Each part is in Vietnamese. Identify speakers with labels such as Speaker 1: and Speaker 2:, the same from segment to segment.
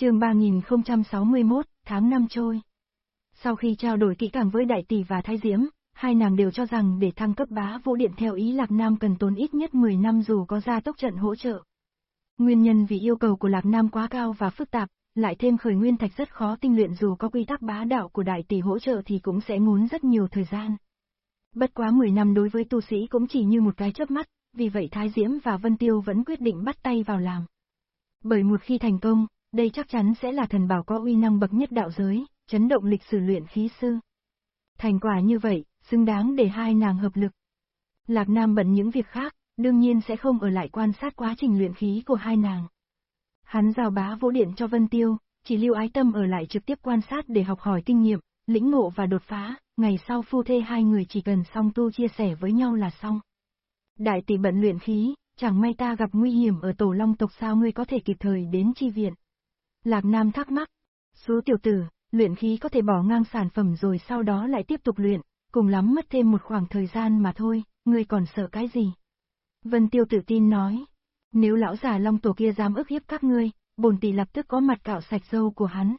Speaker 1: chương 3061, tháng năm trôi. Sau khi trao đổi kỹ càng với đại tỷ và thái diễm, hai nàng đều cho rằng để thăng cấp bá vũ điện theo ý Lạc Nam cần tốn ít nhất 10 năm dù có gia tốc trận hỗ trợ. Nguyên nhân vì yêu cầu của Lạc Nam quá cao và phức tạp, lại thêm khởi nguyên thạch rất khó tinh luyện dù có quy tắc bá đạo của đại tỷ hỗ trợ thì cũng sẽ muốn rất nhiều thời gian. Bất quá 10 năm đối với tu sĩ cũng chỉ như một cái chớp mắt, vì vậy Thái Diễm và Vân Tiêu vẫn quyết định bắt tay vào làm. Bởi một khi thành công, đây chắc chắn sẽ là thần bảo có uy năng bậc nhất đạo giới, chấn động lịch sử luyện khí sư. Thành quả như vậy, xứng đáng để hai nàng hợp lực. Lạc Nam bận những việc khác, đương nhiên sẽ không ở lại quan sát quá trình luyện khí của hai nàng. Hắn giao bá vũ điện cho Vân Tiêu, chỉ lưu ái tâm ở lại trực tiếp quan sát để học hỏi kinh nghiệm, lĩnh ngộ và đột phá, ngày sau phu thê hai người chỉ cần song tu chia sẻ với nhau là xong. Đại tỷ bận luyện khí, chẳng may ta gặp nguy hiểm ở tổ long tộc sao ngươi có thể kịp thời đến chi viện. Lạc Nam thắc mắc, số tiểu tử, luyện khí có thể bỏ ngang sản phẩm rồi sau đó lại tiếp tục luyện, cùng lắm mất thêm một khoảng thời gian mà thôi, ngươi còn sợ cái gì? Vân Tiêu tự tin nói, nếu lão già long tổ kia dám ức hiếp các ngươi, bồn tỷ lập tức có mặt cạo sạch dâu của hắn.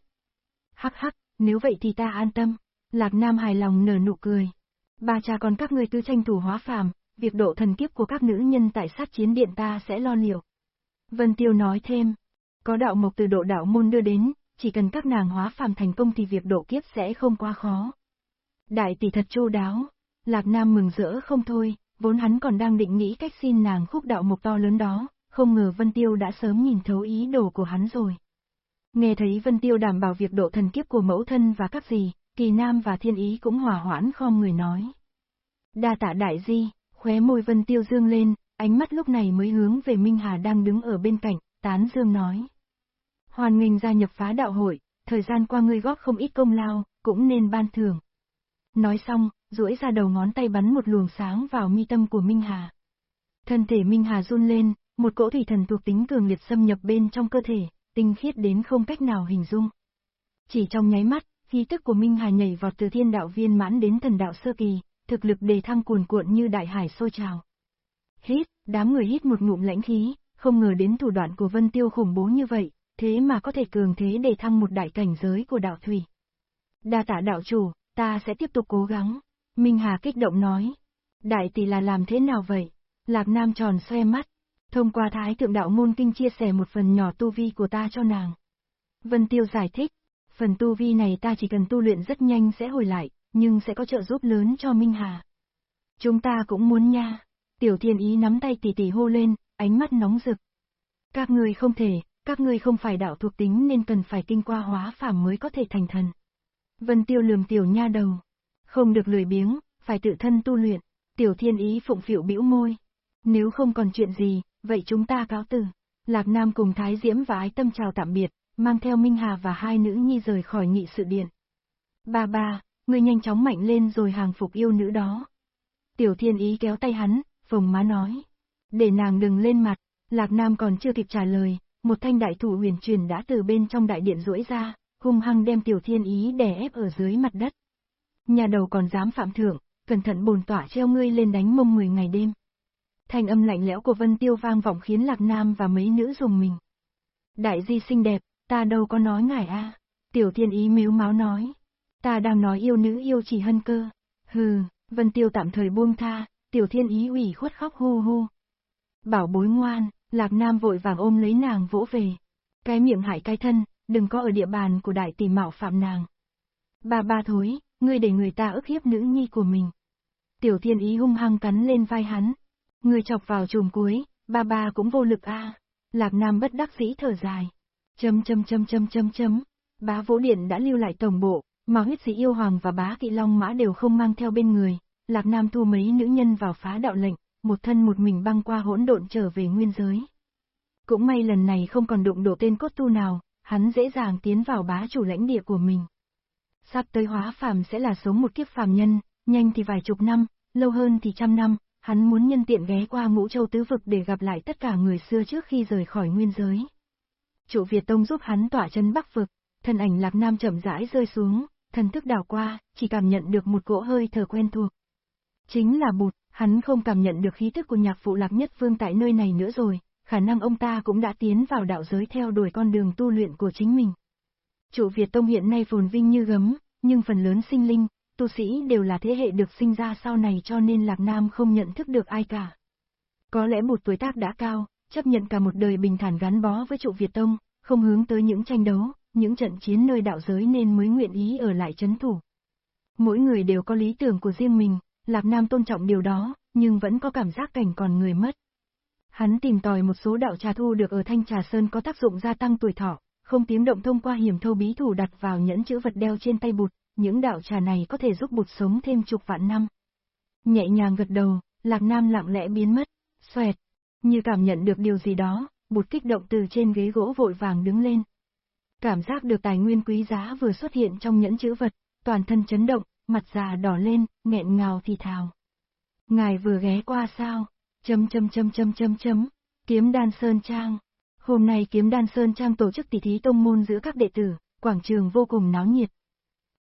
Speaker 1: Hắc hắc, nếu vậy thì ta an tâm. Lạc Nam hài lòng nở nụ cười. Ba cha con các ngươi tư tranh thủ hóa phàm, việc độ thần kiếp của các nữ nhân tại sát chiến điện ta sẽ lo liệu. Vân Tiêu nói thêm, có đạo mộc từ độ đạo môn đưa đến, chỉ cần các nàng hóa phàm thành công thì việc độ kiếp sẽ không quá khó. Đại tỷ thật chu đáo, Lạc Nam mừng rỡ không thôi, vốn hắn còn đang định nghĩ cách xin nàng khúc đạo mộc to lớn đó, không ngờ Vân Tiêu đã sớm nhìn thấu ý đồ của hắn rồi. Nghe thấy Vân Tiêu đảm bảo việc độ thần kiếp của mẫu thân và các gì, Kỳ Nam và Thiên Ý cũng hòa hoãn khom người nói. Đa tạ đại di, khóe môi Vân Tiêu dương lên, ánh mắt lúc này mới hướng về Minh Hà đang đứng ở bên cạnh, tán dương nói. Hoàn nghênh gia nhập phá đạo hội, thời gian qua ngươi góp không ít công lao, cũng nên ban thưởng. Nói xong, duỗi ra đầu ngón tay bắn một luồng sáng vào mi tâm của Minh Hà. Thân thể Minh Hà run lên, một cỗ thủy thần thuộc tính cường liệt xâm nhập bên trong cơ thể, tinh khiết đến không cách nào hình dung. Chỉ trong nháy mắt, khí tức của Minh Hà nhảy vọt từ thiên đạo viên mãn đến thần đạo sơ kỳ, thực lực đề thăng cuồn cuộn như đại hải sôi trào. Hít, đám người hít một ngụm lãnh khí, không ngờ đến thủ đoạn của Vân Tiêu khủng bố như vậy, thế mà có thể cường thế để thăng một đại cảnh giới của đạo thủy. Đa tạ đạo chủ, ta sẽ tiếp tục cố gắng. Minh Hà kích động nói. Đại tỷ là làm thế nào vậy? Lạc Nam tròn xoe mắt. Thông qua Thái Thượng Đạo Môn Kinh chia sẻ một phần nhỏ tu vi của ta cho nàng. Vân Tiêu giải thích, phần tu vi này ta chỉ cần tu luyện rất nhanh sẽ hồi lại, nhưng sẽ có trợ giúp lớn cho Minh Hà. Chúng ta cũng muốn nha. Tiểu Thiên Ý nắm tay tỷ tỷ hô lên, ánh mắt nóng rực. Các người không thể, các ngươi không phải đạo thuộc tính nên cần phải kinh qua hóa phàm mới có thể thành thần. Vân Tiêu lườm tiểu nha đầu. Không được lười biếng, phải tự thân tu luyện. Tiểu Thiên Ý phụng phịu bĩu môi. Nếu không còn chuyện gì, vậy chúng ta cáo từ. Lạc Nam cùng Thái Diễm và Ái Tâm chào tạm biệt, mang theo Minh Hà và hai nữ nhi rời khỏi nghị sự điện. Ba ba, người nhanh chóng mạnh lên rồi hàng phục yêu nữ đó. Tiểu Thiên Ý kéo tay hắn, phồng má nói. Để nàng đừng lên mặt, Lạc Nam còn chưa kịp trả lời, một thanh đại thủ huyền truyền đã từ bên trong đại điện rũi ra, hung hăng đem Tiểu Thiên Ý đè ép ở dưới mặt đất. Nhà đầu còn dám phạm thượng, cẩn thận bồn tỏa treo ngươi lên đánh mông 10 ngày đêm. Thanh âm lạnh lẽo của Vân Tiêu vang vọng khiến Lạc Nam và mấy nữ dùng mình. Đại di xinh đẹp, ta đâu có nói ngài a. Tiểu thiên ý miếu máu nói. Ta đang nói yêu nữ yêu chỉ hân cơ. Hừ, Vân Tiêu tạm thời buông tha, tiểu thiên ý ủy khuất khóc hu hu. Bảo bối ngoan, Lạc Nam vội vàng ôm lấy nàng vỗ về. Cái miệng hại cái thân, đừng có ở địa bàn của đại tỷ mạo phạm nàng. Ba ba thối, ngươi để người ta ức hiếp nữ nhi của mình. Tiểu thiên ý hung hăng cắn lên vai hắn, Người chọc vào chùm cuối, ba ba cũng vô lực a. Lạc Nam bất đắc dĩ thở dài. Chấm chấm chấm chấm chấm chấm. Bá Vũ Điện đã lưu lại tổng bộ, mà huyết sĩ yêu hoàng và bá kỵ long mã đều không mang theo bên người. Lạc Nam thu mấy nữ nhân vào phá đạo lệnh, một thân một mình băng qua hỗn độn trở về nguyên giới. Cũng may lần này không còn đụng độ tên cốt tu nào, hắn dễ dàng tiến vào bá chủ lãnh địa của mình. Sắp tới hóa phàm sẽ là sống một kiếp phàm nhân, nhanh thì vài chục năm, lâu hơn thì trăm năm, Hắn muốn nhân tiện ghé qua ngũ châu tứ vực để gặp lại tất cả người xưa trước khi rời khỏi nguyên giới. Chủ Việt Tông giúp hắn tỏa chân bắc vực, thân ảnh lạc nam chậm rãi rơi xuống, thần thức đảo qua, chỉ cảm nhận được một cỗ hơi thở quen thuộc. Chính là bụt, hắn không cảm nhận được khí tức của nhạc phụ lạc nhất vương tại nơi này nữa rồi, khả năng ông ta cũng đã tiến vào đạo giới theo đuổi con đường tu luyện của chính mình. Chủ Việt Tông hiện nay phồn vinh như gấm, nhưng phần lớn sinh linh, tu sĩ đều là thế hệ được sinh ra sau này cho nên Lạc Nam không nhận thức được ai cả. Có lẽ một tuổi tác đã cao, chấp nhận cả một đời bình thản gắn bó với trụ Việt Tông, không hướng tới những tranh đấu, những trận chiến nơi đạo giới nên mới nguyện ý ở lại chấn thủ. Mỗi người đều có lý tưởng của riêng mình, Lạc Nam tôn trọng điều đó, nhưng vẫn có cảm giác cảnh còn người mất. Hắn tìm tòi một số đạo trà thu được ở Thanh Trà Sơn có tác dụng gia tăng tuổi thọ, không tiếng động thông qua hiểm thâu bí thủ đặt vào nhẫn chữ vật đeo trên tay bụt, những đạo trà này có thể giúp bụt sống thêm chục vạn năm. Nhẹ nhàng gật đầu, Lạc Nam lặng lẽ biến mất, xoẹt, như cảm nhận được điều gì đó, bụt kích động từ trên ghế gỗ vội vàng đứng lên. Cảm giác được tài nguyên quý giá vừa xuất hiện trong nhẫn chữ vật, toàn thân chấn động, mặt già đỏ lên, nghẹn ngào thì thào. Ngài vừa ghé qua sao? Chấm chấm chấm chấm chấm chấm, kiếm đan sơn trang. Hôm nay kiếm đan sơn trang tổ chức tỷ thí tông môn giữa các đệ tử, quảng trường vô cùng náo nhiệt.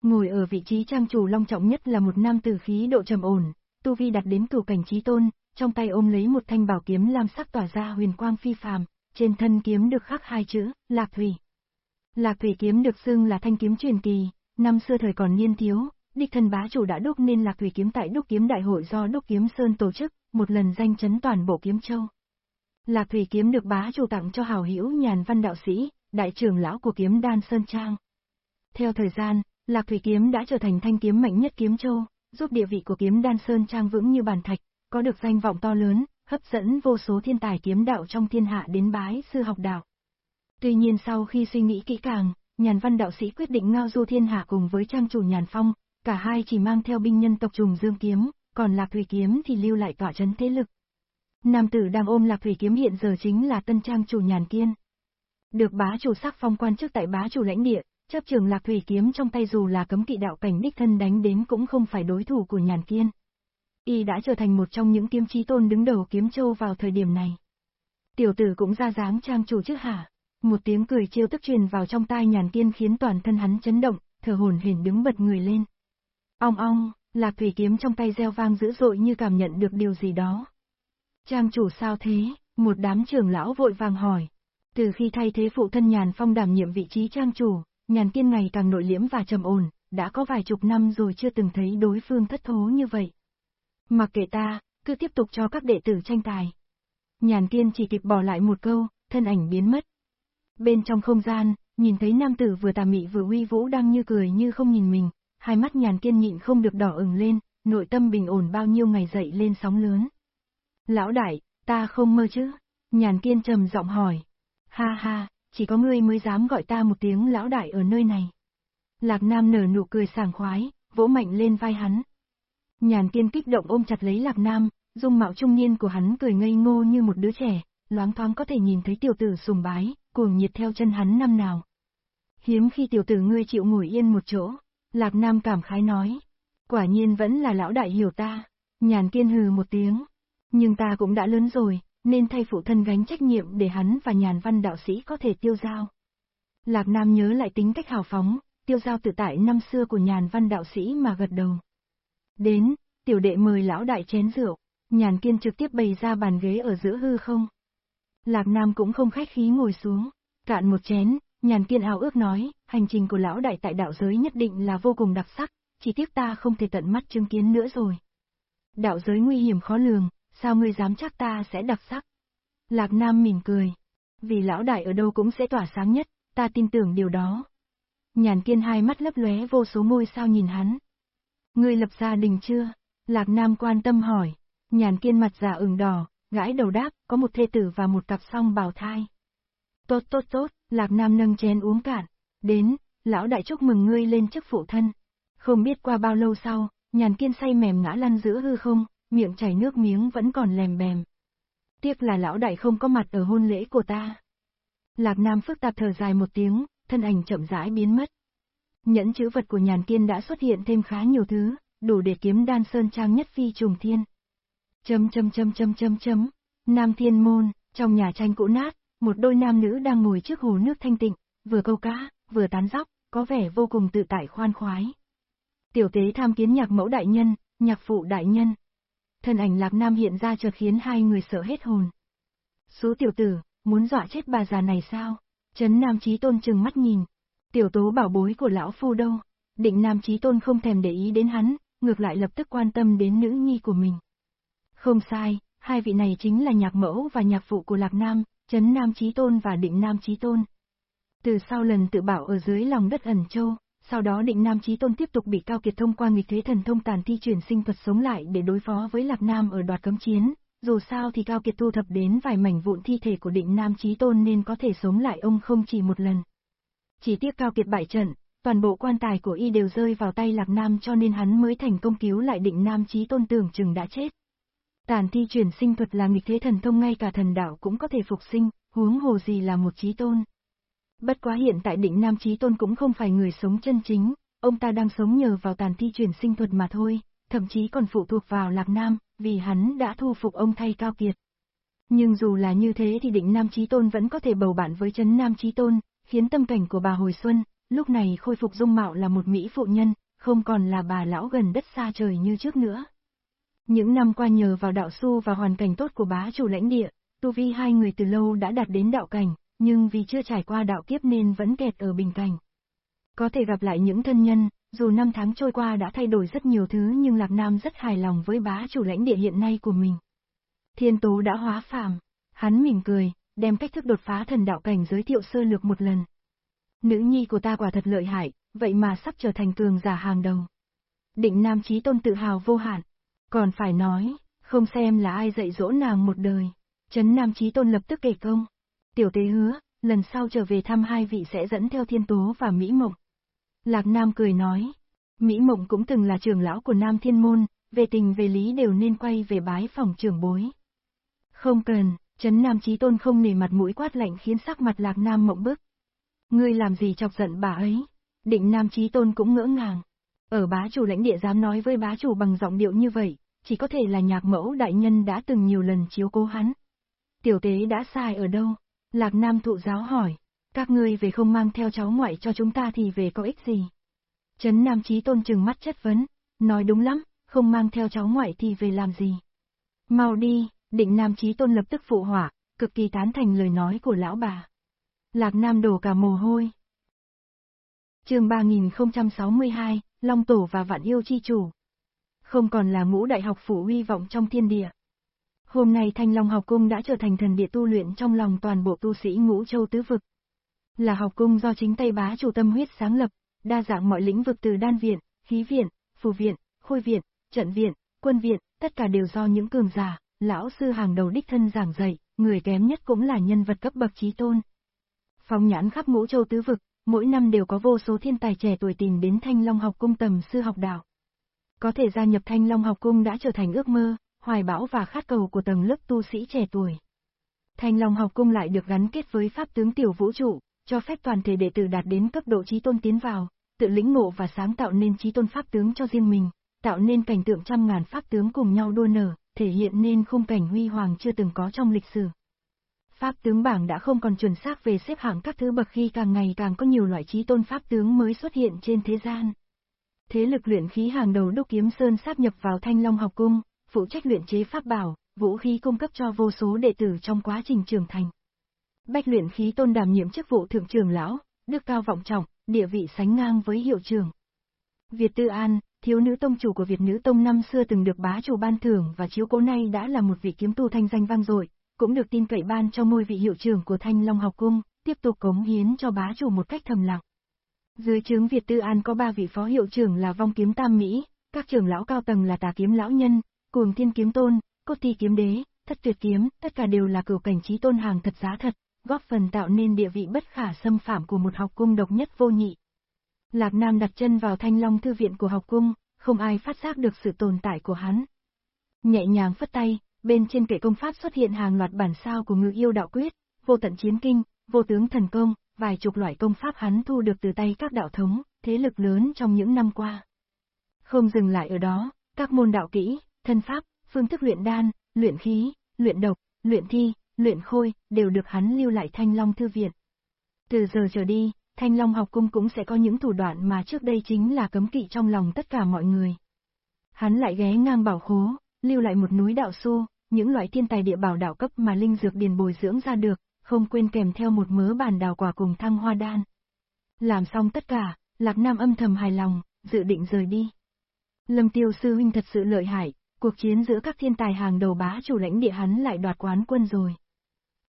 Speaker 1: Ngồi ở vị trí trang chủ long trọng nhất là một nam tử khí độ trầm ổn, tu vi đạt đến cửu cảnh trí tôn, trong tay ôm lấy một thanh bảo kiếm lam sắc tỏa ra huyền quang phi phàm, trên thân kiếm được khắc hai chữ, Lạc Thủy. Lạc Thủy kiếm được xưng là thanh kiếm truyền kỳ, năm xưa thời còn niên thiếu, đích thân bá chủ đã đúc nên Lạc Thủy kiếm tại đúc kiếm đại hội do đúc kiếm sơn tổ chức, một lần danh chấn toàn bộ kiếm châu. Lạc Thủy kiếm được bá chủ tặng cho hào hữu nhàn văn đạo sĩ, đại trưởng lão của kiếm đan sơn trang. Theo thời gian, Lạc Thủy kiếm đã trở thành thanh kiếm mạnh nhất kiếm châu, giúp địa vị của kiếm đan sơn trang vững như bàn thạch, có được danh vọng to lớn, hấp dẫn vô số thiên tài kiếm đạo trong thiên hạ đến bái sư học đạo. Tuy nhiên sau khi suy nghĩ kỹ càng, nhàn văn đạo sĩ quyết định ngao du thiên hạ cùng với trang chủ nhàn phong, cả hai chỉ mang theo binh nhân tộc trùng dương kiếm, còn lạc thủy kiếm thì lưu lại tỏa chấn thế lực. Nam tử đang ôm lạc thủy kiếm hiện giờ chính là tân trang chủ nhàn kiên. Được bá chủ sắc phong quan chức tại bá chủ lãnh địa, chấp trường lạc thủy kiếm trong tay dù là cấm kỵ đạo cảnh đích thân đánh đến cũng không phải đối thủ của nhàn kiên. Y đã trở thành một trong những kiếm chí tôn đứng đầu kiếm châu vào thời điểm này. Tiểu tử cũng ra dáng trang chủ chứ hả? Một tiếng cười trêu tức truyền vào trong tai nhàn kiên khiến toàn thân hắn chấn động, thở hồn hển đứng bật người lên. Ong ong, lạc thủy kiếm trong tay reo vang dữ dội như cảm nhận được điều gì đó. Trang chủ sao thế? Một đám trưởng lão vội vàng hỏi. Từ khi thay thế phụ thân nhàn phong đảm nhiệm vị trí trang chủ, nhàn kiên ngày càng nội liễm và trầm ổn, đã có vài chục năm rồi chưa từng thấy đối phương thất thố như vậy. Mặc kệ ta, cứ tiếp tục cho các đệ tử tranh tài. Nhàn kiên chỉ kịp bỏ lại một câu, thân ảnh biến mất. Bên trong không gian, nhìn thấy nam tử vừa tà mị vừa uy vũ đang như cười như không nhìn mình, hai mắt nhàn kiên nhịn không được đỏ ửng lên, nội tâm bình ổn bao nhiêu ngày dậy lên sóng lớn. Lão đại, ta không mơ chứ? Nhàn kiên trầm giọng hỏi. Ha ha, chỉ có ngươi mới dám gọi ta một tiếng lão đại ở nơi này. Lạc Nam nở nụ cười sảng khoái, vỗ mạnh lên vai hắn. Nhàn kiên kích động ôm chặt lấy Lạc Nam, dung mạo trung niên của hắn cười ngây ngô như một đứa trẻ, loáng thoáng có thể nhìn thấy tiểu tử sùng bái, cuồng nhiệt theo chân hắn năm nào. Hiếm khi tiểu tử ngươi chịu ngồi yên một chỗ, Lạc Nam cảm khái nói. Quả nhiên vẫn là lão đại hiểu ta. Nhàn kiên hừ một tiếng. Nhưng ta cũng đã lớn rồi, nên thay phụ thân gánh trách nhiệm để hắn và nhàn văn đạo sĩ có thể tiêu giao. Lạc Nam nhớ lại tính cách hào phóng, tiêu giao tự tại năm xưa của nhàn văn đạo sĩ mà gật đầu. Đến, tiểu đệ mời lão đại chén rượu, nhàn kiên trực tiếp bày ra bàn ghế ở giữa hư không. Lạc Nam cũng không khách khí ngồi xuống, cạn một chén, nhàn kiên ao ước nói, hành trình của lão đại tại đạo giới nhất định là vô cùng đặc sắc, chỉ tiếc ta không thể tận mắt chứng kiến nữa rồi. Đạo giới nguy hiểm khó lường, sao ngươi dám chắc ta sẽ đặc sắc? Lạc Nam mỉm cười. Vì lão đại ở đâu cũng sẽ tỏa sáng nhất, ta tin tưởng điều đó. Nhàn kiên hai mắt lấp lóe vô số ngôi sao nhìn hắn. Ngươi lập gia đình chưa? Lạc Nam quan tâm hỏi. Nhàn kiên mặt già ửng đỏ, gãi đầu đáp, có một thê tử và một cặp song bào thai. Tốt tốt tốt, Lạc Nam nâng chén uống cạn. Đến, lão đại chúc mừng ngươi lên chức phụ thân. Không biết qua bao lâu sau, nhàn kiên say mềm ngã lăn giữa hư không, miệng chảy nước miếng vẫn còn lèm bèm. Tiếc là lão đại không có mặt ở hôn lễ của ta. Lạc Nam phức tạp thở dài một tiếng, thân ảnh chậm rãi biến mất. Nhẫn chữ vật của nhàn kiên đã xuất hiện thêm khá nhiều thứ, đủ để kiếm đan sơn trang nhất phi trùng thiên. Chấm chấm chấm chấm chấm chấm, Nam Thiên Môn, trong nhà tranh cũ nát, một đôi nam nữ đang ngồi trước hồ nước thanh tịnh, vừa câu cá, vừa tán dóc, có vẻ vô cùng tự tại khoan khoái. Tiểu tế tham kiến nhạc mẫu đại nhân, nhạc phụ đại nhân. Thân ảnh lạc nam hiện ra chợt khiến hai người sợ hết hồn. Số tiểu tử, muốn dọa chết bà già này sao? Trấn Nam Chí Tôn trừng mắt nhìn. Tiểu tố bảo bối của lão phu đâu? Định Nam Chí Tôn không thèm để ý đến hắn, ngược lại lập tức quan tâm đến nữ nhi của mình. Không sai, hai vị này chính là nhạc mẫu và nhạc phụ của Lạc Nam, Trấn Nam Chí Tôn và Định Nam Chí Tôn. Từ sau lần tự bảo ở dưới lòng đất ẩn châu, sau đó định Nam Chí Tôn tiếp tục bị Cao Kiệt thông qua nghịch thế thần thông tàn thi chuyển sinh thuật sống lại để đối phó với Lạc Nam ở đoạt cấm chiến, dù sao thì Cao Kiệt thu thập đến vài mảnh vụn thi thể của định Nam Chí Tôn nên có thể sống lại ông không chỉ một lần. Chỉ tiếc Cao Kiệt bại trận, toàn bộ quan tài của y đều rơi vào tay Lạc Nam cho nên hắn mới thành công cứu lại định Nam Chí Tôn tưởng chừng đã chết. Tàn thi chuyển sinh thuật là nghịch thế thần thông ngay cả thần đạo cũng có thể phục sinh, huống hồ gì là một trí tôn. Bất quá hiện tại định Nam trí Tôn cũng không phải người sống chân chính, ông ta đang sống nhờ vào tàn thi chuyển sinh thuật mà thôi, thậm chí còn phụ thuộc vào Lạc Nam, vì hắn đã thu phục ông thay Cao Kiệt. Nhưng dù là như thế thì định Nam trí Tôn vẫn có thể bầu bạn với chấn Nam trí Tôn, khiến tâm cảnh của bà hồi xuân, lúc này khôi phục dung mạo là một Mỹ phụ nhân, không còn là bà lão gần đất xa trời như trước nữa. Những năm qua nhờ vào đạo su và hoàn cảnh tốt của bá chủ lãnh địa, tu vi hai người từ lâu đã đạt đến đạo cảnh, nhưng vì chưa trải qua đạo kiếp nên vẫn kẹt ở bình cảnh. Có thể gặp lại những thân nhân, dù năm tháng trôi qua đã thay đổi rất nhiều thứ nhưng Lạc Nam rất hài lòng với bá chủ lãnh địa hiện nay của mình. Thiên tố đã hóa phàm, hắn mỉm cười, đem cách thức đột phá thần đạo cảnh giới thiệu sơ lược một lần. Nữ nhi của ta quả thật lợi hại, vậy mà sắp trở thành cường giả hàng đầu. Định Nam Chí Tôn tự hào vô hạn, còn phải nói, không xem là ai dạy dỗ nàng một đời. Trấn Nam Chí Tôn lập tức kể công. Tiểu tế hứa, lần sau trở về thăm hai vị sẽ dẫn theo thiên tố và Mỹ Mộng. Lạc Nam cười nói, Mỹ Mộng cũng từng là trưởng lão của Nam Thiên Môn, về tình về lý đều nên quay về bái phòng trưởng bối. Không cần, Trấn Nam Chí Tôn không nề mặt mũi quát lạnh khiến sắc mặt Lạc Nam mộng bức. Ngươi làm gì chọc giận bà ấy? Định Nam Chí Tôn cũng ngỡ ngàng. Ở bá chủ lãnh địa dám nói với bá chủ bằng giọng điệu như vậy, chỉ có thể là nhạc mẫu đại nhân đã từng nhiều lần chiếu cố hắn. Tiểu tế đã sai ở đâu? Lạc Nam thụ giáo hỏi, các ngươi về không mang theo cháu ngoại cho chúng ta thì về có ích gì? Trấn Nam Chí tôn trừng mắt chất vấn, nói đúng lắm, không mang theo cháu ngoại thì về làm gì? Mau đi, định Nam Chí tôn lập tức phụ hỏa, cực kỳ tán thành lời nói của lão bà. Lạc Nam đổ cả mồ hôi. chương 3062, Long Tổ và Vạn Yêu Chi Chủ. Không còn là ngũ đại học phủ uy vọng trong thiên địa. Hôm nay Thanh Long học cung đã trở thành thần địa tu luyện trong lòng toàn bộ tu sĩ ngũ châu tứ vực. Là học cung do chính tay bá chủ tâm huyết sáng lập, đa dạng mọi lĩnh vực từ đan viện, khí viện, phù viện, khôi viện, trận viện, quân viện, tất cả đều do những cường giả, lão sư hàng đầu đích thân giảng dạy, người kém nhất cũng là nhân vật cấp bậc trí tôn. Phóng nhãn khắp ngũ châu tứ vực, mỗi năm đều có vô số thiên tài trẻ tuổi tìm đến Thanh Long học cung tầm sư học đạo. Có thể gia nhập Thanh Long học cung đã trở thành ước mơ, hoài bão và khát cầu của tầng lớp tu sĩ trẻ tuổi. Thanh Long học cung lại được gắn kết với pháp tướng tiểu vũ trụ, cho phép toàn thể đệ tử đạt đến cấp độ trí tôn tiến vào, tự lĩnh ngộ và sáng tạo nên trí tôn pháp tướng cho riêng mình, tạo nên cảnh tượng trăm ngàn pháp tướng cùng nhau đua nở, thể hiện nên khung cảnh huy hoàng chưa từng có trong lịch sử. Pháp tướng bảng đã không còn chuẩn xác về xếp hạng các thứ bậc khi càng ngày càng có nhiều loại trí tôn pháp tướng mới xuất hiện trên thế gian. Thế lực luyện khí hàng đầu Đốc kiếm sơn sáp nhập vào Thanh Long học cung, phụ trách luyện chế pháp bảo, vũ khí cung cấp cho vô số đệ tử trong quá trình trưởng thành. Bách luyện khí tôn đảm nhiệm chức vụ thượng trưởng lão, đức cao vọng trọng, địa vị sánh ngang với hiệu trưởng. Việt Tư An, thiếu nữ tông chủ của Việt nữ tông năm xưa từng được bá chủ ban thưởng và chiếu cố nay đã là một vị kiếm tu thanh danh vang dội, cũng được tin cậy ban cho ngôi vị hiệu trưởng của Thanh Long học cung, tiếp tục cống hiến cho bá chủ một cách thầm lặng. Dưới trướng Việt Tư An có ba vị phó hiệu trưởng là Vong Kiếm Tam Mỹ, các trưởng lão cao tầng là Tà Kiếm Lão Nhân, Cuồng Thiên Kiếm Tôn, Cốt Thi Kiếm Đế, Thất Tuyệt Kiếm, tất cả đều là cửu cảnh trí tôn hàng thật giá thật, góp phần tạo nên địa vị bất khả xâm phạm của một học cung độc nhất vô nhị. Lạc Nam đặt chân vào thanh long thư viện của học cung, không ai phát giác được sự tồn tại của hắn. Nhẹ nhàng phất tay, bên trên kệ công pháp xuất hiện hàng loạt bản sao của ngự yêu đạo quyết, vô tận chiến kinh, vô tướng thần công, vài chục loại công pháp hắn thu được từ tay các đạo thống, thế lực lớn trong những năm qua. Không dừng lại ở đó, các môn đạo kỹ, thân pháp, phương thức luyện đan, luyện khí, luyện độc, luyện thi, luyện khôi, đều được hắn lưu lại Thanh Long Thư Viện. Từ giờ trở đi, Thanh Long học cung cũng sẽ có những thủ đoạn mà trước đây chính là cấm kỵ trong lòng tất cả mọi người. Hắn lại ghé ngang bảo khố, lưu lại một núi đạo su, những loại thiên tài địa bảo đạo cấp mà linh dược điền bồi dưỡng ra được, không quên kèm theo một mớ bàn đào quả cùng thăng hoa đan. Làm xong tất cả, Lạc Nam âm thầm hài lòng, dự định rời đi. Lâm Tiêu sư huynh thật sự lợi hại, cuộc chiến giữa các thiên tài hàng đầu bá chủ lãnh địa hắn lại đoạt quán quân rồi.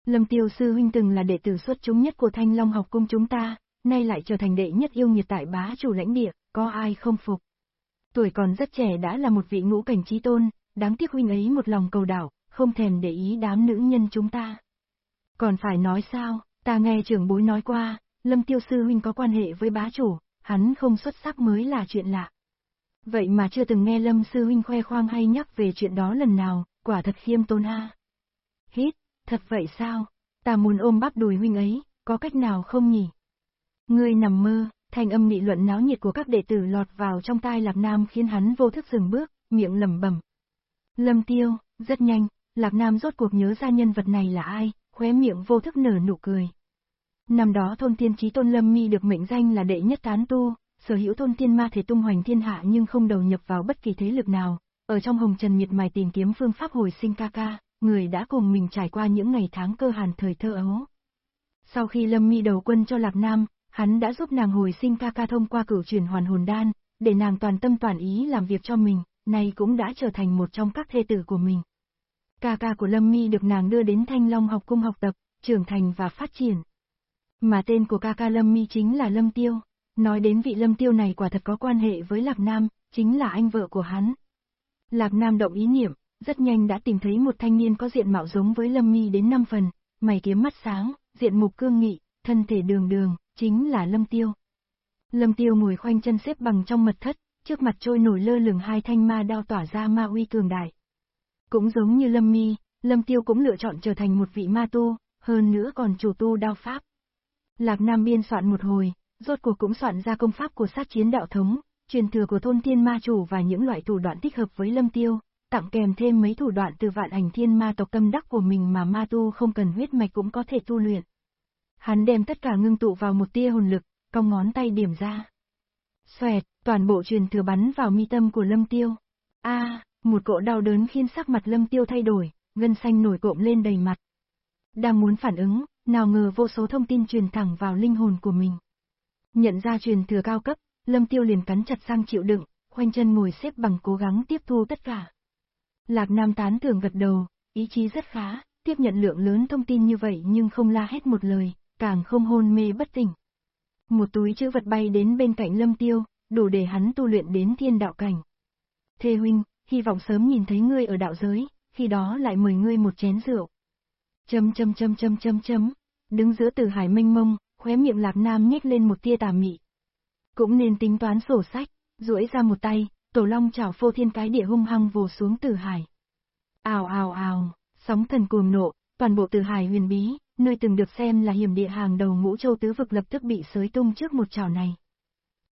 Speaker 1: Lâm Tiêu sư huynh từng là đệ tử xuất chúng nhất của Thanh Long học cung chúng ta, nay lại trở thành đệ nhất yêu nghiệt tại bá chủ lãnh địa, có ai không phục. Tuổi còn rất trẻ đã là một vị ngũ cảnh trí tôn, đáng tiếc huynh ấy một lòng cầu đảo, không thèm để ý đám nữ nhân chúng ta. Còn phải nói sao, ta nghe trưởng bối nói qua, Lâm Tiêu sư huynh có quan hệ với bá chủ, hắn không xuất sắc mới là chuyện lạ. Vậy mà chưa từng nghe Lâm sư huynh khoe khoang hay nhắc về chuyện đó lần nào, quả thật khiêm tôn ha. Hít, thật vậy sao? Ta muốn ôm bắp đùi huynh ấy, có cách nào không nhỉ? Ngươi nằm mơ, thanh âm nghị luận náo nhiệt của các đệ tử lọt vào trong tai Lạc Nam khiến hắn vô thức dừng bước, miệng lẩm bẩm. Lâm Tiêu, rất nhanh, Lạc Nam rốt cuộc nhớ ra nhân vật này là ai, khóe miệng vô thức nở nụ cười. Năm đó thôn tiên trí tôn Lâm Mi được mệnh danh là đệ nhất tán tu, sở hữu thôn tiên ma thể tung hoành thiên hạ nhưng không đầu nhập vào bất kỳ thế lực nào, ở trong hồng trần miệt mài tìm kiếm phương pháp hồi sinh ca ca, người đã cùng mình trải qua những ngày tháng cơ hàn thời thơ ấu. Sau khi Lâm Mi đầu quân cho Lạc Nam, hắn đã giúp nàng hồi sinh ca ca thông qua cửu chuyển hoàn hồn đan, để nàng toàn tâm toàn ý làm việc cho mình, nay cũng đã trở thành một trong các thê tử của mình. Ca ca của Lâm Mi được nàng đưa đến Thanh Long học cung học tập, trưởng thành và phát triển. Mà tên của ca ca Lâm Mi chính là Lâm Tiêu. Nói đến vị Lâm Tiêu này quả thật có quan hệ với Lạc Nam, chính là anh vợ của hắn. Lạc Nam động ý niệm, rất nhanh đã tìm thấy một thanh niên có diện mạo giống với Lâm Mi đến 5 phần, mày kiếm mắt sáng, diện mục cương nghị, thân thể đường đường, chính là Lâm Tiêu. Lâm Tiêu ngồi khoanh chân xếp bằng trong mật thất, trước mặt trôi nổi lơ lửng hai thanh ma đao tỏa ra ma uy cường đại. Cũng giống như Lâm Mi, Lâm Tiêu cũng lựa chọn trở thành một vị ma tu, hơn nữa còn chủ tu đao pháp. Lạc Nam biên soạn một hồi, rốt cuộc cũng soạn ra công pháp của sát chiến đạo thống, truyền thừa của thôn thiên ma chủ và những loại thủ đoạn thích hợp với Lâm Tiêu, tặng kèm thêm mấy thủ đoạn từ vạn ảnh thiên ma tộc tâm đắc của mình mà ma tu không cần huyết mạch cũng có thể tu luyện. Hắn đem tất cả ngưng tụ vào một tia hồn lực, cong ngón tay điểm ra. Xoẹt, toàn bộ truyền thừa bắn vào mi tâm của Lâm Tiêu. A, một cỗ đau đớn khiến sắc mặt Lâm Tiêu thay đổi, gân xanh nổi cộm lên đầy mặt. Đang muốn phản ứng, nào ngờ vô số thông tin truyền thẳng vào linh hồn của mình. Nhận ra truyền thừa cao cấp, Lâm Tiêu liền cắn chặt răng chịu đựng, khoanh chân ngồi xếp bằng cố gắng tiếp thu tất cả. Lạc Nam tán thường gật đầu, ý chí rất khá, tiếp nhận lượng lớn thông tin như vậy nhưng không la hét một lời, càng không hôn mê bất tỉnh. Một túi chữ vật bay đến bên cạnh Lâm Tiêu, đủ để hắn tu luyện đến thiên đạo cảnh. Thê huynh, hy vọng sớm nhìn thấy ngươi ở đạo giới, khi đó lại mời ngươi một chén rượu. Chấm chấm chấm chấm chấm chấm, đứng giữa tử hải mênh mông, khóe miệng lạc nam nhếch lên một tia tà mị. Cũng nên tính toán sổ sách, duỗi ra một tay, tổ long chảo phô thiên cái địa hung hăng vồ xuống tử hải. Ào ào ào, sóng thần cuồng nộ, toàn bộ tử hải huyền bí, nơi từng được xem là hiểm địa hàng đầu ngũ châu tứ vực lập tức bị sới tung trước một chảo này.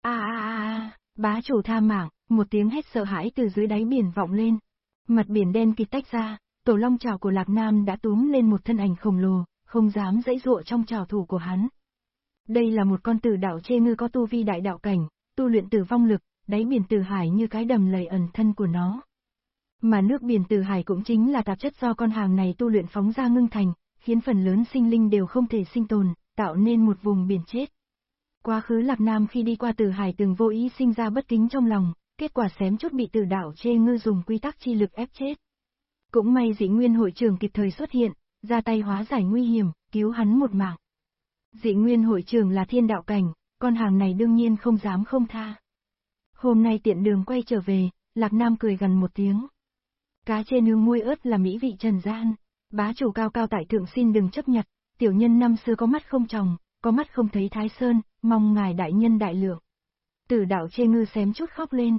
Speaker 1: A a a bá chủ tha mạng, một tiếng hét sợ hãi từ dưới đáy biển vọng lên. Mặt biển đen kịt tách ra, tổ long chảo của Lạc Nam đã túm lên một thân ảnh khổng lồ, không dám dãy dụa trong trào thủ của hắn. Đây là một con tử đạo chê ngư có tu vi đại đạo cảnh, tu luyện tử vong lực, đáy biển tử hải như cái đầm lầy ẩn thân của nó. Mà nước biển tử hải cũng chính là tạp chất do con hàng này tu luyện phóng ra ngưng thành, khiến phần lớn sinh linh đều không thể sinh tồn, tạo nên một vùng biển chết. Quá khứ Lạc Nam khi đi qua từ hải từng vô ý sinh ra bất kính trong lòng, kết quả xém chút bị tử đạo chê ngư dùng quy tắc chi lực ép chết. Cũng may dĩ nguyên hội trưởng kịp thời xuất hiện, ra tay hóa giải nguy hiểm, cứu hắn một mạng. Dị nguyên hội trưởng là thiên đạo cảnh, con hàng này đương nhiên không dám không tha. Hôm nay tiện đường quay trở về, Lạc Nam cười gần một tiếng. Cá chê nướng muôi ớt là mỹ vị trần gian, bá chủ cao cao tại thượng xin đừng chấp nhặt, tiểu nhân năm xưa có mắt không tròng, có mắt không thấy thái sơn, mong ngài đại nhân đại lượng. Tử đạo chê ngư xém chút khóc lên.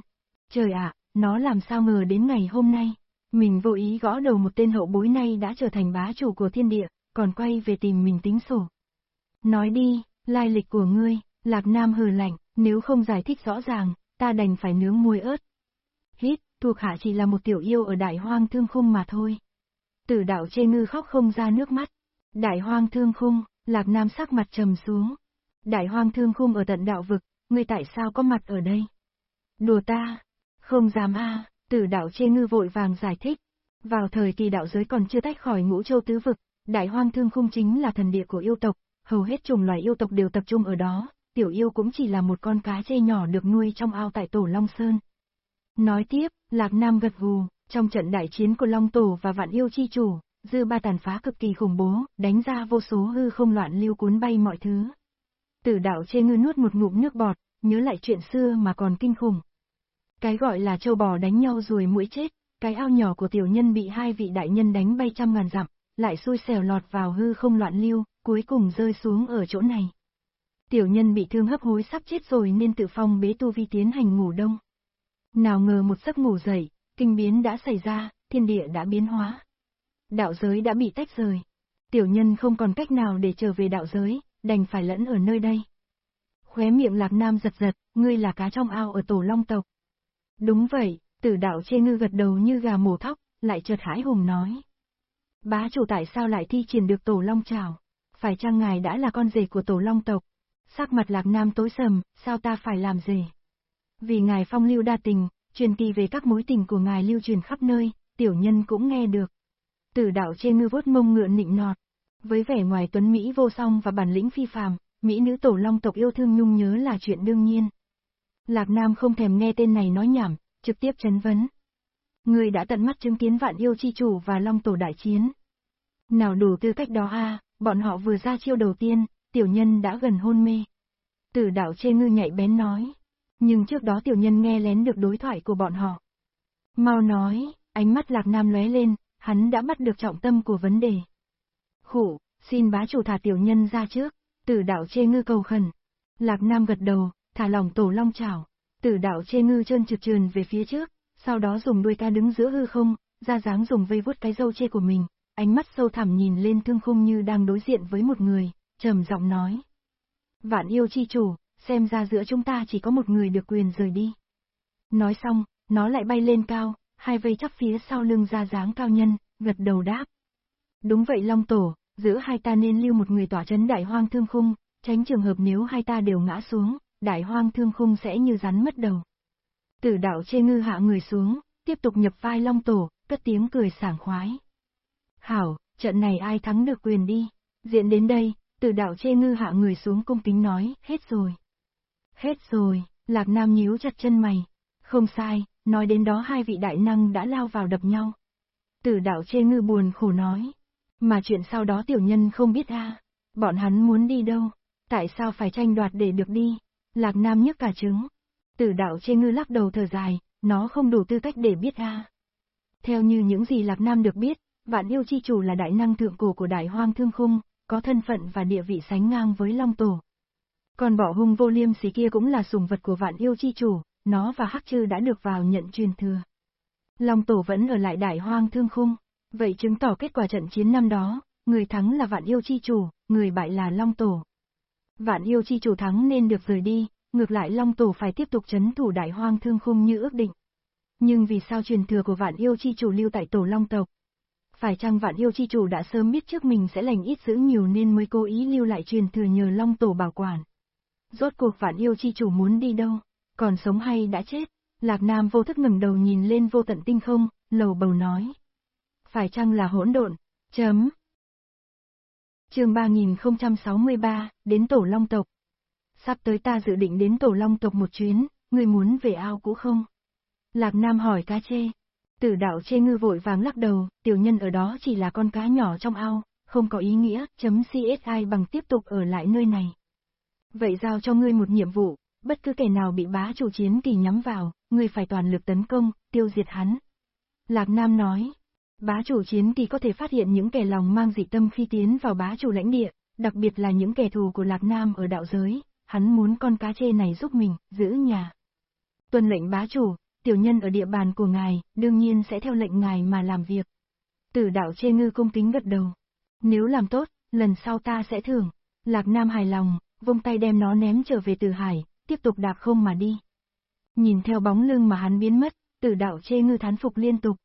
Speaker 1: Trời ạ, nó làm sao ngờ đến ngày hôm nay, mình vô ý gõ đầu một tên hậu bối nay đã trở thành bá chủ của thiên địa, còn quay về tìm mình tính sổ. Nói đi, lai lịch của ngươi, Lạc Nam hừ lạnh, nếu không giải thích rõ ràng, ta đành phải nướng muối ớt. Hít, thuộc hạ chỉ là một tiểu yêu ở đại hoang thương khung mà thôi. Tử đạo chê ngư khóc không ra nước mắt. Đại hoang thương khung, Lạc Nam sắc mặt trầm xuống. Đại hoang thương khung ở tận đạo vực, ngươi tại sao có mặt ở đây? Đùa ta, không dám a, tử đạo chê ngư vội vàng giải thích. Vào thời kỳ đạo giới còn chưa tách khỏi ngũ châu tứ vực, đại hoang thương khung chính là thần địa của yêu tộc, hầu hết chủng loài yêu tộc đều tập trung ở đó, tiểu yêu cũng chỉ là một con cá chê nhỏ được nuôi trong ao tại tổ Long Sơn. Nói tiếp, Lạc Nam gật gù, trong trận đại chiến của Long Tổ và Vạn Yêu Chi Chủ, dư ba tàn phá cực kỳ khủng bố, đánh ra vô số hư không loạn lưu cuốn bay mọi thứ. Tử đạo chê ngư nuốt một ngụm nước bọt, nhớ lại chuyện xưa mà còn kinh khủng. Cái gọi là châu bò đánh nhau rồi mũi chết, cái ao nhỏ của tiểu nhân bị hai vị đại nhân đánh bay trăm ngàn dặm, lại xui xẻo lọt vào hư không loạn lưu, cuối cùng rơi xuống ở chỗ này. Tiểu nhân bị thương hấp hối sắp chết rồi nên tự phong bế tu vi tiến hành ngủ đông. Nào ngờ một giấc ngủ dậy, kinh biến đã xảy ra, thiên địa đã biến hóa. Đạo giới đã bị tách rời. Tiểu nhân không còn cách nào để trở về đạo giới, đành phải lẫn ở nơi đây. Khóe miệng lạc nam giật giật, ngươi là cá trong ao ở tổ long tộc. Đúng vậy, tử đạo chê ngư gật đầu như gà mổ thóc, lại chợt hãi hùng nói. Bá chủ tại sao lại thi triển được tổ long trào? Phải chăng ngài đã là con rể của tổ long tộc? Sắc mặt lạc nam tối sầm, sao ta phải làm rể? Vì ngài phong lưu đa tình, truyền kỳ về các mối tình của ngài lưu truyền khắp nơi, tiểu nhân cũng nghe được. Tử đạo chê ngư vốt mông ngựa nịnh nọt. Với vẻ ngoài tuấn Mỹ vô song và bản lĩnh phi phàm, Mỹ nữ tổ long tộc yêu thương nhung nhớ là chuyện đương nhiên. Lạc Nam không thèm nghe tên này nói nhảm, trực tiếp chấn vấn. Người đã tận mắt chứng kiến vạn yêu chi chủ và long tổ đại chiến. Nào đủ tư cách đó a, bọn họ vừa ra chiêu đầu tiên, tiểu nhân đã gần hôn mê. Tử đạo chê ngư nhạy bén nói. Nhưng trước đó tiểu nhân nghe lén được đối thoại của bọn họ. Mau nói, ánh mắt lạc nam lóe lên, hắn đã bắt được trọng tâm của vấn đề. Khủ, xin bá chủ thả tiểu nhân ra trước, tử đạo chê ngư cầu khẩn. Lạc nam gật đầu, thả lòng tổ long chảo, tử đạo chê ngư chân trực trườn về phía trước, sau đó dùng đuôi ca đứng giữa hư không, ra dáng dùng vây vuốt cái dâu chê của mình, ánh mắt sâu thẳm nhìn lên thương khung như đang đối diện với một người, trầm giọng nói. Vạn yêu chi chủ, xem ra giữa chúng ta chỉ có một người được quyền rời đi. Nói xong, nó lại bay lên cao, hai vây chắp phía sau lưng ra dáng cao nhân, gật đầu đáp. Đúng vậy Long Tổ, giữa hai ta nên lưu một người tỏa chấn đại hoang thương khung, tránh trường hợp nếu hai ta đều ngã xuống, đại hoang thương khung sẽ như rắn mất đầu. Tử đạo chê ngư hạ người xuống, tiếp tục nhập vai Long Tổ, cất tiếng cười sảng khoái. Hảo, trận này ai thắng được quyền đi. Diện đến đây, tử đạo chê ngư hạ người xuống cung kính nói, hết rồi. Hết rồi, Lạc Nam nhíu chặt chân mày. Không sai, nói đến đó hai vị đại năng đã lao vào đập nhau. Tử đạo chê ngư buồn khổ nói. Mà chuyện sau đó tiểu nhân không biết a Bọn hắn muốn đi đâu? Tại sao phải tranh đoạt để được đi? Lạc Nam nhức cả trứng. Tử đạo chê ngư lắc đầu thở dài, nó không đủ tư cách để biết a Theo như những gì Lạc Nam được biết, Vạn yêu chi chủ là đại năng thượng cổ của đại hoang thương khung, có thân phận và địa vị sánh ngang với Long Tổ. Còn bỏ hung vô liêm xí kia cũng là sùng vật của vạn yêu chi chủ, nó và Hắc Trư đã được vào nhận truyền thừa. Long Tổ vẫn ở lại đại hoang thương khung, vậy chứng tỏ kết quả trận chiến năm đó, người thắng là vạn yêu chi chủ, người bại là Long Tổ. Vạn yêu chi chủ thắng nên được rời đi, ngược lại Long Tổ phải tiếp tục chấn thủ đại hoang thương khung như ước định. Nhưng vì sao truyền thừa của vạn yêu chi chủ lưu tại tổ Long tộc? Phải chăng vạn yêu chi chủ đã sớm biết trước mình sẽ lành ít giữ nhiều nên mới cố ý lưu lại truyền thừa nhờ Long Tổ bảo quản? Rốt cuộc vạn yêu chi chủ muốn đi đâu? Còn sống hay đã chết? Lạc Nam vô thức ngẩng đầu nhìn lên vô tận tinh không, lầu bầu nói. Phải chăng là hỗn độn? Chấm. chương 3063, đến Tổ Long Tộc. Sắp tới ta dự định đến Tổ Long Tộc một chuyến, người muốn về ao cũ không? Lạc Nam hỏi cá chê. Tử đạo chê ngư vội vàng lắc đầu, tiểu nhân ở đó chỉ là con cá nhỏ trong ao, không có ý nghĩa, chấm CSI bằng tiếp tục ở lại nơi này. Vậy giao cho ngươi một nhiệm vụ, bất cứ kẻ nào bị bá chủ chiến kỳ nhắm vào, người phải toàn lực tấn công, tiêu diệt hắn. Lạc Nam nói, bá chủ chiến kỳ có thể phát hiện những kẻ lòng mang dị tâm khi tiến vào bá chủ lãnh địa, đặc biệt là những kẻ thù của Lạc Nam ở đạo giới, hắn muốn con cá chê này giúp mình, giữ nhà. Tuân lệnh bá chủ, tiểu nhân ở địa bàn của ngài, đương nhiên sẽ theo lệnh ngài mà làm việc. Tử đạo chê ngư cung kính gật đầu. Nếu làm tốt, lần sau ta sẽ thưởng. Lạc Nam hài lòng, vung tay đem nó ném trở về từ hải, tiếp tục đạp không mà đi. Nhìn theo bóng lưng mà hắn biến mất, tử đạo chê ngư thán phục liên tục.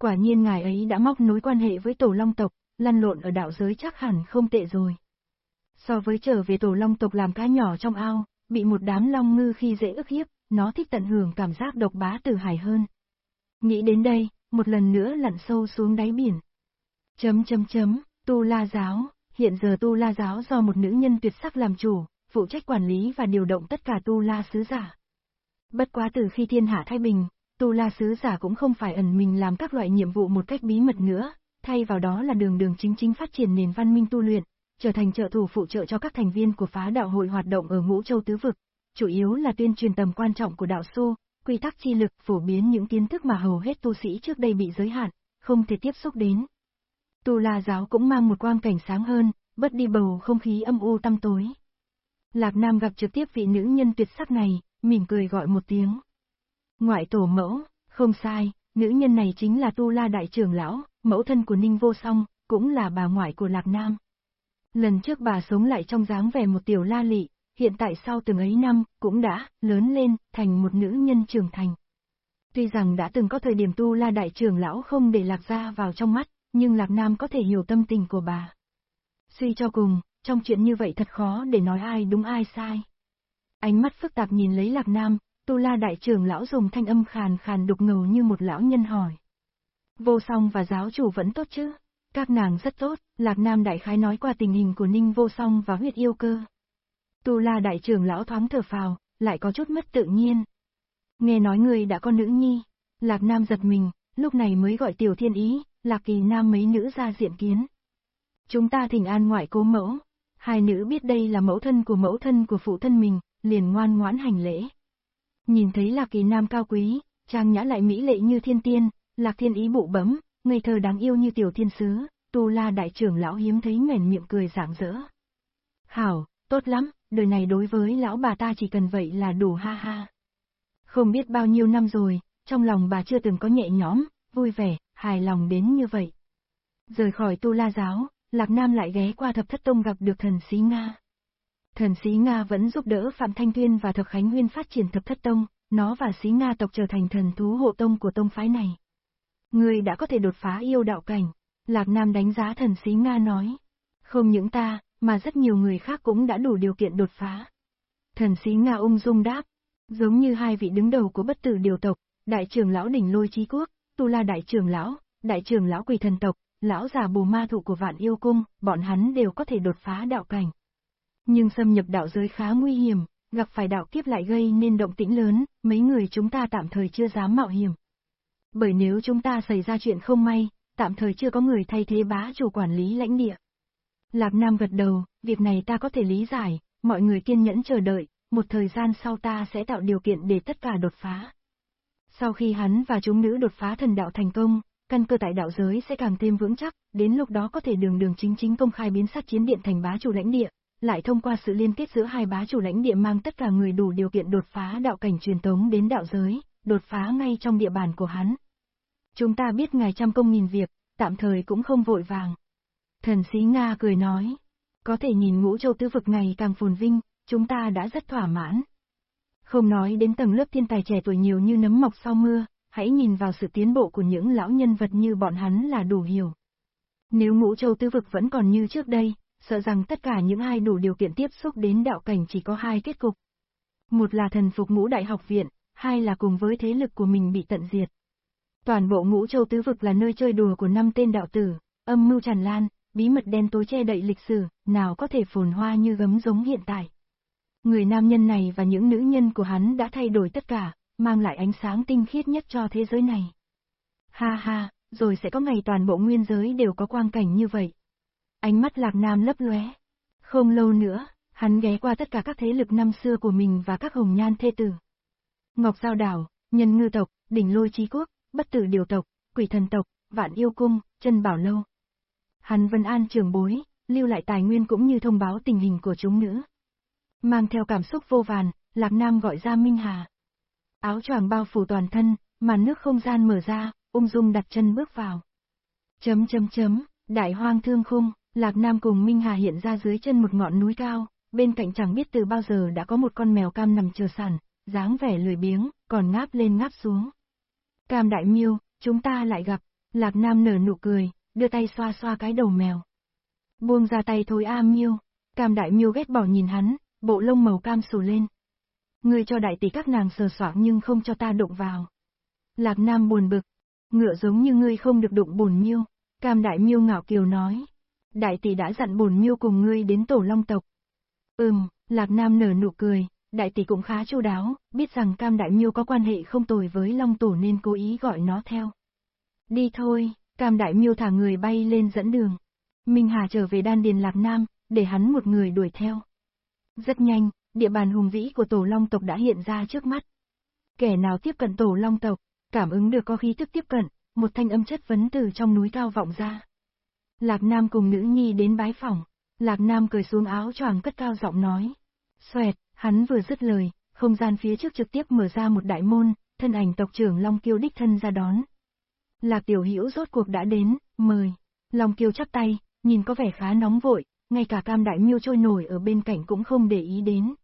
Speaker 1: Quả nhiên ngài ấy đã móc nối quan hệ với tổ long tộc, lăn lộn ở đạo giới chắc hẳn không tệ rồi. So với trở về tổ long tộc làm cá nhỏ trong ao, bị một đám long ngư khi dễ ức hiếp, nó thích tận hưởng cảm giác độc bá từ hải hơn. Nghĩ đến đây, một lần nữa lặn sâu xuống đáy biển. Chấm chấm chấm, Tu La Giáo, hiện giờ Tu La Giáo do một nữ nhân tuyệt sắc làm chủ, phụ trách quản lý và điều động tất cả Tu La sứ giả. Bất quá từ khi thiên hạ thái bình, Tu La sứ giả cũng không phải ẩn mình làm các loại nhiệm vụ một cách bí mật nữa, thay vào đó là đường đường chính chính phát triển nền văn minh tu luyện, trở thành trợ thủ phụ trợ cho các thành viên của phá đạo hội hoạt động ở ngũ châu tứ vực, chủ yếu là tuyên truyền tầm quan trọng của đạo xô, quy tắc chi lực phổ biến những kiến thức mà hầu hết tu sĩ trước đây bị giới hạn, không thể tiếp xúc đến. Tu La giáo cũng mang một quang cảnh sáng hơn, bất đi bầu không khí âm u tăm tối. Lạc Nam gặp trực tiếp vị nữ nhân tuyệt sắc này, mỉm cười gọi một tiếng. Ngoại tổ mẫu, không sai, nữ nhân này chính là Tu La đại trưởng lão, mẫu thân của Ninh Vô Song, cũng là bà ngoại của Lạc Nam. Lần trước bà sống lại trong dáng vẻ một tiểu la lị, hiện tại sau từng ấy năm, cũng đã, lớn lên, thành một nữ nhân trưởng thành. Tuy rằng đã từng có thời điểm tu la đại trưởng lão không để lạc ra vào trong mắt, nhưng lạc nam có thể hiểu tâm tình của bà. Suy cho cùng, trong chuyện như vậy thật khó để nói ai đúng ai sai. Ánh mắt phức tạp nhìn lấy lạc nam, tu la đại trưởng lão dùng thanh âm khàn khàn đục ngầu như một lão nhân hỏi. Vô song và giáo chủ vẫn tốt chứ? Các nàng rất tốt, lạc nam đại khái nói qua tình hình của ninh vô song và huyết yêu cơ. Tu la đại trưởng lão thoáng thở phào, lại có chút mất tự nhiên. Nghe nói người đã có nữ nhi. Lạc Nam giật mình, lúc này mới gọi tiểu thiên ý, lạc kỳ nam mấy nữ ra diện kiến. Chúng ta thỉnh an ngoại cố mẫu. Hai nữ biết đây là mẫu thân của mẫu thân của phụ thân mình, liền ngoan ngoãn hành lễ. Nhìn thấy lạc kỳ nam cao quý, trang nhã lại mỹ lệ như thiên tiên, lạc thiên ý bụ bấm, ngây thơ đáng yêu như tiểu thiên sứ, tu la đại trưởng lão hiếm thấy mền miệng cười rạng rỡ. Hảo, tốt lắm, đời này đối với lão bà ta chỉ cần vậy là đủ ha ha. Không biết bao nhiêu năm rồi, trong lòng bà chưa từng có nhẹ nhõm, vui vẻ, hài lòng đến như vậy. Rời khỏi tu la giáo, Lạc Nam lại ghé qua thập thất tông gặp được thần sĩ Nga. Thần sĩ Nga vẫn giúp đỡ Phạm Thanh Tuyên và Thập Khánh Nguyên phát triển thập thất tông, nó và sĩ Nga tộc trở thành thần thú hộ tông của tông phái này. Người đã có thể đột phá yêu đạo cảnh, Lạc Nam đánh giá thần sĩ Nga nói. Không những ta, mà rất nhiều người khác cũng đã đủ điều kiện đột phá. Thần sĩ Nga ung dung đáp, giống như hai vị đứng đầu của bất tử điều tộc, đại trưởng lão đỉnh lôi trí quốc, tu la đại trưởng lão, đại trưởng lão quỷ thần tộc, lão già bù ma thụ của vạn yêu cung, bọn hắn đều có thể đột phá đạo cảnh. Nhưng xâm nhập đạo giới khá nguy hiểm, gặp phải đạo kiếp lại gây nên động tĩnh lớn, mấy người chúng ta tạm thời chưa dám mạo hiểm. Bởi nếu chúng ta xảy ra chuyện không may, tạm thời chưa có người thay thế bá chủ quản lý lãnh địa. Lạp Nam gật đầu, việc này ta có thể lý giải, mọi người kiên nhẫn chờ đợi, một thời gian sau ta sẽ tạo điều kiện để tất cả đột phá. Sau khi hắn và chúng nữ đột phá thần đạo thành công, căn cơ tại đạo giới sẽ càng thêm vững chắc, đến lúc đó có thể đường đường chính chính công khai biến sát chiến điện thành bá chủ lãnh địa, lại thông qua sự liên kết giữa hai bá chủ lãnh địa mang tất cả người đủ điều kiện đột phá đạo cảnh truyền tống đến đạo giới, đột phá ngay trong địa bàn của hắn. Chúng ta biết ngài trăm công nghìn việc, tạm thời cũng không vội vàng, Thần sĩ Nga cười nói, có thể nhìn ngũ châu tứ vực ngày càng phồn vinh, chúng ta đã rất thỏa mãn. Không nói đến tầng lớp thiên tài trẻ tuổi nhiều như nấm mọc sau mưa, hãy nhìn vào sự tiến bộ của những lão nhân vật như bọn hắn là đủ hiểu. Nếu ngũ châu tứ vực vẫn còn như trước đây, sợ rằng tất cả những ai đủ điều kiện tiếp xúc đến đạo cảnh chỉ có hai kết cục. Một là thần phục ngũ đại học viện, hai là cùng với thế lực của mình bị tận diệt. Toàn bộ ngũ châu tứ vực là nơi chơi đùa của năm tên đạo tử, âm mưu tràn lan, bí mật đen tối che đậy lịch sử, nào có thể phồn hoa như gấm giống hiện tại. Người nam nhân này và những nữ nhân của hắn đã thay đổi tất cả, mang lại ánh sáng tinh khiết nhất cho thế giới này. Ha ha, rồi sẽ có ngày toàn bộ nguyên giới đều có quang cảnh như vậy. Ánh mắt lạc nam lấp lóe. Không lâu nữa, hắn ghé qua tất cả các thế lực năm xưa của mình và các hồng nhan thê tử. Ngọc Giao Đảo, Nhân Ngư Tộc, Đỉnh Lôi Trí Quốc, Bất Tử Điều Tộc, Quỷ Thần Tộc, Vạn Yêu Cung, chân Bảo Lâu. Hắn Vân An trường bối, lưu lại tài nguyên cũng như thông báo tình hình của chúng nữ. Mang theo cảm xúc vô vàn, Lạc Nam gọi ra Minh Hà. Áo choàng bao phủ toàn thân, màn nước không gian mở ra, ung dung đặt chân bước vào. Chấm chấm chấm, đại hoang thương khung, Lạc Nam cùng Minh Hà hiện ra dưới chân một ngọn núi cao, bên cạnh chẳng biết từ bao giờ đã có một con mèo cam nằm chờ sẵn, dáng vẻ lười biếng, còn ngáp lên ngáp xuống. Cam đại miêu, chúng ta lại gặp, Lạc Nam nở nụ cười, đưa tay xoa xoa cái đầu mèo. Buông ra tay thôi a miêu, cam đại miêu ghét bỏ nhìn hắn, bộ lông màu cam sù lên. Ngươi cho đại tỷ các nàng sờ soạng nhưng không cho ta đụng vào. Lạc Nam buồn bực, Ngựa giống như ngươi không được đụng bồn miêu, Cam Đại Miêu ngạo kiều nói. Đại tỷ đã dặn bồn miêu cùng ngươi đến tổ long tộc. Ừm, Lạc Nam nở nụ cười, đại tỷ cũng khá chu đáo, biết rằng Cam Đại Miêu có quan hệ không tồi với long tổ nên cố ý gọi nó theo. Đi thôi, Cam Đại Miêu thả người bay lên dẫn đường. Minh Hà trở về đan điền Lạc Nam, để hắn một người đuổi theo. Rất nhanh, địa bàn hùng vĩ của tổ long tộc đã hiện ra trước mắt. Kẻ nào tiếp cận tổ long tộc, cảm ứng được có khí thức tiếp cận, một thanh âm chất vấn từ trong núi cao vọng ra. Lạc Nam cùng nữ nhi đến bái phòng, Lạc Nam cười xuống áo choàng cất cao giọng nói. Xoẹt, hắn vừa dứt lời, không gian phía trước trực tiếp mở ra một đại môn, thân ảnh tộc trưởng Long Kiêu đích thân ra đón. Lạc Tiểu Hữu rốt cuộc đã đến, mời. Long Kiêu chắp tay, nhìn có vẻ khá nóng vội, ngay cả Cam Đại Miêu trôi nổi ở bên cạnh cũng không để ý đến.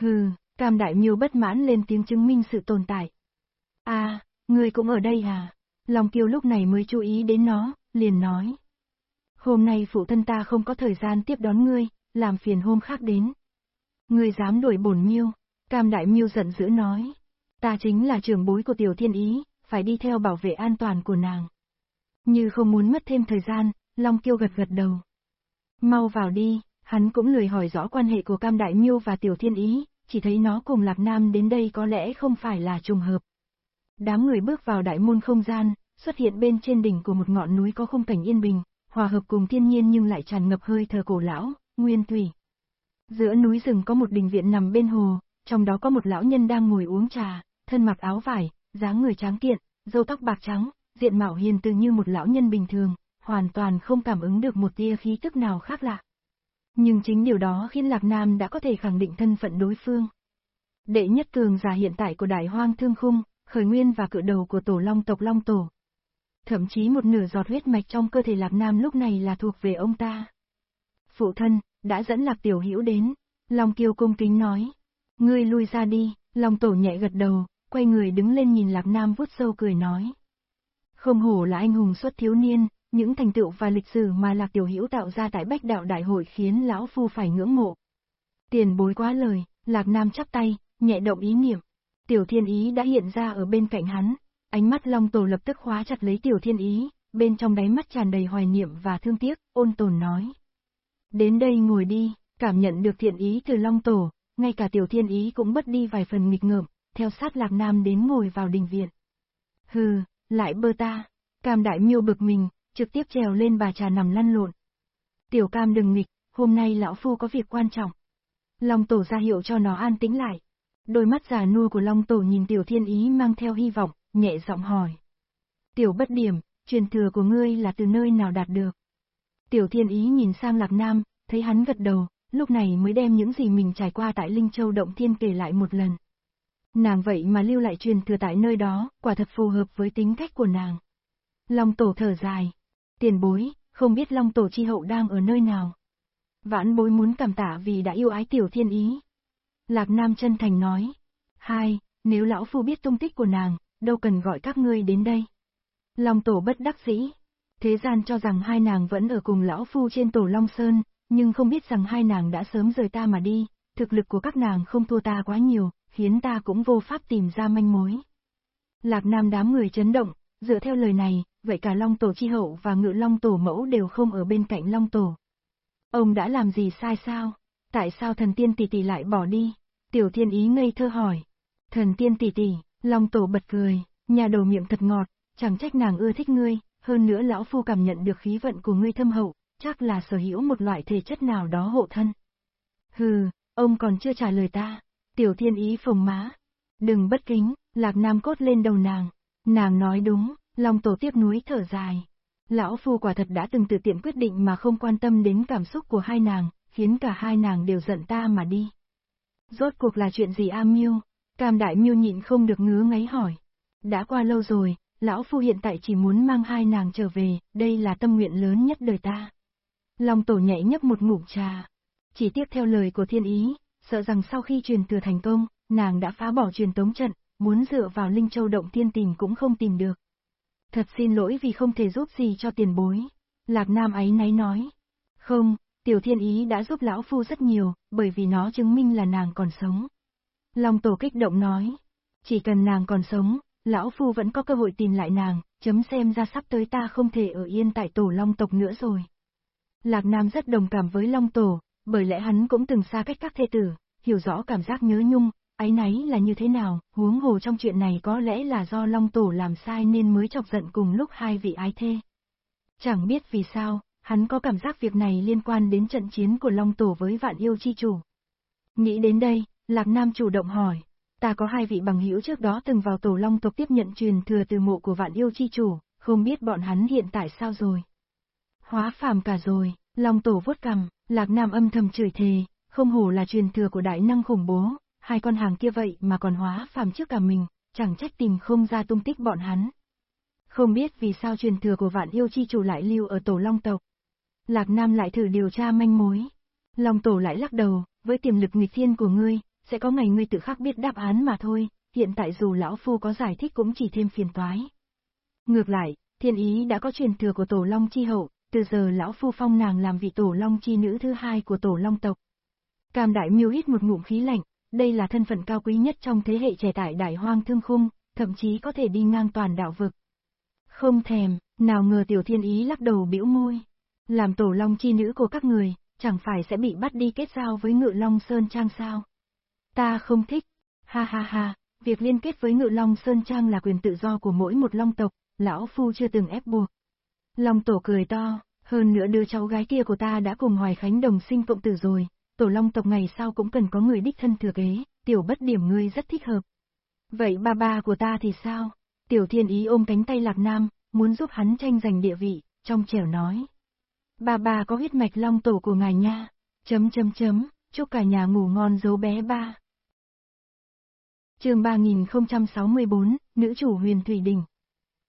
Speaker 1: Hừ, Cam Đại Miêu bất mãn lên tiếng chứng minh sự tồn tại. A, à, ngươi cũng ở đây à? Long Kiêu lúc này mới chú ý đến nó, liền nói. Hôm nay phụ thân ta không có thời gian tiếp đón ngươi, làm phiền hôm khác đến. Ngươi dám đuổi bổn miêu, Cam Đại Miêu giận dữ nói. Ta chính là trưởng bối của Tiểu Thiên Ý, phải đi theo bảo vệ an toàn của nàng. Như không muốn mất thêm thời gian, Long Kiêu gật gật đầu. Mau vào đi, hắn cũng lười hỏi rõ quan hệ của Cam Đại Miêu và Tiểu Thiên Ý, chỉ thấy nó cùng Lạc Nam đến đây có lẽ không phải là trùng hợp. Đám người bước vào đại môn không gian, xuất hiện bên trên đỉnh của một ngọn núi có khung cảnh yên bình, hòa hợp cùng thiên nhiên nhưng lại tràn ngập hơi thở cổ lão, nguyên thủy. Giữa núi rừng có một đình viện nằm bên hồ, trong đó có một lão nhân đang ngồi uống trà, thân mặc áo vải, dáng người tráng kiện, râu tóc bạc trắng, diện mạo hiền từ như một lão nhân bình thường, hoàn toàn không cảm ứng được một tia khí tức nào khác lạ. Nhưng chính điều đó khiến Lạc Nam đã có thể khẳng định thân phận đối phương. Đệ nhất cường giả hiện tại của Đại Hoang Thương Khung, khởi nguyên và cự đầu của tổ long tộc Long Tổ. Thậm chí một nửa giọt huyết mạch trong cơ thể Lạc Nam lúc này là thuộc về ông ta. Phụ thân, đã dẫn Lạc Tiểu Hữu đến, Long Kiêu cung kính nói. Ngươi lui ra đi, Long Tổ nhẹ gật đầu, quay người đứng lên nhìn Lạc Nam vuốt sâu cười nói. Không hổ là anh hùng xuất thiếu niên, những thành tựu và lịch sử mà Lạc Tiểu Hữu tạo ra tại Bách Đạo Đại hội khiến lão phu phải ngưỡng mộ. Tiền bối quá lời, Lạc Nam chắp tay, nhẹ động ý niệm. Tiểu Thiên Ý đã hiện ra ở bên cạnh hắn, ánh mắt Long Tổ lập tức khóa chặt lấy Tiểu Thiên Ý, bên trong đáy mắt tràn đầy hoài niệm và thương tiếc, ôn tồn nói. Đến đây ngồi đi, cảm nhận được thiện ý từ Long Tổ, ngay cả Tiểu Thiên Ý cũng bất đi vài phần nghịch ngợm, theo sát Lạc Nam đến ngồi vào đình viện. Hừ, lại bơ ta, cam đại miêu bực mình, trực tiếp trèo lên bà trà nằm lăn lộn. Tiểu cam đừng nghịch, hôm nay lão phu có việc quan trọng. Long tổ ra hiệu cho nó an tĩnh lại. Đôi mắt già nua của Long tổ nhìn tiểu thiên ý mang theo hy vọng, nhẹ giọng hỏi. Tiểu bất điểm, truyền thừa của ngươi là từ nơi nào đạt được? Tiểu thiên ý nhìn sang lạc nam, thấy hắn gật đầu, lúc này mới đem những gì mình trải qua tại Linh Châu Động Thiên kể lại một lần. Nàng vậy mà lưu lại truyền thừa tại nơi đó, quả thật phù hợp với tính cách của nàng. Long tổ thở dài, Tiền bối, không biết Long Tổ Chi Hậu đang ở nơi nào. Vãn bối muốn cảm tạ vì đã yêu ái tiểu thiên ý. Lạc Nam chân thành nói. Hai, nếu lão phu biết tung tích của nàng, đâu cần gọi các ngươi đến đây. Long Tổ bất đắc dĩ. Thế gian cho rằng hai nàng vẫn ở cùng lão phu trên tổ Long Sơn, nhưng không biết rằng hai nàng đã sớm rời ta mà đi, thực lực của các nàng không thua ta quá nhiều, khiến ta cũng vô pháp tìm ra manh mối. Lạc Nam đám người chấn động, dựa theo lời này, vậy cả Long Tổ Chi Hậu và Ngự Long Tổ Mẫu đều không ở bên cạnh Long Tổ. Ông đã làm gì sai sao? Tại sao thần tiên tỷ tỷ lại bỏ đi? Tiểu thiên ý ngây thơ hỏi. Thần tiên tỷ tỷ, Long Tổ bật cười, nhà đầu miệng thật ngọt, chẳng trách nàng ưa thích ngươi, hơn nữa lão phu cảm nhận được khí vận của ngươi thâm hậu, chắc là sở hữu một loại thể chất nào đó hộ thân. Hừ, ông còn chưa trả lời ta. Tiểu thiên ý phồng má. Đừng bất kính, lạc nam cốt lên đầu nàng. Nàng nói đúng, Long tổ tiếp núi thở dài. Lão Phu quả thật đã từng tự tiện quyết định mà không quan tâm đến cảm xúc của hai nàng, khiến cả hai nàng đều giận ta mà đi. Rốt cuộc là chuyện gì A Miêu? Cam Đại Miêu nhịn không được ngứa ngáy hỏi. Đã qua lâu rồi, Lão Phu hiện tại chỉ muốn mang hai nàng trở về, đây là tâm nguyện lớn nhất đời ta. Long tổ nhảy nhấp một ngụm trà. Chỉ tiếc theo lời của thiên ý, sợ rằng sau khi truyền thừa thành công, nàng đã phá bỏ truyền tống trận, muốn dựa vào Linh Châu Động Thiên tìm cũng không tìm được. Thật xin lỗi vì không thể giúp gì cho tiền bối. Lạc Nam ấy náy nói. Không, Tiểu Thiên Ý đã giúp Lão Phu rất nhiều, bởi vì nó chứng minh là nàng còn sống. Long Tổ kích động nói. Chỉ cần nàng còn sống, lão phu vẫn có cơ hội tìm lại nàng, chấm xem ra sắp tới ta không thể ở yên tại tổ long tộc nữa rồi. Lạc Nam rất đồng cảm với long tổ, bởi lẽ hắn cũng từng xa cách các thê tử, hiểu rõ cảm giác nhớ nhung, ái náy là như thế nào, huống hồ trong chuyện này có lẽ là do long tổ làm sai nên mới chọc giận cùng lúc hai vị ái thê. Chẳng biết vì sao, hắn có cảm giác việc này liên quan đến trận chiến của long tổ với vạn yêu chi chủ. Nghĩ đến đây, Lạc Nam chủ động hỏi, ta có hai vị bằng hữu trước đó từng vào tổ long tộc tiếp nhận truyền thừa từ mộ của vạn yêu chi chủ, không biết bọn hắn hiện tại sao rồi. Hóa phàm cả rồi, long tổ vuốt cằm, Lạc Nam âm thầm chửi thề, không hổ là truyền thừa của đại năng khủng bố, hai con hàng kia vậy mà còn hóa phàm trước cả mình, chẳng trách tìm không ra tung tích bọn hắn. Không biết vì sao truyền thừa của vạn yêu chi chủ lại lưu ở tổ long tộc. Lạc Nam lại thử điều tra manh mối. Long tổ lại lắc đầu, với tiềm lực nghịch thiên của ngươi, sẽ có ngày ngươi tự khắc biết đáp án mà thôi, hiện tại dù lão phu có giải thích cũng chỉ thêm phiền toái. Ngược lại, thiên ý đã có truyền thừa của tổ long chi hậu, từ giờ lão phu phong nàng làm vị tổ long chi nữ thứ hai của tổ long tộc. Cam đại miêu hít một ngụm khí lạnh, đây là thân phận cao quý nhất trong thế hệ trẻ tại đại hoang thương khung, thậm chí có thể đi ngang toàn đạo vực. Không thèm, nào ngờ tiểu thiên ý lắc đầu biểu môi. Làm tổ long chi nữ của các người, chẳng phải sẽ bị bắt đi kết giao với ngự long sơn trang sao? Ta không thích. Ha ha ha, việc liên kết với ngự long sơn trang là quyền tự do của mỗi một long tộc, lão phu chưa từng ép buộc. Long tổ cười to, hơn nữa đứa cháu gái kia của ta đã cùng Hoài Khánh đồng sinh cộng tử rồi, tổ long tộc ngày sau cũng cần có người đích thân thừa kế, tiểu bất điểm ngươi rất thích hợp. Vậy ba ba của ta thì sao? Tiểu thiên ý ôm cánh tay lạc nam, muốn giúp hắn tranh giành địa vị, trong trẻo nói. Ba ba có huyết mạch long tổ của ngài nha, chấm chấm chấm, chúc cả nhà ngủ ngon dấu bé ba. chương 3064, Nữ chủ huyền Thủy Đình.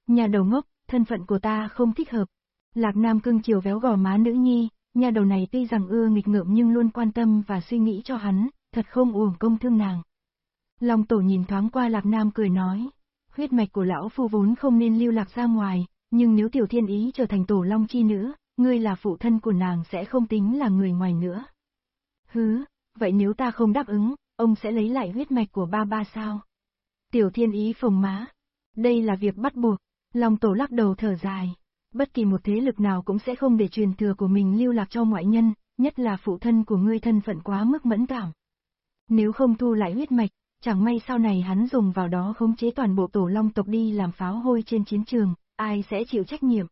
Speaker 1: Nhà đầu ngốc, thân phận của ta không thích hợp. Lạc Nam cưng chiều véo gò má nữ nhi, nhà đầu này tuy rằng ưa nghịch ngợm nhưng luôn quan tâm và suy nghĩ cho hắn, thật không uổng công thương nàng. Long tổ nhìn thoáng qua Lạc Nam cười nói, huyết mạch của lão phu vốn không nên lưu lạc ra ngoài, nhưng nếu tiểu thiên ý trở thành tổ long chi nữ, ngươi là phụ thân của nàng sẽ không tính là người ngoài nữa. Hứ, vậy nếu ta không đáp ứng, ông sẽ lấy lại huyết mạch của ba ba sao? Tiểu thiên ý phồng má. Đây là việc bắt buộc, Long tổ lắc đầu thở dài. Bất kỳ một thế lực nào cũng sẽ không để truyền thừa của mình lưu lạc cho ngoại nhân, nhất là phụ thân của ngươi thân phận quá mức mẫn cảm. Nếu không thu lại huyết mạch, chẳng may sau này hắn dùng vào đó khống chế toàn bộ tổ long tộc đi làm pháo hôi trên chiến trường, ai sẽ chịu trách nhiệm?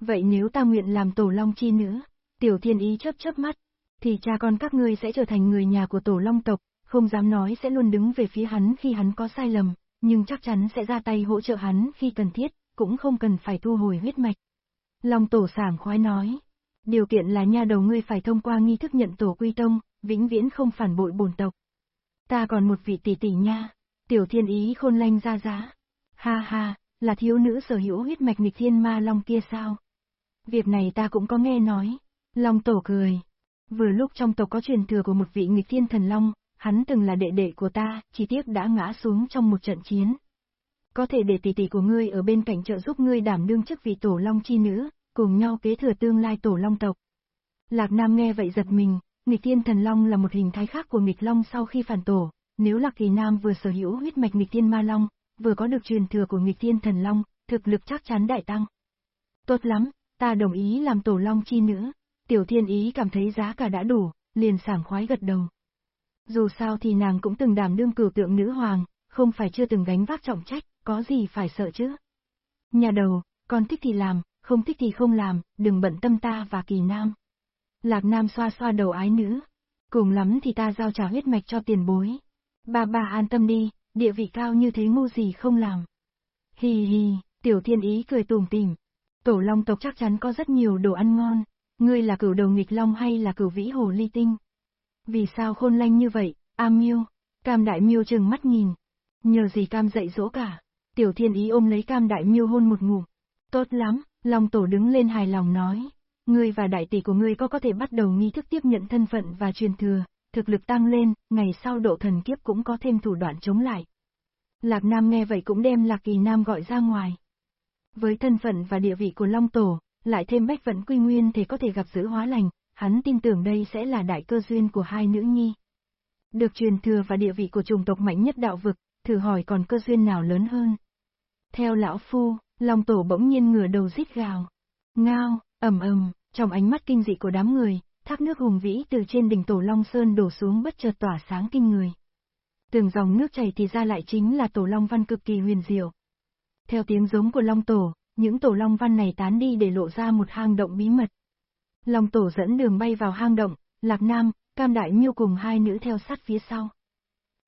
Speaker 1: Vậy nếu ta nguyện làm tổ long chi nữa, tiểu thiên ý chớp chớp mắt, thì cha con các ngươi sẽ trở thành người nhà của tổ long tộc, không dám nói sẽ luôn đứng về phía hắn khi hắn có sai lầm, nhưng chắc chắn sẽ ra tay hỗ trợ hắn khi cần thiết, cũng không cần phải thu hồi huyết mạch. Long tổ sảng khoái nói, điều kiện là nha đầu ngươi phải thông qua nghi thức nhận tổ quy tông, vĩnh viễn không phản bội bổn tộc. Ta còn một vị tỷ tỷ nha, tiểu thiên ý khôn lanh ra giá. Ha ha, là thiếu nữ sở hữu huyết mạch nghịch thiên ma long kia sao? Việc này ta cũng có nghe nói. Long tổ cười. Vừa lúc trong tộc có truyền thừa của một vị nghịch thiên thần long, hắn từng là đệ đệ của ta, chỉ tiếc đã ngã xuống trong một trận chiến. Có thể để tỷ tỷ của ngươi ở bên cạnh trợ giúp ngươi đảm đương chức vị tổ long chi nữ, cùng nhau kế thừa tương lai tổ long tộc. Lạc Nam nghe vậy giật mình, nghịch thiên thần long là một hình thái khác của nghịch long sau khi phản tổ, nếu Lạc Kỳ Nam vừa sở hữu huyết mạch nghịch thiên ma long, vừa có được truyền thừa của nghịch thiên thần long, thực lực chắc chắn đại tăng. Tốt lắm, ta đồng ý làm tổ long chi nữ. Tiểu thiên ý cảm thấy giá cả đã đủ, liền sảng khoái gật đầu. Dù sao thì nàng cũng từng đảm đương cửu tượng nữ hoàng, không phải chưa từng gánh vác trọng trách, có gì phải sợ chứ. Nhà đầu, con thích thì làm, không thích thì không làm, đừng bận tâm ta và kỳ nam. Lạc nam xoa xoa đầu ái nữ. Cùng lắm thì ta giao trả huyết mạch cho tiền bối. Ba ba an tâm đi, địa vị cao như thế ngu gì không làm. Hì hì, tiểu thiên ý cười tùm tìm. Tổ long tộc chắc chắn có rất nhiều đồ ăn ngon. Ngươi là cửu đầu nghịch long hay là cửu vĩ hồ ly tinh? Vì sao khôn lanh như vậy, A Miêu? Cam Đại Miêu chừng mắt nhìn. Nhờ gì Cam dạy dỗ cả. Tiểu Thiên Ý ôm lấy Cam Đại Miêu hôn một ngủ. Tốt lắm, Long Tổ đứng lên hài lòng nói. Ngươi và đại tỷ của ngươi có có thể bắt đầu nghi thức tiếp nhận thân phận và truyền thừa, thực lực tăng lên, ngày sau độ thần kiếp cũng có thêm thủ đoạn chống lại. Lạc Nam nghe vậy cũng đem Lạc Kỳ Nam gọi ra ngoài. Với thân phận và địa vị của Long Tổ, lại thêm bách vận quy nguyên thì có thể gặp giữ hóa lành, hắn tin tưởng đây sẽ là đại cơ duyên của hai nữ nhi. Được truyền thừa và địa vị của chủng tộc mạnh nhất đạo vực, thử hỏi còn cơ duyên nào lớn hơn. Theo lão phu, Long Tổ bỗng nhiên ngửa đầu rít gào. Ngao, ầm ầm, trong ánh mắt kinh dị của đám người, thác nước hùng vĩ từ trên đỉnh Tổ Long Sơn đổ xuống bất chợt tỏa sáng kinh người. Từng dòng nước chảy thì ra lại chính là Tổ Long Văn cực kỳ huyền diệu. Theo tiếng giống của Long Tổ, những Tổ Long Văn này tán đi để lộ ra một hang động bí mật. Long Tổ dẫn đường bay vào hang động, Lạc Nam, Cam Đại Miêu cùng hai nữ theo sát phía sau.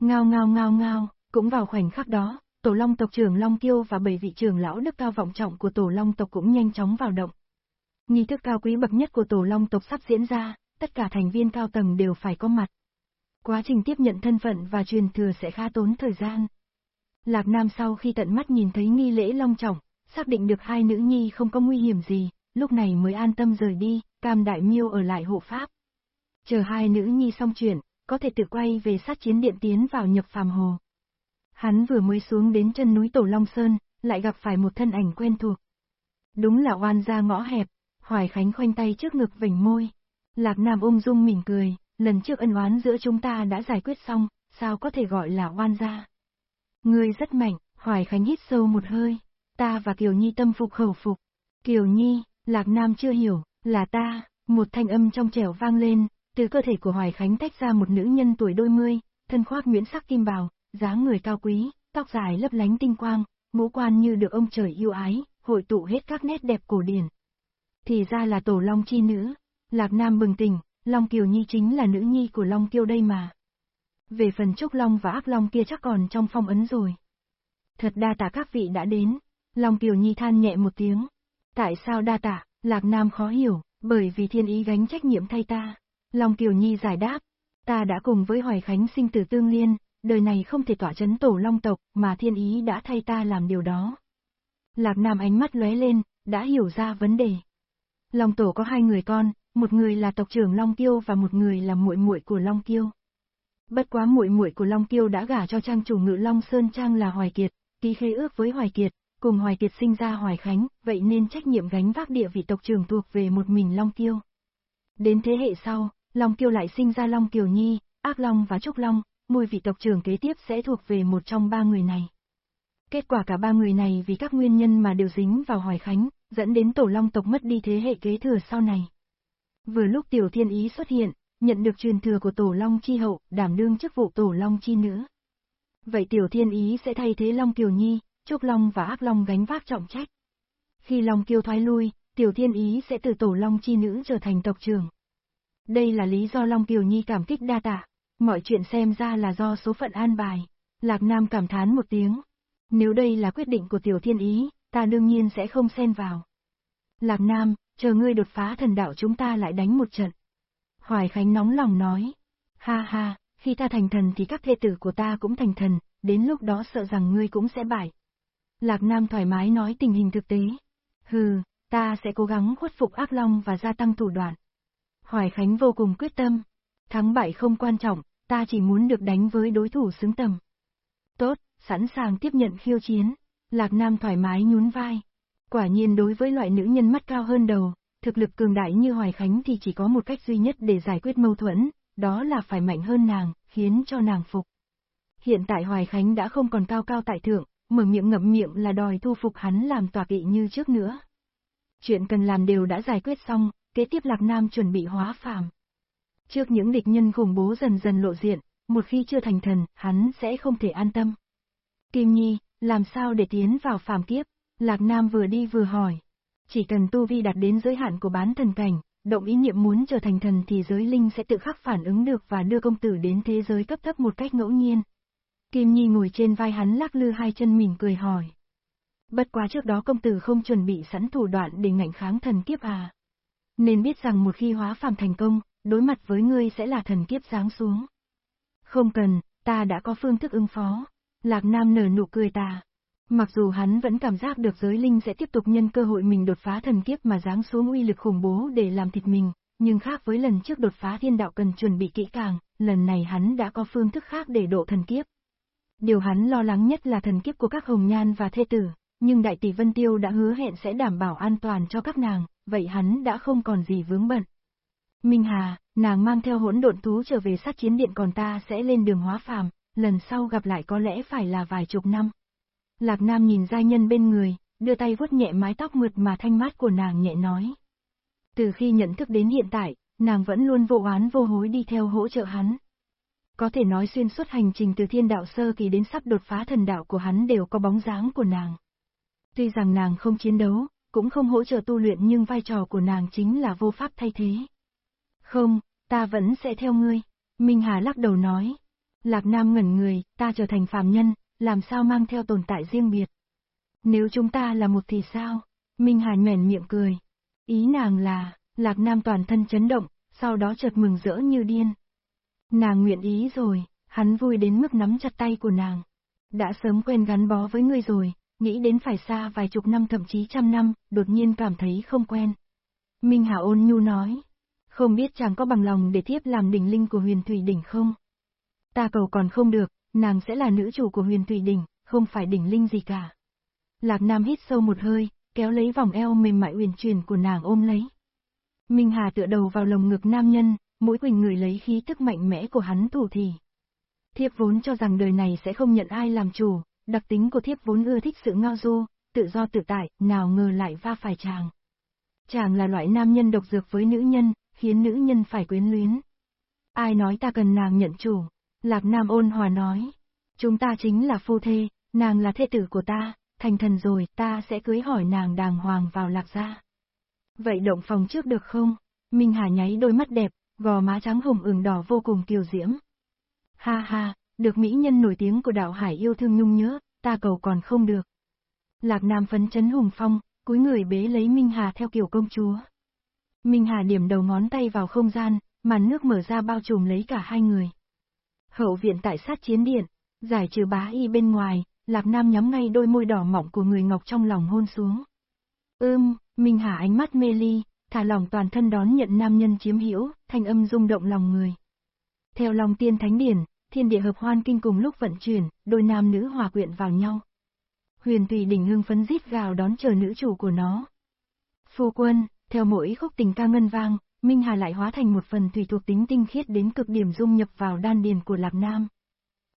Speaker 1: Ngao ngao ngao ngao, cũng vào khoảnh khắc đó, Tổ Long tộc trưởng Long Kiêu và bảy vị trưởng lão đức cao vọng trọng của Tổ Long tộc cũng nhanh chóng vào động. Nghi thức cao quý bậc nhất của Tổ Long tộc sắp diễn ra, tất cả thành viên cao tầng đều phải có mặt. Quá trình tiếp nhận thân phận và truyền thừa sẽ khá tốn thời gian. Lạc Nam sau khi tận mắt nhìn thấy nghi lễ long trọng, xác định được hai nữ nhi không có nguy hiểm gì, lúc này mới an tâm rời đi, cam đại miêu ở lại hộ pháp. Chờ hai nữ nhi xong chuyện, có thể tự quay về sát chiến điện tiến vào nhập phàm hồ. Hắn vừa mới xuống đến chân núi Tổ Long Sơn, lại gặp phải một thân ảnh quen thuộc. Đúng là oan gia ngõ hẹp, Hoài Khánh khoanh tay trước ngực vỉnh môi. Lạc Nam ung dung mỉm cười, lần trước ân oán giữa chúng ta đã giải quyết xong, sao có thể gọi là oan gia. Ngươi rất mạnh, Hoài Khánh hít sâu một hơi, ta và Kiều Nhi tâm phục khẩu phục. Kiều Nhi, Lạc Nam chưa hiểu, là ta, một thanh âm trong trẻo vang lên, từ cơ thể của Hoài Khánh tách ra một nữ nhân tuổi đôi mươi, thân khoác nguyễn sắc kim bào, dáng người cao quý, tóc dài lấp lánh tinh quang, ngũ quan như được ông trời yêu ái, hội tụ hết các nét đẹp cổ điển. Thì ra là tổ Long chi nữ, Lạc Nam bừng tỉnh, Long Kiều Nhi chính là nữ nhi của Long Kiêu đây mà. Về phần Trúc Long và Ác Long kia chắc còn trong phong ấn rồi. Thật đa tạ các vị đã đến, Long Kiều Nhi than nhẹ một tiếng. Tại sao đa tạ, Lạc Nam khó hiểu, bởi vì thiên ý gánh trách nhiệm thay ta. Long Kiều Nhi giải đáp, ta đã cùng với Hoài Khánh sinh tử tương liên, đời này không thể tỏa chấn tổ long tộc, mà thiên ý đã thay ta làm điều đó. Lạc Nam ánh mắt lóe lên, đã hiểu ra vấn đề. Long tổ có hai người con, một người là tộc trưởng Long Kiêu và một người là muội muội của Long Kiêu. Bất quá muội muội của Long Kiêu đã gả cho trang chủ Ngự Long Sơn Trang là Hoài Kiệt, ký khế ước với Hoài Kiệt, cùng Hoài Kiệt sinh ra Hoài Khánh, vậy nên trách nhiệm gánh vác địa vị tộc trưởng thuộc về một mình Long Kiêu. Đến thế hệ sau, Long Kiêu lại sinh ra Long Kiều Nhi, Ác Long và Trúc Long, mùi vị tộc trưởng kế tiếp sẽ thuộc về một trong ba người này. Kết quả cả ba người này vì các nguyên nhân mà đều dính vào Hoài Khánh, dẫn đến tổ long tộc mất đi thế hệ kế thừa sau này. Vừa lúc Tiểu Thiên Ý xuất hiện, nhận được truyền thừa của tổ long chi hậu, đảm đương chức vụ tổ long chi nữ. Vậy Tiểu Thiên Ý sẽ thay thế Long Kiều Nhi, Trúc Long và Ác Long gánh vác trọng trách. Khi Long Kiều thoái lui, Tiểu Thiên Ý sẽ từ tổ long chi nữ trở thành tộc trưởng. Đây là lý do Long Kiều Nhi cảm kích đa tạ. Mọi chuyện xem ra là do số phận an bài. Lạc Nam cảm thán một tiếng. Nếu đây là quyết định của tiểu thiên ý, ta đương nhiên sẽ không xen vào. Lạc Nam, chờ ngươi đột phá thần đạo chúng ta lại đánh một trận. Hoài Khánh nóng lòng nói. Ha ha, khi ta thành thần thì các thê tử của ta cũng thành thần, đến lúc đó sợ rằng ngươi cũng sẽ bại. Lạc Nam thoải mái nói tình hình thực tế. Hừ, ta sẽ cố gắng khuất phục ác long và gia tăng thủ đoạn. Hoài Khánh vô cùng quyết tâm. Thắng bại không quan trọng, ta chỉ muốn được đánh với đối thủ xứng tầm. Tốt, sẵn sàng tiếp nhận khiêu chiến. Lạc Nam thoải mái nhún vai. Quả nhiên đối với loại nữ nhân mắt cao hơn đầu, thực lực cường đại như Hoài Khánh thì chỉ có một cách duy nhất để giải quyết mâu thuẫn, đó là phải mạnh hơn nàng, khiến cho nàng phục. Hiện tại Hoài Khánh đã không còn cao cao tại thượng, mở miệng ngậm miệng là đòi thu phục hắn làm tòa kỵ như trước nữa. Chuyện cần làm đều đã giải quyết xong, kế tiếp Lạc Nam chuẩn bị hóa phàm. Trước những địch nhân khủng bố dần dần lộ diện, một khi chưa thành thần, hắn sẽ không thể an tâm. Kim Nhi, làm sao để tiến vào phàm kiếp? Lạc Nam vừa đi vừa hỏi. Chỉ cần tu vi đạt đến giới hạn của bán thần cảnh, động ý niệm muốn trở thành thần thì giới linh sẽ tự khắc phản ứng được và đưa công tử đến thế giới cấp thấp một cách ngẫu nhiên. Kim Nhi ngồi trên vai hắn lắc lư hai chân mỉm cười hỏi. Bất quá trước đó công tử không chuẩn bị sẵn thủ đoạn để ngạnh kháng thần kiếp à. Nên biết rằng một khi hóa phàm thành công, đối mặt với ngươi sẽ là thần kiếp giáng xuống. Không cần, ta đã có phương thức ứng phó. Lạc Nam nở nụ cười tà. Mặc dù hắn vẫn cảm giác được giới linh sẽ tiếp tục nhân cơ hội mình đột phá thần kiếp mà giáng xuống uy lực khủng bố để làm thịt mình, nhưng khác với lần trước đột phá thiên đạo cần chuẩn bị kỹ càng, lần này hắn đã có phương thức khác để độ thần kiếp. Điều hắn lo lắng nhất là thần kiếp của các hồng nhan và thê tử, nhưng đại tỷ Vân Tiêu đã hứa hẹn sẽ đảm bảo an toàn cho các nàng, vậy hắn đã không còn gì vướng bận. Minh Hà, nàng mang theo hỗn độn thú trở về sát chiến điện còn ta sẽ lên đường hóa phàm, lần sau gặp lại có lẽ phải là vài chục năm. Lạc Nam nhìn giai nhân bên người, đưa tay vuốt nhẹ mái tóc mượt mà thanh mát của nàng nhẹ nói. Từ khi nhận thức đến hiện tại, nàng vẫn luôn vô oán vô hối đi theo hỗ trợ hắn. Có thể nói xuyên suốt hành trình từ thiên đạo sơ kỳ đến sắp đột phá thần đạo của hắn đều có bóng dáng của nàng. Tuy rằng nàng không chiến đấu, cũng không hỗ trợ tu luyện nhưng vai trò của nàng chính là vô pháp thay thế. Không, ta vẫn sẽ theo ngươi. Minh Hà lắc đầu nói. Lạc Nam ngẩn người, ta trở thành phàm nhân, làm sao mang theo tồn tại riêng biệt. Nếu chúng ta là một thì sao? Minh Hà nhoẻn miệng cười. Ý nàng là, Lạc Nam toàn thân chấn động, sau đó chợt mừng rỡ như điên. Nàng nguyện ý rồi, hắn vui đến mức nắm chặt tay của nàng. Đã sớm quen gắn bó với ngươi rồi, nghĩ đến phải xa vài chục năm thậm chí trăm năm, đột nhiên cảm thấy không quen. Minh Hà ôn nhu nói, không biết chàng có bằng lòng để thiếp làm đỉnh linh của huyền thủy đỉnh không? Ta cầu còn không được, nàng sẽ là nữ chủ của huyền thủy đỉnh, không phải đỉnh linh gì cả. Lạc Nam hít sâu một hơi, kéo lấy vòng eo mềm mại uyển chuyển của nàng ôm lấy. Minh Hà tựa đầu vào lồng ngực nam nhân, mũi quỳnh người lấy khí tức mạnh mẽ của hắn thủ thì. Thiếp vốn cho rằng đời này sẽ không nhận ai làm chủ, đặc tính của thiếp vốn ưa thích sự ngao du, tự do tự tại, nào ngờ lại va phải chàng. Chàng là loại nam nhân độc dược với nữ nhân, khiến nữ nhân phải quyến luyến. Ai nói ta cần nàng nhận chủ? Lạc Nam ôn hòa nói. Chúng ta chính là phu thê, nàng là thê tử của ta, thành thần rồi ta sẽ cưới hỏi nàng đàng hoàng vào lạc gia. Vậy động phòng trước được không? Minh Hà nháy đôi mắt đẹp, gò má trắng hồng ửng đỏ vô cùng kiều diễm. Ha ha, được mỹ nhân nổi tiếng của đạo hải yêu thương nhung nhớ, ta cầu còn không được. Lạc Nam phấn chấn hùng phong, cúi người bế lấy Minh Hà theo kiểu công chúa. Minh Hà điểm đầu ngón tay vào không gian, màn nước mở ra bao trùm lấy cả hai người. Hậu viện tại sát chiến điện, giải trừ bá y bên ngoài, Lạc Nam nhắm ngay đôi môi đỏ mọng của người ngọc trong lòng hôn xuống. Ưm, Minh Hà ánh mắt mê ly, thả lỏng toàn thân đón nhận nam nhân chiếm hữu, thanh âm rung động lòng người. Theo lòng tiên thánh điển, thiên địa hợp hoan kinh cùng lúc vận chuyển, đôi nam nữ hòa quyện vào nhau. Huyền tùy đỉnh hương phấn rít gào đón chờ nữ chủ của nó. Phu quân, theo mỗi khúc tình ca ngân vang, Minh Hà lại hóa thành một phần thủy thuộc tính tinh khiết đến cực điểm dung nhập vào đan điền của Lạp Nam.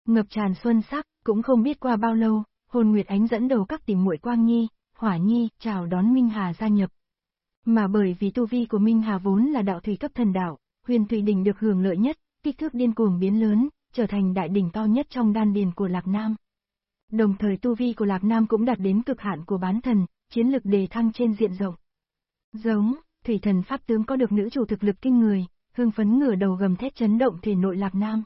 Speaker 1: Ngập tràn xuân sắc, cũng không biết qua bao lâu, hồn nguyệt ánh dẫn đầu các tìm muội Quang Nhi, Hỏa Nhi, chào đón Minh Hà gia nhập. Mà bởi vì tu vi của Minh Hà vốn là đạo thủy cấp thần đạo, huyền thủy đỉnh được hưởng lợi nhất, kích thước điên cuồng biến lớn, trở thành đại đỉnh to nhất trong đan điền của Lạc Nam. Đồng thời tu vi của Lạc Nam cũng đạt đến cực hạn của bán thần, chiến lực đề thăng trên diện rộng. Giống, thủy thần pháp tướng có được nữ chủ thực lực kinh người, hương phấn ngửa đầu gầm thét chấn động thể nội Lạc Nam.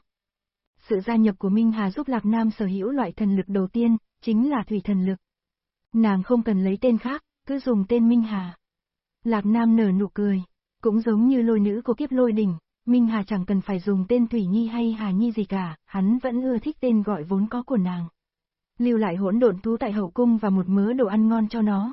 Speaker 1: Sự gia nhập của Minh Hà giúp Lạc Nam sở hữu loại thần lực đầu tiên, chính là thủy thần lực. Nàng không cần lấy tên khác, cứ dùng tên Minh Hà. Lạc Nam nở nụ cười, cũng giống như lôi nữ của kiếp lôi đỉnh, Minh Hà chẳng cần phải dùng tên Thủy Nhi hay Hà Nhi gì cả, hắn vẫn ưa thích tên gọi vốn có của nàng. Lưu lại hỗn độn thú tại hậu cung và một mớ đồ ăn ngon cho nó,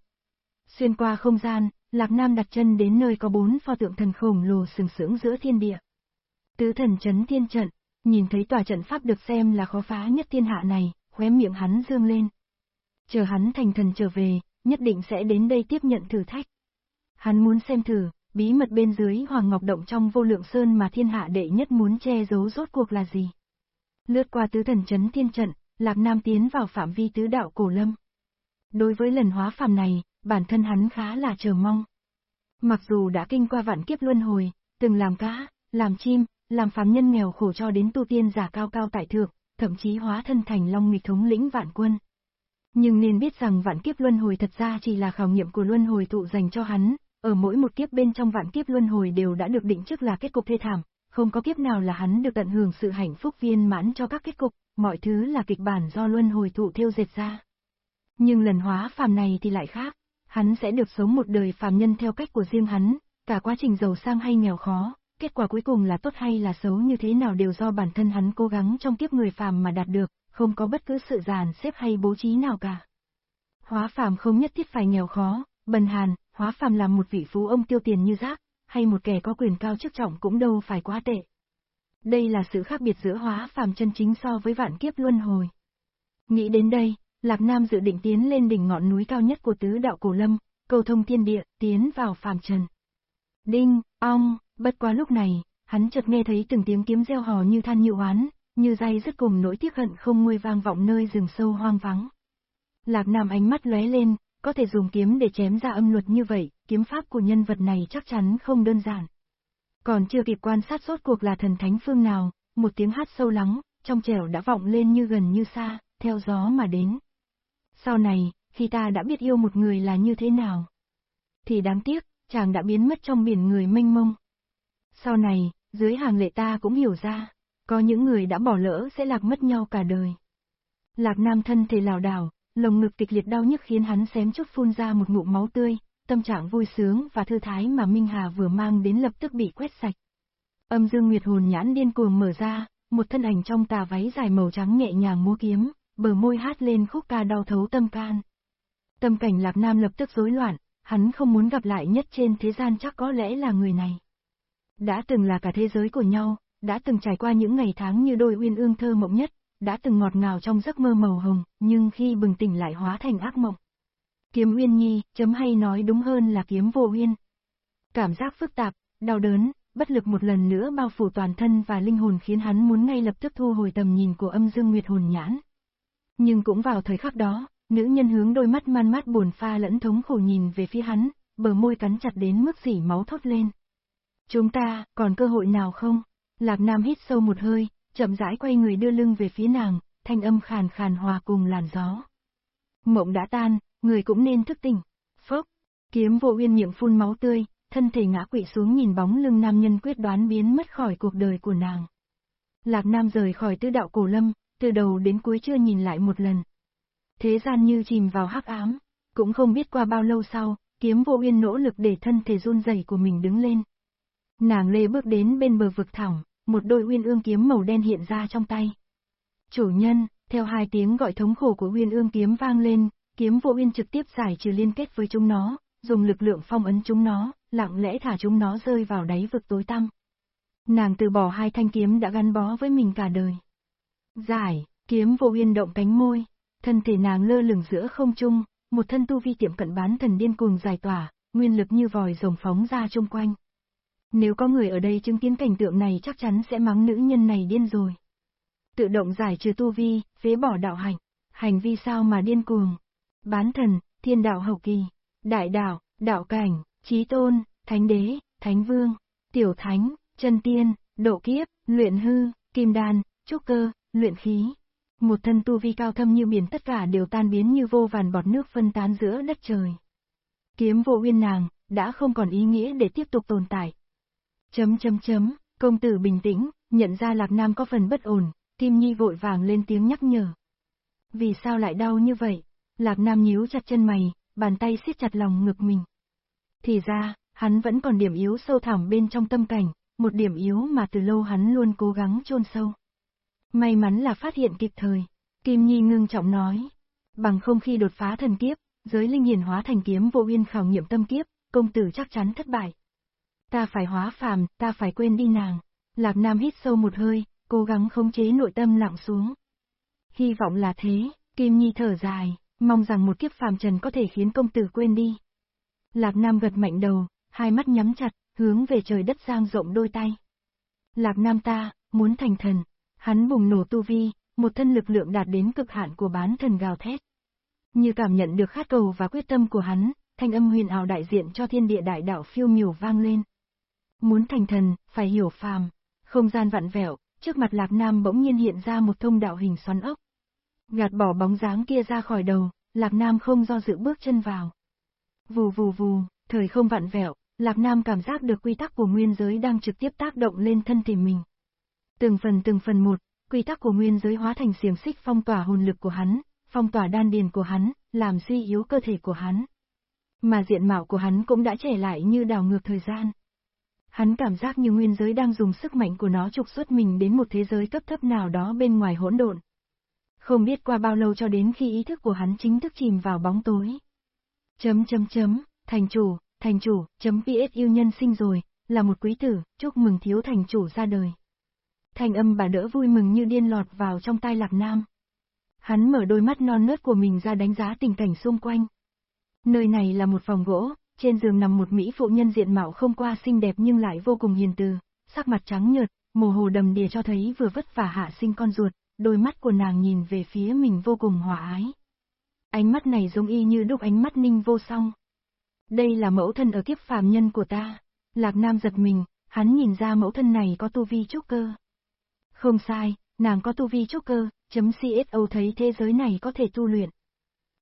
Speaker 1: Xuyên qua không gian, Lạc Nam đặt chân đến nơi có bốn pho tượng thần khổng lồ sừng sững giữa thiên địa. Tứ thần chấn thiên trận, nhìn thấy tòa trận pháp được xem là khó phá nhất thiên hạ này, khóe miệng hắn dương lên. Chờ hắn thành thần trở về, nhất định sẽ đến đây tiếp nhận thử thách. Hắn muốn xem thử, bí mật bên dưới Hoàng Ngọc Động trong vô lượng sơn mà thiên hạ đệ nhất muốn che giấu rốt cuộc là gì. Lướt qua tứ thần chấn thiên trận, Lạc Nam tiến vào phạm vi tứ đạo cổ lâm. Đối với lần hóa phàm này, bản thân hắn khá là chờ mong. Mặc dù đã kinh qua vạn kiếp luân hồi, từng làm cá, làm chim, làm phàm nhân nghèo khổ cho đến tu tiên giả cao cao tại thượng, thậm chí hóa thân thành long nghịch thống lĩnh vạn quân. Nhưng nên biết rằng vạn kiếp luân hồi thật ra chỉ là khảo nghiệm của luân hồi tụ dành cho hắn, ở mỗi một kiếp bên trong vạn kiếp luân hồi đều đã được định trước là kết cục thê thảm, không có kiếp nào là hắn được tận hưởng sự hạnh phúc viên mãn cho các kết cục, mọi thứ là kịch bản do luân hồi thụ thiêu dệt ra. Nhưng lần hóa phàm này thì lại khác, hắn sẽ được sống một đời phàm nhân theo cách của riêng hắn, cả quá trình giàu sang hay nghèo khó, kết quả cuối cùng là tốt hay là xấu như thế nào đều do bản thân hắn cố gắng trong kiếp người phàm mà đạt được, không có bất cứ sự giàn xếp hay bố trí nào cả. Hóa phàm không nhất thiết phải nghèo khó, bần hàn, hóa phàm làm một vị phú ông tiêu tiền như rác, hay một kẻ có quyền cao chức trọng cũng đâu phải quá tệ. Đây là sự khác biệt giữa hóa phàm chân chính so với vạn kiếp luân hồi. Nghĩ đến đây, Lạc Nam dự định tiến lên đỉnh ngọn núi cao nhất của tứ đạo cổ lâm, cầu thông thiên địa, tiến vào phàm trần. Đinh, ong, bất quá lúc này, hắn chợt nghe thấy từng tiếng kiếm reo hò như than như oán, như dây rất cùng nỗi tiếc hận không nguôi vang vọng nơi rừng sâu hoang vắng. Lạc Nam ánh mắt lóe lên, có thể dùng kiếm để chém ra âm luật như vậy, kiếm pháp của nhân vật này chắc chắn không đơn giản. Còn chưa kịp quan sát rốt cuộc là thần thánh phương nào, một tiếng hát sâu lắng, trong trẻo đã vọng lên như gần như xa, theo gió mà đến. Sau này, khi ta đã biết yêu một người là như thế nào, thì đáng tiếc, chàng đã biến mất trong biển người mênh mông. Sau này, dưới hàng lệ ta cũng hiểu ra, có những người đã bỏ lỡ sẽ lạc mất nhau cả đời. Lạc Nam thân thể lảo đảo, lồng ngực kịch liệt đau nhức khiến hắn xém chút phun ra một ngụm máu tươi, tâm trạng vui sướng và thư thái mà Minh Hà vừa mang đến lập tức bị quét sạch. Âm dương nguyệt hồn nhãn điên cuồng mở ra, một thân ảnh trong tà váy dài màu trắng nhẹ nhàng múa kiếm, bờ môi hát lên khúc ca đau thấu tâm can. Tâm cảnh Lạc Nam lập tức rối loạn, hắn không muốn gặp lại nhất trên thế gian chắc có lẽ là người này. Đã từng là cả thế giới của nhau, đã từng trải qua những ngày tháng như đôi uyên ương thơ mộng nhất, đã từng ngọt ngào trong giấc mơ màu hồng, nhưng khi bừng tỉnh lại hóa thành ác mộng. Kiếm Uyên Nhi, chấm hay nói đúng hơn là kiếm vô uyên. Cảm giác phức tạp, đau đớn, bất lực một lần nữa bao phủ toàn thân và linh hồn khiến hắn muốn ngay lập tức thu hồi tầm nhìn của âm dương nguyệt hồn nhãn. Nhưng cũng vào thời khắc đó, nữ nhân hướng đôi mắt man mát buồn pha lẫn thống khổ nhìn về phía hắn, bờ môi cắn chặt đến mức dỉ máu thốt lên. Chúng ta, còn cơ hội nào không? Lạc Nam hít sâu một hơi, chậm rãi quay người đưa lưng về phía nàng, thanh âm khàn khàn hòa cùng làn gió. Mộng đã tan, người cũng nên thức tỉnh. Phốc, kiếm vô uyên miệng phun máu tươi, thân thể ngã quỵ xuống nhìn bóng lưng nam nhân quyết đoán biến mất khỏi cuộc đời của nàng. Lạc Nam rời khỏi tư đạo cổ lâm, từ đầu đến cuối chưa nhìn lại một lần. Thế gian như chìm vào hắc ám, cũng không biết qua bao lâu sau, kiếm vô uyên nỗ lực để thân thể run rẩy của mình đứng lên. Nàng lê bước đến bên bờ vực thẳm, một đôi uyên ương kiếm màu đen hiện ra trong tay. Chủ nhân, theo hai tiếng gọi thống khổ của uyên ương kiếm vang lên, kiếm vô uyên trực tiếp giải trừ liên kết với chúng nó, dùng lực lượng phong ấn chúng nó, lặng lẽ thả chúng nó rơi vào đáy vực tối tăm. Nàng từ bỏ hai thanh kiếm đã gắn bó với mình cả đời. Giải, kiếm vô uyên động cánh môi, thân thể nàng lơ lửng giữa không trung, một thân tu vi tiệm cận bán thần điên cuồng giải tỏa, nguyên lực như vòi rồng phóng ra chung quanh. Nếu có người ở đây chứng kiến cảnh tượng này chắc chắn sẽ mắng nữ nhân này điên rồi. Tự động giải trừ tu vi, phế bỏ đạo hành, hành vi sao mà điên cuồng. Bán thần, thiên đạo hậu kỳ, đại đạo, đạo cảnh, trí tôn, thánh đế, thánh vương, tiểu thánh, chân tiên, độ kiếp, luyện hư, kim đan, trúc cơ, luyện khí. Một thân tu vi cao thâm như biển tất cả đều tan biến như vô vàn bọt nước phân tán giữa đất trời. Kiếm vô uyên nàng, đã không còn ý nghĩa để tiếp tục tồn tại. Chấm chấm chấm, công tử bình tĩnh, nhận ra Lạc Nam có phần bất ổn, Tim Nhi vội vàng lên tiếng nhắc nhở. Vì sao lại đau như vậy? Lạc Nam nhíu chặt chân mày, bàn tay siết chặt lòng ngực mình. Thì ra, hắn vẫn còn điểm yếu sâu thẳm bên trong tâm cảnh, một điểm yếu mà từ lâu hắn luôn cố gắng chôn sâu. May mắn là phát hiện kịp thời. Kim Nhi ngưng trọng nói. Bằng không khi đột phá thần kiếp, giới linh hiển hóa thành kiếm vô uyên khảo nghiệm tâm kiếp, công tử chắc chắn thất bại. Ta phải hóa phàm, ta phải quên đi nàng. Lạc Nam hít sâu một hơi, cố gắng khống chế nội tâm lặng xuống. Hy vọng là thế, Kim Nhi thở dài, mong rằng một kiếp phàm trần có thể khiến công tử quên đi. Lạc Nam gật mạnh đầu, hai mắt nhắm chặt, hướng về trời đất giang rộng đôi tay. Lạc Nam ta, muốn thành thần, hắn bùng nổ tu vi, một thân lực lượng đạt đến cực hạn của bán thần gào thét. Như cảm nhận được khát cầu và quyết tâm của hắn, thanh âm huyền ảo đại diện cho thiên địa đại đạo phiêu miểu vang lên. Muốn thành thần, phải hiểu phàm. Không gian vặn vẹo, trước mặt Lạc Nam bỗng nhiên hiện ra một thông đạo hình xoắn ốc. Gạt bỏ bóng dáng kia ra khỏi đầu, Lạc Nam không do dự bước chân vào. Vù vù vù, thời không vặn vẹo, Lạc Nam cảm giác được quy tắc của nguyên giới đang trực tiếp tác động lên thân thể mình. Từng phần từng phần một, quy tắc của nguyên giới hóa thành xiềng xích phong tỏa hồn lực của hắn, phong tỏa đan điền của hắn, làm suy yếu cơ thể của hắn. Mà diện mạo của hắn cũng đã trẻ lại như đảo ngược thời gian. Hắn cảm giác như nguyên giới đang dùng sức mạnh của nó trục xuất mình đến một thế giới cấp thấp nào đó bên ngoài hỗn độn. Không biết qua bao lâu cho đến khi ý thức của hắn chính thức chìm vào bóng tối. Chấm chấm chấm, thành chủ, thành chủ, chấm PS yêu nhân sinh rồi, là một quý tử, chúc mừng thiếu thành chủ ra đời thanh âm bà đỡ vui mừng như điên lọt vào trong tai lạc nam. Hắn mở đôi mắt non nớt của mình ra đánh giá tình cảnh xung quanh. Nơi này là một phòng gỗ, trên giường nằm một mỹ phụ nhân diện mạo không qua xinh đẹp nhưng lại vô cùng hiền từ, sắc mặt trắng nhợt, mồ hồ đầm đìa cho thấy vừa vất vả hạ sinh con ruột, đôi mắt của nàng nhìn về phía mình vô cùng hòa ái. Ánh mắt này giống y như đúc ánh mắt ninh vô song. Đây là mẫu thân ở kiếp phàm nhân của ta. Lạc Nam giật mình, hắn nhìn ra mẫu thân này có tu vi trúc cơ. Không sai, nàng có tu vi trúc cơ, chấm CSO thấy thế giới này có thể tu luyện.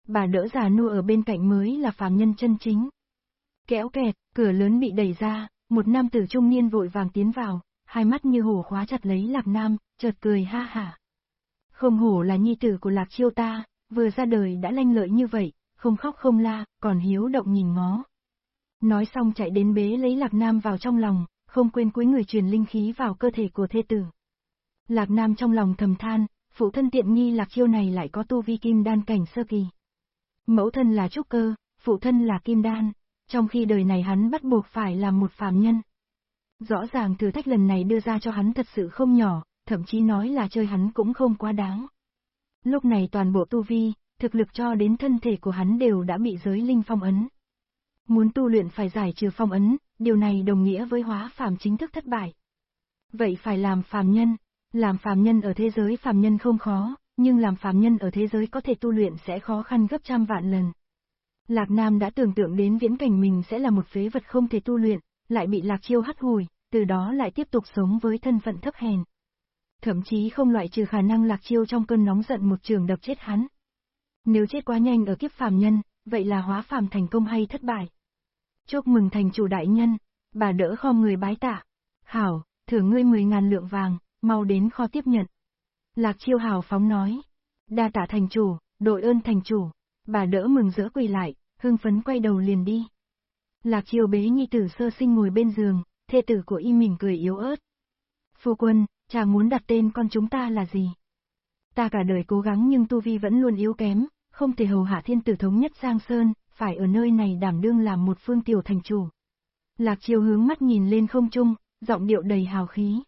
Speaker 1: Bà đỡ già nua ở bên cạnh mới là phàm nhân chân chính. Kéo kẹt, cửa lớn bị đẩy ra, một nam tử trung niên vội vàng tiến vào, hai mắt như hổ khóa chặt lấy Lạc Nam, chợt cười ha hả. Không hổ là nhi tử của Lạc Chiêu ta, vừa ra đời đã lanh lợi như vậy, không khóc không la, còn hiếu động nhìn ngó. Nói xong chạy đến bế lấy Lạc Nam vào trong lòng, không quên cúi người truyền linh khí vào cơ thể của thê tử. Lạc Nam trong lòng thầm than, phụ thân tiện nghi Lạc Chiêu này lại có tu vi kim đan cảnh sơ kỳ. Mẫu thân là trúc cơ, phụ thân là kim đan, trong khi đời này hắn bắt buộc phải làm một phàm nhân. Rõ ràng thử thách lần này đưa ra cho hắn thật sự không nhỏ, thậm chí nói là chơi hắn cũng không quá đáng. Lúc này toàn bộ tu vi, thực lực cho đến thân thể của hắn đều đã bị giới linh phong ấn. Muốn tu luyện phải giải trừ phong ấn, điều này đồng nghĩa với hóa phàm chính thức thất bại. Vậy phải làm phàm nhân, làm phàm nhân ở thế giới phàm nhân không khó, nhưng làm phàm nhân ở thế giới có thể tu luyện sẽ khó khăn gấp trăm vạn lần. Lạc Nam đã tưởng tượng đến viễn cảnh mình sẽ là một phế vật không thể tu luyện, lại bị Lạc Chiêu hắt hùi, từ đó lại tiếp tục sống với thân phận thấp hèn. Thậm chí không loại trừ khả năng Lạc Chiêu trong cơn nóng giận một trường đập chết hắn. Nếu chết quá nhanh ở kiếp phàm nhân, vậy là hóa phàm thành công hay thất bại? Chúc mừng thành chủ đại nhân, bà đỡ kho người bái tạ. Hảo, thưởng ngươi 10 ngàn lượng vàng, mau đến kho tiếp nhận. Lạc chiêu hào phóng nói. Đa tạ thành chủ, đội ơn thành chủ. Bà đỡ mừng rỡ quỳ lại, hưng phấn quay đầu liền đi. Lạc chiêu bế nhi tử sơ sinh ngồi bên giường, thê tử của y mỉm cười yếu ớt. Phu quân, chàng muốn đặt tên con chúng ta là gì? Ta cả đời cố gắng nhưng tu vi vẫn luôn yếu kém, không thể hầu hạ thiên tử thống nhất Giang Sơn, phải ở nơi này đảm đương làm một phương tiểu thành chủ. Lạc chiêu hướng mắt nhìn lên không trung, giọng điệu đầy hào khí.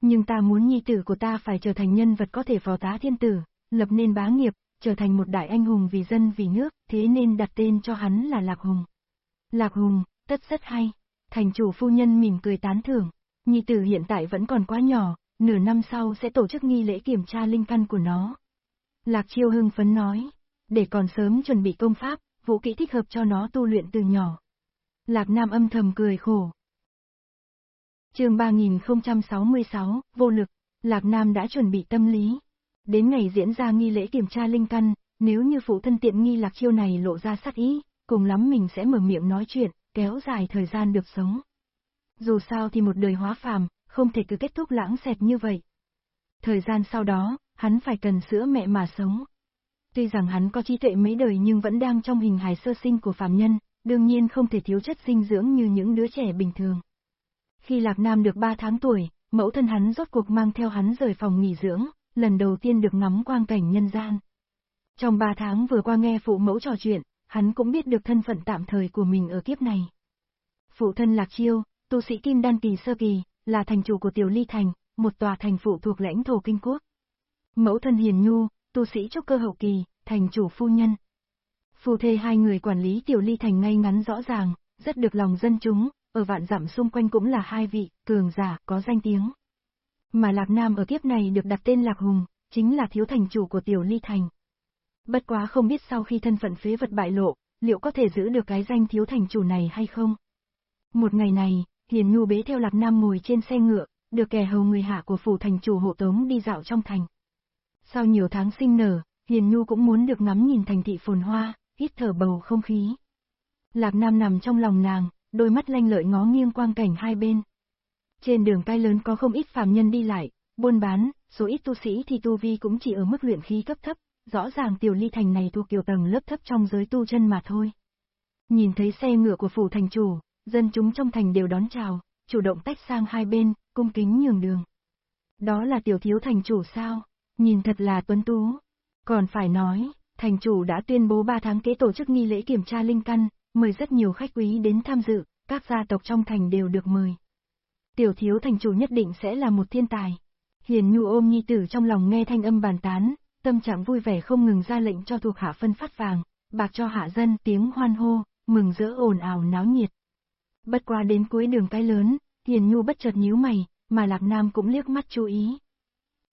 Speaker 1: Nhưng ta muốn nhi tử của ta phải trở thành nhân vật có thể phó tá thiên tử, lập nên bá nghiệp, trở thành một đại anh hùng vì dân vì nước, thế nên đặt tên cho hắn là Lạc Hùng. Lạc Hùng, tất rất hay. Thành chủ phu nhân mỉm cười tán thưởng. Nhi tử hiện tại vẫn còn quá nhỏ, nửa năm sau sẽ tổ chức nghi lễ kiểm tra linh căn của nó. Lạc chiêu hưng phấn nói, để còn sớm chuẩn bị công pháp, vũ kỹ thích hợp cho nó tu luyện từ nhỏ. Lạc Nam âm thầm cười khổ chương 3066, vô lực, Lạc Nam đã chuẩn bị tâm lý. Đến ngày diễn ra nghi lễ kiểm tra linh căn, nếu như phụ thân tiện nghi lạc chiêu này lộ ra sát ý, cùng lắm mình sẽ mở miệng nói chuyện, kéo dài thời gian được sống. Dù sao thì một đời hóa phàm, không thể cứ kết thúc lãng xẹt như vậy. Thời gian sau đó, hắn phải cần sữa mẹ mà sống. Tuy rằng hắn có trí tuệ mấy đời nhưng vẫn đang trong hình hài sơ sinh của phàm nhân, đương nhiên không thể thiếu chất dinh dưỡng như những đứa trẻ bình thường. Khi Lạc Nam được 3 tháng tuổi, mẫu thân hắn rốt cuộc mang theo hắn rời phòng nghỉ dưỡng, lần đầu tiên được ngắm quang cảnh nhân gian. Trong 3 tháng vừa qua nghe phụ mẫu trò chuyện, hắn cũng biết được thân phận tạm thời của mình ở kiếp này. Phụ thân Lạc Chiêu, tu sĩ Kim Đan Kỳ Sơ Kỳ, là thành chủ của Tiểu Ly Thành, một tòa thành phụ thuộc lãnh thổ kinh quốc. Mẫu thân Hiền Nhu, tu sĩ trúc cơ hậu kỳ, thành chủ phu nhân. Phu thê hai người quản lý tiểu ly thành ngay ngắn rõ ràng, rất được lòng dân chúng, ở vạn dặm xung quanh cũng là hai vị, cường giả, có danh tiếng. Mà Lạc Nam ở kiếp này được đặt tên Lạc Hùng, chính là thiếu thành chủ của tiểu ly thành. Bất quá không biết sau khi thân phận phế vật bại lộ, liệu có thể giữ được cái danh thiếu thành chủ này hay không? Một ngày này, Hiền Nhu bế theo Lạc Nam ngồi trên xe ngựa, được kẻ hầu người hạ của phủ thành chủ hộ tống đi dạo trong thành. Sau nhiều tháng sinh nở, Hiền Nhu cũng muốn được ngắm nhìn thành thị phồn hoa, hít thở bầu không khí. Lạc Nam nằm trong lòng nàng, đôi mắt lanh lợi ngó nghiêng quang cảnh hai bên. Trên đường cái lớn có không ít phàm nhân đi lại, buôn bán, số ít tu sĩ thì tu vi cũng chỉ ở mức luyện khí cấp thấp, rõ ràng tiểu ly thành này thuộc kiểu tầng lớp thấp trong giới tu chân mà thôi. Nhìn thấy xe ngựa của phủ thành chủ, dân chúng trong thành đều đón chào, chủ động tách sang hai bên, cung kính nhường đường. Đó là tiểu thiếu thành chủ sao? Nhìn thật là tuấn tú, Còn phải nói, thành chủ đã tuyên bố 3 tháng kế tổ chức nghi lễ kiểm tra linh căn, mời rất nhiều khách quý đến tham dự, các gia tộc trong thành đều được mời. Tiểu thiếu thành chủ nhất định sẽ là một thiên tài. Hiền Nhu ôm nhi tử trong lòng nghe thanh âm bàn tán, tâm trạng vui vẻ không ngừng ra lệnh cho thuộc hạ phân phát vàng, bạc cho hạ dân tiếng hoan hô, mừng rỡ ồn ào náo nhiệt. Bất qua đến cuối đường cái lớn, Hiền Nhu bất chợt nhíu mày, mà Lạc Nam cũng liếc mắt chú ý.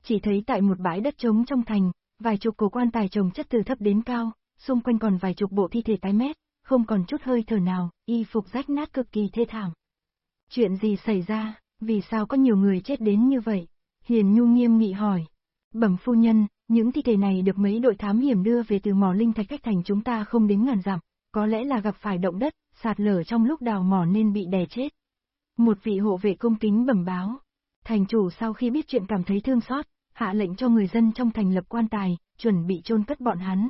Speaker 1: Chỉ thấy tại một bãi đất trống trong thành, vài chục cổ quan tài trồng chất từ thấp đến cao, xung quanh còn vài chục bộ thi thể tái mét, không còn chút hơi thở nào, y phục rách nát cực kỳ thê thảm. Chuyện gì xảy ra, vì sao có nhiều người chết đến như vậy? Hiền Nhu nghiêm nghị hỏi. Bẩm phu nhân, những thi thể này được mấy đội thám hiểm đưa về từ mỏ linh thạch cách thành chúng ta không đến ngàn dặm, có lẽ là gặp phải động đất, sạt lở trong lúc đào mỏ nên bị đè chết. Một vị hộ vệ công kính bẩm báo. Thành chủ sau khi biết chuyện cảm thấy thương xót, hạ lệnh cho người dân trong thành lập quan tài, chuẩn bị chôn cất bọn hắn.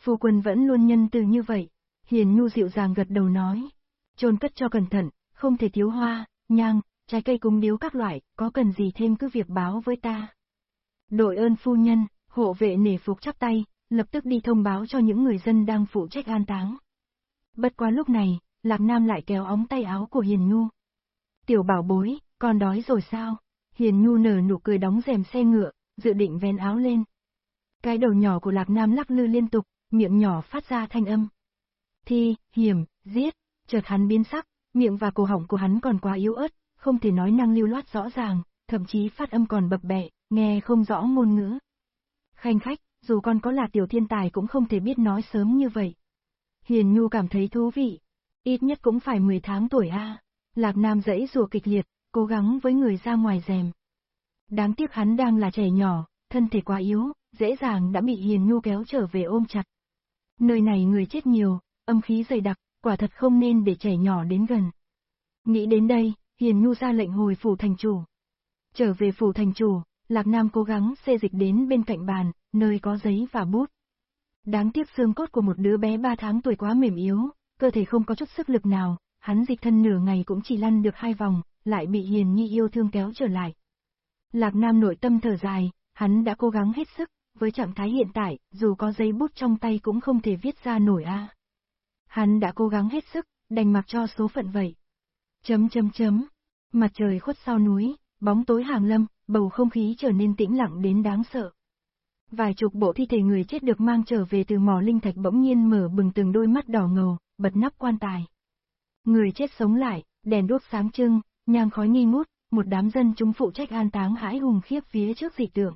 Speaker 1: Phu quân vẫn luôn nhân từ như vậy, Hiền Nhu dịu dàng gật đầu nói. Chôn cất cho cẩn thận, không thể thiếu hoa, nhang, trái cây cúng điếu các loại, có cần gì thêm cứ việc báo với ta. Đội ơn phu nhân, hộ vệ nể phục chắp tay, lập tức đi thông báo cho những người dân đang phụ trách an táng. Bất quá lúc này, Lạc Nam lại kéo ống tay áo của Hiền Nhu. Tiểu bảo bối, con đói rồi sao? Hiền Nhu nở nụ cười đóng rèm xe ngựa, dự định vén áo lên. Cái đầu nhỏ của Lạc Nam lắc lư liên tục, miệng nhỏ phát ra thanh âm. Thi, hiểm, giết, chợt hắn biến sắc, miệng và cổ họng của hắn còn quá yếu ớt, không thể nói năng lưu loát rõ ràng, thậm chí phát âm còn bập bẹ, nghe không rõ ngôn ngữ. Khanh khách, dù con có là tiểu thiên tài cũng không thể biết nói sớm như vậy. Hiền Nhu cảm thấy thú vị, ít nhất cũng phải 10 tháng tuổi a. Lạc Nam dãy rùa kịch liệt, cố gắng với người ra ngoài rèm. Đáng tiếc hắn đang là trẻ nhỏ, thân thể quá yếu, dễ dàng đã bị Hiền Nhu kéo trở về ôm chặt. Nơi này người chết nhiều, âm khí dày đặc, quả thật không nên để trẻ nhỏ đến gần. Nghĩ đến đây, Hiền Nhu ra lệnh hồi phủ thành chủ. Trở về phủ thành chủ, Lạc Nam cố gắng xê dịch đến bên cạnh bàn, nơi có giấy và bút. Đáng tiếc xương cốt của một đứa bé 3 tháng tuổi quá mềm yếu, cơ thể không có chút sức lực nào, hắn dịch thân nửa ngày cũng chỉ lăn được hai vòng, lại bị Hiền Nhi yêu thương kéo trở lại. Lạc Nam nội tâm thở dài, hắn đã cố gắng hết sức, với trạng thái hiện tại, dù có giấy bút trong tay cũng không thể viết ra nổi a. Hắn đã cố gắng hết sức, đành mặc cho số phận vậy. Chấm chấm chấm. Mặt trời khuất sau núi, bóng tối hàng lâm, bầu không khí trở nên tĩnh lặng đến đáng sợ. Vài chục bộ thi thể người chết được mang trở về từ mỏ linh thạch bỗng nhiên mở bừng từng đôi mắt đỏ ngầu, bật nắp quan tài. Người chết sống lại, đèn đuốc sáng trưng, nhang khói nghi ngút, một đám dân chúng phụ trách an táng hãi hùng khiếp phía trước dị tượng.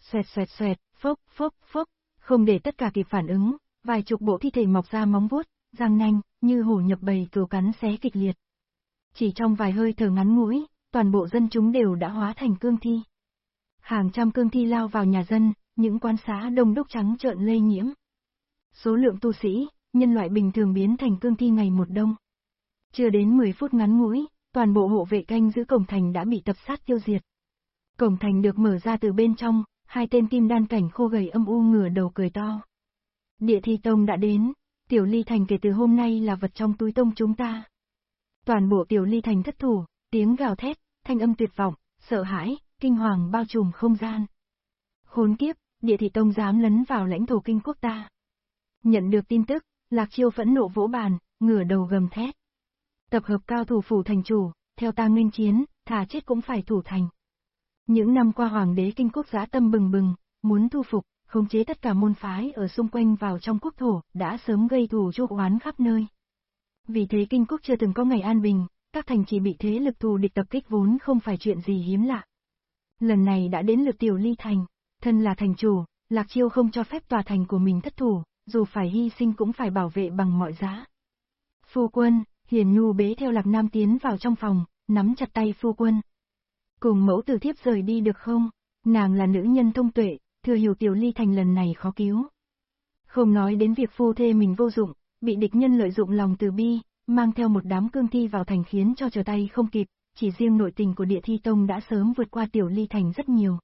Speaker 1: Xoẹt xoẹt xoẹt, phốc phốc phốc, không để tất cả kịp phản ứng, vài chục bộ thi thể mọc ra móng vuốt, răng nanh, như hổ nhập bầy cừu cắn xé kịch liệt. Chỉ trong vài hơi thở ngắn ngủi, toàn bộ dân chúng đều đã hóa thành cương thi. Hàng trăm cương thi lao vào nhà dân, những quan xá đông đúc trắng trợn lây nhiễm. Số lượng tu sĩ, nhân loại bình thường biến thành cương thi ngày một đông. Chưa đến 10 phút ngắn ngủi, toàn bộ hộ vệ canh giữ cổng thành đã bị tập sát tiêu diệt. Cổng thành được mở ra từ bên trong, hai tên kim đan cảnh khô gầy âm u ngửa đầu cười to. Địa thi tông đã đến, tiểu ly thành kể từ hôm nay là vật trong túi tông chúng ta. Toàn bộ tiểu ly thành thất thủ, tiếng gào thét, thanh âm tuyệt vọng, sợ hãi, kinh hoàng bao trùm không gian. Khốn kiếp, địa thị tông dám lấn vào lãnh thổ kinh quốc ta. Nhận được tin tức, Lạc Chiêu phẫn nộ vỗ bàn, ngửa đầu gầm thét. Tập hợp cao thủ phủ thành chủ, theo ta nguyên chiến, thà chết cũng phải thủ thành. Những năm qua hoàng đế kinh quốc giã tâm bừng bừng, muốn thu phục, khống chế tất cả môn phái ở xung quanh vào trong quốc thổ, đã sớm gây thù chuốc oán khắp nơi. Vì thế kinh quốc chưa từng có ngày an bình, các thành chỉ bị thế lực thù địch tập kích vốn không phải chuyện gì hiếm lạ. Lần này đã đến lượt tiểu ly thành, thân là thành chủ, Lạc Chiêu không cho phép tòa thành của mình thất thủ, dù phải hy sinh cũng phải bảo vệ bằng mọi giá. Phu quân, Hiền Nhu bế theo Lạc Nam tiến vào trong phòng, nắm chặt tay phu quân. Cùng mẫu tử thiếp rời đi được không? Nàng là nữ nhân thông tuệ, thừa hiểu tiểu ly thành lần này khó cứu. Không nói đến việc phu thê mình vô dụng, bị địch nhân lợi dụng lòng từ bi, mang theo một đám cương thi vào thành khiến cho trở tay không kịp, chỉ riêng nội tình của địa thi tông đã sớm vượt qua tiểu ly thành rất nhiều.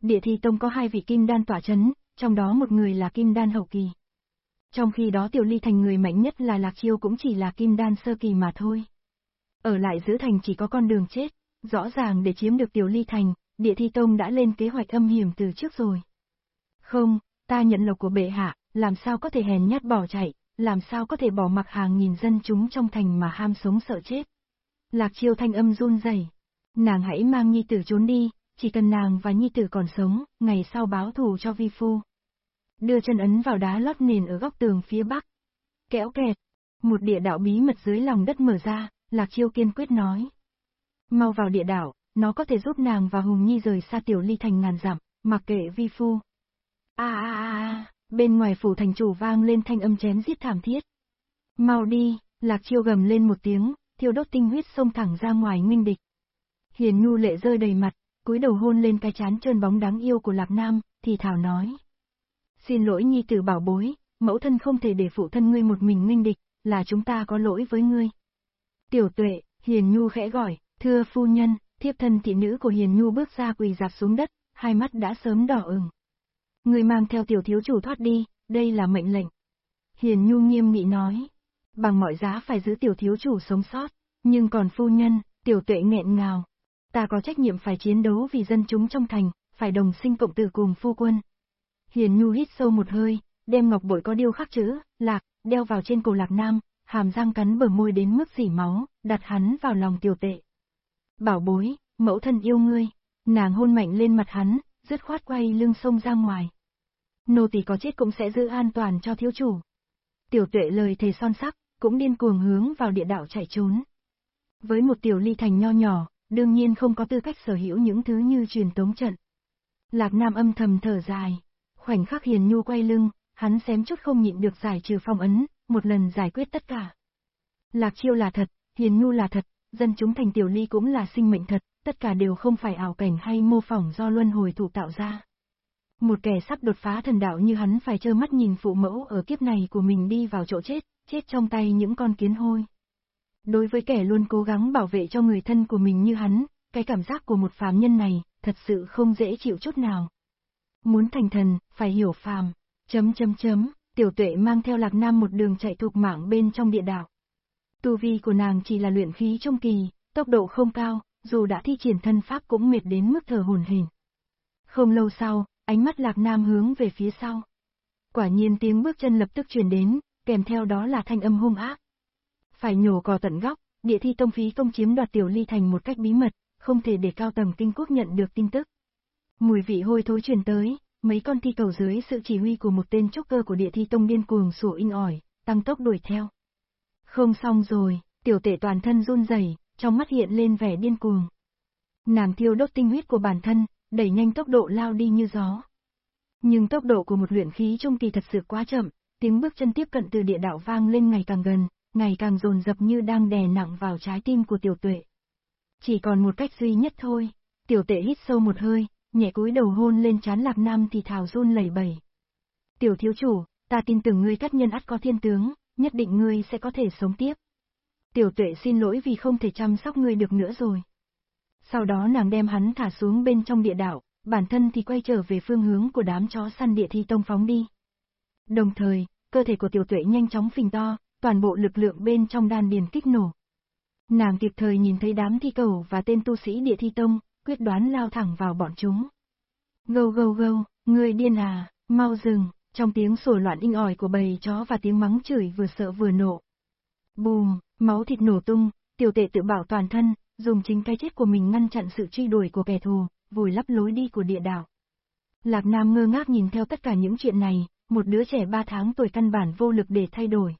Speaker 1: Địa thi tông có hai vị kim đan tỏa chấn, trong đó một người là kim đan hậu kỳ. Trong khi đó tiểu ly thành người mạnh nhất là Lạc Chiêu cũng chỉ là kim đan sơ kỳ mà thôi. Ở lại giữ thành chỉ có con đường chết, rõ ràng để chiếm được tiểu ly thành, địa thi tông đã lên kế hoạch âm hiểm từ trước rồi. Không, ta nhận lộc của bệ hạ, làm sao có thể hèn nhát bỏ chạy, làm sao có thể bỏ mặc hàng nghìn dân chúng trong thành mà ham sống sợ chết. Lạc chiêu thanh âm run rẩy. Nàng hãy mang nhi tử trốn đi, chỉ cần nàng và nhi tử còn sống, ngày sau báo thù cho vi phu. Đưa chân ấn vào đá lót nền ở góc tường phía bắc. Kéo kẹt, một địa đạo bí mật dưới lòng đất mở ra, Lạc Chiêu kiên quyết nói. Mau vào địa đạo, nó có thể giúp nàng và Hùng Nhi rời xa tiểu ly thành ngàn dặm, mặc kệ vi phu. A a a bên ngoài phủ thành chủ vang lên thanh âm chém giết thảm thiết. Mau đi, Lạc Chiêu gầm lên một tiếng, thiêu đốt tinh huyết xông thẳng ra ngoài nguyên địch. Hiền Nhu lệ rơi đầy mặt, cúi đầu hôn lên cái chán trơn bóng đáng yêu của Lạc Nam, thì thảo nói. Xin lỗi nhi tử bảo bối, mẫu thân không thể để phụ thân ngươi một mình nghênh địch, là chúng ta có lỗi với ngươi. Tiểu tuệ, Hiền Nhu khẽ gọi, thưa phu nhân, thiếp thân thị nữ của Hiền Nhu bước ra quỳ dạp xuống đất, hai mắt đã sớm đỏ ửng. người mang theo tiểu thiếu chủ thoát đi, đây là mệnh lệnh. Hiền Nhu nghiêm nghị nói, bằng mọi giá phải giữ tiểu thiếu chủ sống sót, nhưng còn phu nhân, tiểu tuệ nghẹn ngào. Ta có trách nhiệm phải chiến đấu vì dân chúng trong thành, phải đồng sinh cộng tử cùng phu quân. Hiền Nhu hít sâu một hơi, đem ngọc bội có điêu khắc chữ, lạc, đeo vào trên cổ lạc nam, hàm răng cắn bờ môi đến mức dỉ máu, đặt hắn vào lòng tiểu tệ. Bảo bối, mẫu thân yêu ngươi, nàng hôn mạnh lên mặt hắn, dứt khoát quay lưng sông ra ngoài. Nô tỳ có chết cũng sẽ giữ an toàn cho thiếu chủ. Tiểu tuệ lời thề son sắc, cũng điên cuồng hướng vào địa đạo chạy trốn. Với một tiểu ly thành nho nhỏ, đương nhiên không có tư cách sở hữu những thứ như truyền tống trận. Lạc Nam âm thầm thở dài, khoảnh khắc Hiền Nhu quay lưng, hắn xém chút không nhịn được giải trừ phong ấn, một lần giải quyết tất cả. Lạc Chiêu là thật, Hiền Nhu là thật, dân chúng thành tiểu ly cũng là sinh mệnh thật, tất cả đều không phải ảo cảnh hay mô phỏng do luân hồi thủ tạo ra. Một kẻ sắp đột phá thần đạo như hắn phải trơ mắt nhìn phụ mẫu ở kiếp này của mình đi vào chỗ chết, chết trong tay những con kiến hôi. Đối với kẻ luôn cố gắng bảo vệ cho người thân của mình như hắn, cái cảm giác của một phàm nhân này, thật sự không dễ chịu chút nào. Muốn thành thần, phải hiểu phàm. Chấm chấm chấm, tiểu tuệ mang theo lạc nam một đường chạy thuộc mạng bên trong địa đạo. Tu vi của nàng chỉ là luyện khí trong kỳ, tốc độ không cao, dù đã thi triển thân pháp cũng mệt đến mức thở hồn hển. Không lâu sau, ánh mắt lạc nam hướng về phía sau. Quả nhiên tiếng bước chân lập tức truyền đến, kèm theo đó là thanh âm hung ác. Phải nhổ cò tận góc, địa thi tông phí công chiếm đoạt tiểu ly thành một cách bí mật, không thể để cao tầng kinh quốc nhận được tin tức. Mùi vị hôi thối truyền tới, mấy con thi cầu dưới sự chỉ huy của một tên trúc cơ của địa thi tông điên cuồng sủa in ỏi, tăng tốc đuổi theo. Không xong rồi, tiểu tể toàn thân run rẩy, trong mắt hiện lên vẻ điên cuồng. Nàng thiêu đốt tinh huyết của bản thân, đẩy nhanh tốc độ lao đi như gió. Nhưng tốc độ của một luyện khí trung kỳ thật sự quá chậm, tiếng bước chân tiếp cận từ địa đạo vang lên ngày càng gần, ngày càng dồn dập như đang đè nặng vào trái tim của tiểu tuệ. Chỉ còn một cách duy nhất thôi, tiểu tệ hít sâu một hơi, nhẹ cúi đầu hôn lên chán lạc nam thì thảo run lẩy bẩy. Tiểu thiếu chủ, ta tin tưởng ngươi cắt nhân ắt có thiên tướng, nhất định ngươi sẽ có thể sống tiếp. Tiểu tuệ xin lỗi vì không thể chăm sóc ngươi được nữa rồi. Sau đó nàng đem hắn thả xuống bên trong địa đạo, bản thân thì quay trở về phương hướng của đám chó săn địa thi tông phóng đi. Đồng thời, cơ thể của tiểu tuệ nhanh chóng phình to, toàn bộ lực lượng bên trong đan điền kích nổ. Nàng kịp thời nhìn thấy đám thi cầu và tên tu sĩ địa thi tông, quyết đoán lao thẳng vào bọn chúng. Gâu gâu gâu, người điên à, mau dừng, trong tiếng sổ loạn inh ỏi của bầy chó và tiếng mắng chửi vừa sợ vừa nộ. Bùm, máu thịt nổ tung, tiểu tệ tự bảo toàn thân, dùng chính cái chết của mình ngăn chặn sự truy đuổi của kẻ thù, vùi lấp lối đi của địa đảo. Lạc Nam ngơ ngác nhìn theo tất cả những chuyện này, một đứa trẻ ba tháng tuổi căn bản vô lực để thay đổi.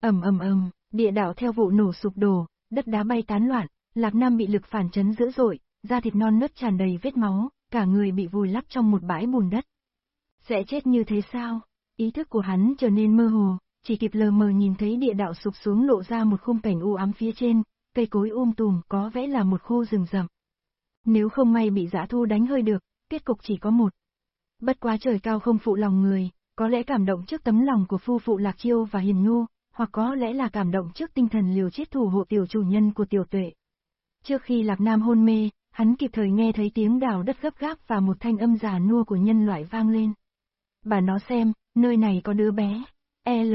Speaker 1: ầm ầm ầm, địa đảo theo vụ nổ sụp đổ, đất đá bay tán loạn, Lạc Nam bị lực phản chấn dữ dội, da thịt non nớt tràn đầy vết máu, cả người bị vùi lấp trong một bãi bùn đất. Sẽ chết như thế sao? Ý thức của hắn trở nên mơ hồ, chỉ kịp lờ mờ nhìn thấy địa đạo sụp xuống lộ ra một khung cảnh u ám phía trên, cây cối um tùm có vẻ là một khu rừng rậm. Nếu không may bị giã thu đánh hơi được, kết cục chỉ có một. Bất quá trời cao không phụ lòng người, có lẽ cảm động trước tấm lòng của phu phụ Lạc Chiêu và Hiền Nhu, hoặc có lẽ là cảm động trước tinh thần liều chết thủ hộ tiểu chủ nhân của tiểu tuệ. Trước khi Lạc Nam hôn mê, hắn kịp thời nghe thấy tiếng đào đất gấp gáp và một thanh âm giả nua của nhân loại vang lên. Bà nó xem, nơi này có đứa bé. L.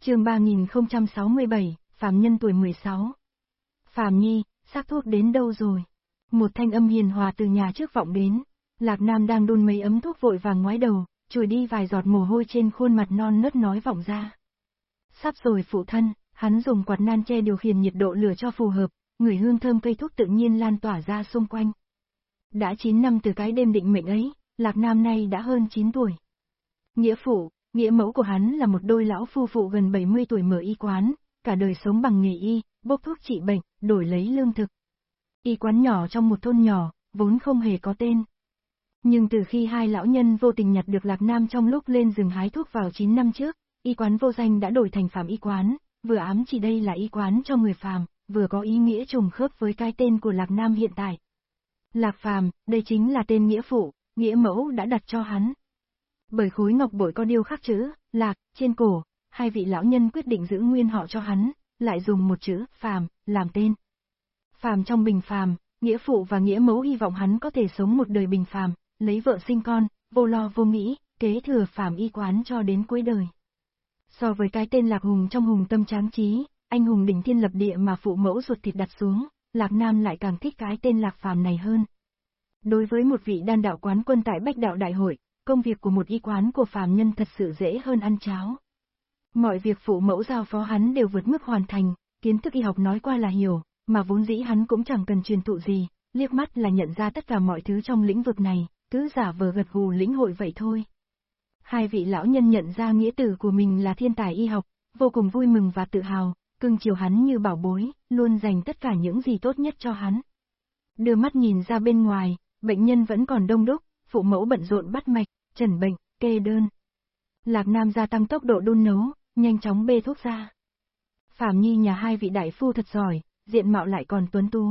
Speaker 1: chương 3067, Phạm Nhân tuổi 16. Phạm Nhi, xác thuốc đến đâu rồi? Một thanh âm hiền hòa từ nhà trước vọng đến. Lạc Nam đang đun mấy ấm thuốc vội vàng ngoái đầu, chùi đi vài giọt mồ hôi trên khuôn mặt non nớt nói vọng ra. Sắp rồi phụ thân, hắn dùng quạt nan che điều khiển nhiệt độ lửa cho phù hợp, người hương thơm cây thuốc tự nhiên lan tỏa ra xung quanh. Đã 9 năm từ cái đêm định mệnh ấy, Lạc Nam nay đã hơn 9 tuổi. Nghĩa phụ, nghĩa mẫu của hắn là một đôi lão phu phụ gần 70 tuổi mở y quán, cả đời sống bằng nghề y, bốc thuốc trị bệnh, đổi lấy lương thực. Y quán nhỏ trong một thôn nhỏ, vốn không hề có tên. Nhưng từ khi hai lão nhân vô tình nhặt được Lạc Nam trong lúc lên rừng hái thuốc vào 9 năm trước, y quán vô danh đã đổi thành phạm y quán, vừa ám chỉ đây là y quán cho người phàm, vừa có ý nghĩa trùng khớp với cái tên của Lạc Nam hiện tại. Lạc phàm, đây chính là tên nghĩa phụ, nghĩa mẫu đã đặt cho hắn. Bởi khối ngọc bội có điêu khắc chữ, lạc, trên cổ, hai vị lão nhân quyết định giữ nguyên họ cho hắn, lại dùng một chữ, phàm, làm tên. Phàm trong bình phàm, nghĩa phụ và nghĩa mẫu hy vọng hắn có thể sống một đời bình phàm, lấy vợ sinh con, vô lo vô nghĩ, kế thừa phàm y quán cho đến cuối đời. So với cái tên Lạc Hùng trong hùng tâm tráng trí, anh hùng đỉnh thiên lập địa mà phụ mẫu ruột thịt đặt xuống, Lạc Nam lại càng thích cái tên Lạc Phàm này hơn. Đối với một vị đan đạo quán quân tại Bách Đạo Đại hội, công việc của một y quán của phàm nhân thật sự dễ hơn ăn cháo. Mọi việc phụ mẫu giao phó hắn đều vượt mức hoàn thành, kiến thức y học nói qua là hiểu, mà vốn dĩ hắn cũng chẳng cần truyền thụ gì, liếc mắt là nhận ra tất cả mọi thứ trong lĩnh vực này, cứ giả vờ gật gù lĩnh hội vậy thôi. Hai vị lão nhân nhận ra nghĩa tử của mình là thiên tài y học, vô cùng vui mừng và tự hào, cưng chiều hắn như bảo bối, luôn dành tất cả những gì tốt nhất cho hắn. Đưa mắt nhìn ra bên ngoài, bệnh nhân vẫn còn đông đúc, phụ mẫu bận rộn bắt mạch, trần bệnh, kê đơn. Lạc Nam gia tăng tốc độ đun nấu, nhanh chóng bê thuốc ra. Phạm Nhi nhà hai vị đại phu thật giỏi, diện mạo lại còn tuấn tú.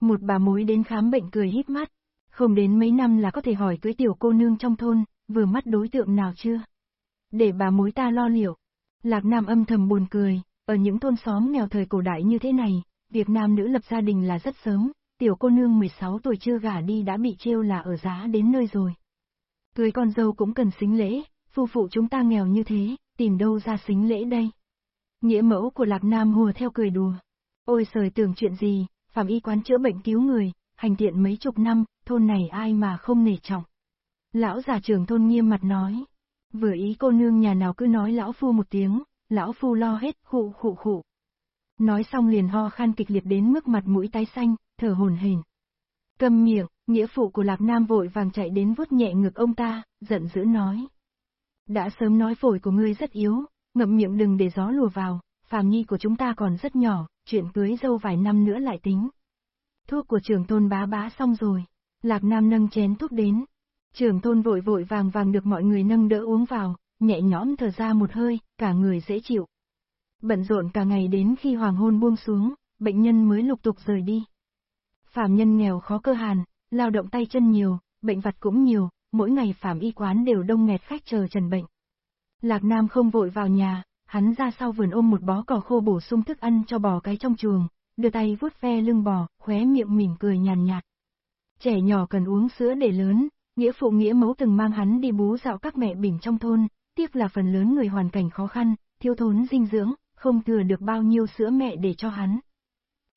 Speaker 1: Một bà mối đến khám bệnh cười hít mắt, không đến mấy năm là có thể hỏi cưới tiểu cô nương trong thôn, vừa mắt đối tượng nào chưa? Để bà mối ta lo liệu. Lạc Nam âm thầm buồn cười, ở những thôn xóm nghèo thời cổ đại như thế này, việc nam nữ lập gia đình là rất sớm, tiểu cô nương 16 tuổi chưa gả đi đã bị trêu là ở giá đến nơi rồi. Cưới con dâu cũng cần xính lễ, phu phụ chúng ta nghèo như thế, tìm đâu ra xính lễ đây. Nghĩa mẫu của Lạc Nam hùa theo cười đùa. Ôi sời tưởng chuyện gì, phạm y quán chữa bệnh cứu người, hành tiện mấy chục năm, thôn này ai mà không nể trọng. Lão già trưởng thôn nghiêm mặt nói. Vừa ý cô nương nhà nào cứ nói lão phu một tiếng, lão phu lo hết, khụ khụ khụ. Nói xong liền ho khan kịch liệt đến mức mặt mũi tái xanh, thở hồn hển. Cầm miệng, nghĩa phụ của Lạc Nam vội vàng chạy đến vuốt nhẹ ngực ông ta, giận dữ nói. Đã sớm nói phổi của ngươi rất yếu, ngậm miệng đừng để gió lùa vào, phàm nhi của chúng ta còn rất nhỏ, chuyện cưới dâu vài năm nữa lại tính. Thuốc của trưởng thôn bá bá xong rồi, Lạc Nam nâng chén thuốc đến. Trưởng thôn vội vội vàng vàng được mọi người nâng đỡ uống vào, nhẹ nhõm thở ra một hơi, cả người dễ chịu. Bận rộn cả ngày đến khi hoàng hôn buông xuống, bệnh nhân mới lục tục rời đi. Phạm nhân nghèo khó cơ hàn, lao động tay chân nhiều, bệnh vặt cũng nhiều, mỗi ngày phạm y quán đều đông nghẹt khách chờ trần bệnh. Lạc Nam không vội vào nhà, hắn ra sau vườn ôm một bó cỏ khô bổ sung thức ăn cho bò cái trong chuồng, đưa tay vuốt ve lưng bò, khóe miệng mỉm cười nhàn nhạt. Trẻ nhỏ cần uống sữa để lớn, nghĩa phụ nghĩa mẫu từng mang hắn đi bú dạo các mẹ bỉm trong thôn, tiếc là phần lớn người hoàn cảnh khó khăn, thiếu thốn dinh dưỡng, không thừa được bao nhiêu sữa mẹ để cho hắn.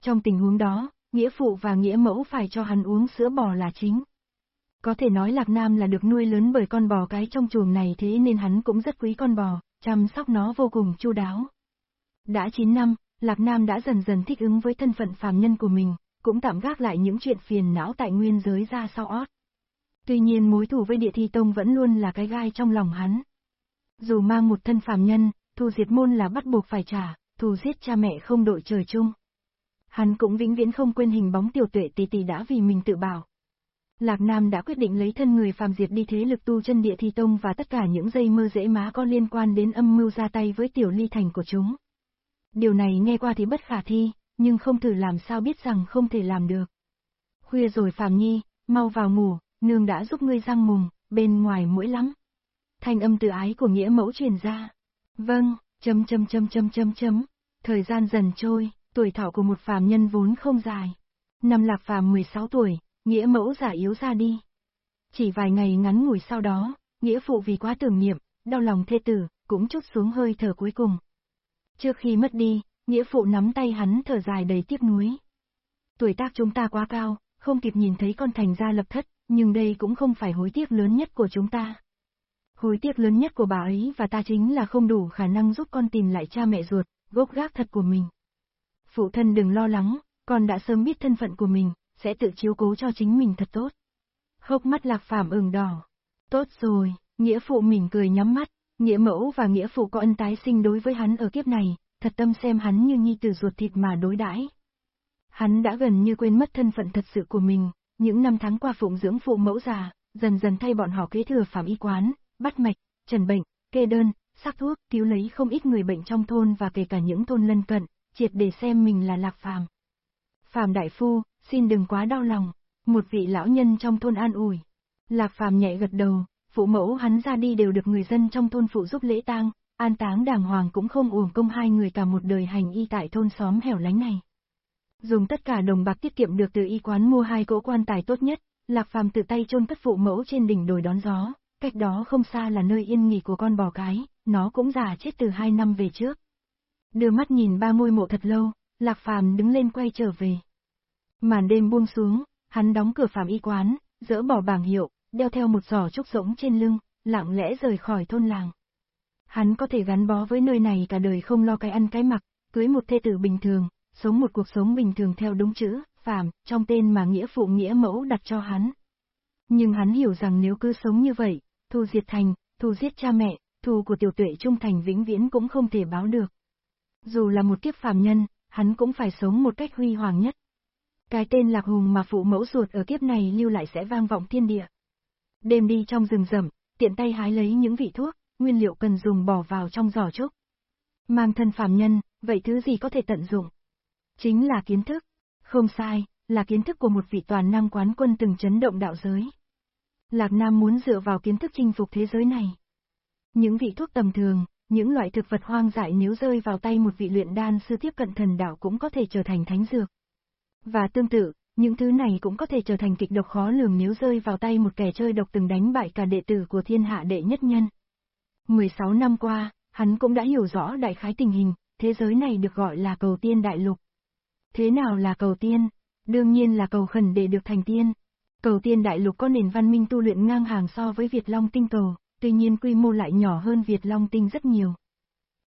Speaker 1: Trong tình huống đó, nghĩa phụ và nghĩa mẫu phải cho hắn uống sữa bò là chính. Có thể nói Lạc Nam là được nuôi lớn bởi con bò cái trong chuồng này thế nên hắn cũng rất quý con bò, chăm sóc nó vô cùng chu đáo. Đã 9 năm, Lạc Nam đã dần dần thích ứng với thân phận phàm nhân của mình, cũng tạm gác lại những chuyện phiền não tại nguyên giới ra sau ót. Tuy nhiên mối thù với địa thi tông vẫn luôn là cái gai trong lòng hắn. Dù mang một thân phàm nhân, thù diệt môn là bắt buộc phải trả, thù giết cha mẹ không đội trời chung. Hắn cũng vĩnh viễn không quên hình bóng tiểu tuệ tỷ tỷ đã vì mình tự bảo. Lạc Nam đã quyết định lấy thân người phàm diệt đi thế lực tu chân địa thi tông và tất cả những dây mơ dễ má có liên quan đến âm mưu ra tay với tiểu ly thành của chúng. Điều này nghe qua thì bất khả thi, nhưng không thử làm sao biết rằng không thể làm được. Khuya rồi phàm nhi, mau vào ngủ, nương đã giúp ngươi răng mùng, bên ngoài mũi lắm. Thanh âm tự ái của nghĩa mẫu truyền ra. Vâng, chấm chấm chấm chấm chấm chấm. Thời gian dần trôi, tuổi thọ của một phàm nhân vốn không dài. Năm lạc phàm 16 tuổi, nghĩa mẫu giả yếu ra đi. Chỉ vài ngày ngắn ngủi sau đó, nghĩa phụ vì quá tưởng niệm, đau lòng thê tử, cũng chút xuống hơi thở cuối cùng. Trước khi mất đi, nghĩa phụ nắm tay hắn thở dài đầy tiếc nuối. Tuổi tác chúng ta quá cao, không kịp nhìn thấy con thành gia lập thất, nhưng đây cũng không phải hối tiếc lớn nhất của chúng ta. Hối tiếc lớn nhất của bà ấy và ta chính là không đủ khả năng giúp con tìm lại cha mẹ ruột, gốc gác thật của mình. Phụ thân đừng lo lắng, con đã sớm biết thân phận của mình, sẽ tự chiếu cố cho chính mình thật tốt. Hốc mắt lạc phàm ửng đỏ. Tốt rồi, nghĩa phụ mỉm cười nhắm mắt, nghĩa mẫu và nghĩa phụ có ân tái sinh đối với hắn ở kiếp này, thật tâm xem hắn như nhi tử ruột thịt mà đối đãi. Hắn đã gần như quên mất thân phận thật sự của mình, những năm tháng qua phụng dưỡng phụ mẫu già, dần dần thay bọn họ kế thừa phạm y quán, bắt mạch, trần bệnh, kê đơn, sắc thuốc, cứu lấy không ít người bệnh trong thôn và kể cả những thôn lân cận, triệt để xem mình là lạc phàm. Phàm đại phu, xin đừng quá đau lòng, một vị lão nhân trong thôn an ủi. Lạc phàm nhẹ gật đầu, phụ mẫu hắn ra đi đều được người dân trong thôn phụ giúp lễ tang, an táng đàng hoàng cũng không uổng công hai người cả một đời hành y tại thôn xóm hẻo lánh này. Dùng tất cả đồng bạc tiết kiệm được từ y quán mua hai cỗ quan tài tốt nhất, Lạc Phàm tự tay chôn cất phụ mẫu trên đỉnh đồi đón gió, cách đó không xa là nơi yên nghỉ của con bò cái, nó cũng già chết từ hai năm về trước. Đưa mắt nhìn ba ngôi mộ thật lâu, Lạc Phàm đứng lên quay trở về. Màn đêm buông xuống, hắn đóng cửa phạm y quán, dỡ bỏ bảng hiệu, đeo theo một giỏ trúc rỗng trên lưng, lặng lẽ rời khỏi thôn làng. Hắn có thể gắn bó với nơi này cả đời không lo cái ăn cái mặc, cưới một thê tử bình thường, sống một cuộc sống bình thường theo đúng chữ, phàm, trong tên mà nghĩa phụ nghĩa mẫu đặt cho hắn. Nhưng hắn hiểu rằng nếu cứ sống như vậy, thù diệt thành, thù giết cha mẹ, thù của tiểu tuệ trung thành vĩnh viễn cũng không thể báo được. Dù là một kiếp phàm nhân, hắn cũng phải sống một cách huy hoàng nhất. Cái tên Lạc Hùng mà phụ mẫu ruột ở kiếp này lưu lại sẽ vang vọng thiên địa. Đêm đi trong rừng rậm, tiện tay hái lấy những vị thuốc, nguyên liệu cần dùng bỏ vào trong giỏ trúc. Mang thân phàm nhân, vậy thứ gì có thể tận dụng? Chính là kiến thức. Không sai, là kiến thức của một vị toàn năng quán quân từng chấn động đạo giới. Lạc Nam muốn dựa vào kiến thức chinh phục thế giới này. Những vị thuốc tầm thường, những loại thực vật hoang dại nếu rơi vào tay một vị luyện đan sư tiếp cận thần đạo cũng có thể trở thành thánh dược. Và tương tự, những thứ này cũng có thể trở thành kịch độc khó lường nếu rơi vào tay một kẻ chơi độc từng đánh bại cả đệ tử của thiên hạ đệ nhất nhân. 16 năm qua, hắn cũng đã hiểu rõ đại khái tình hình, thế giới này được gọi là cầu tiên đại lục. Thế nào là cầu tiên? Đương nhiên là cầu khẩn để được thành tiên. Cầu tiên đại lục có nền văn minh tu luyện ngang hàng so với Việt Long tinh cầu, tuy nhiên quy mô lại nhỏ hơn Việt Long tinh rất nhiều.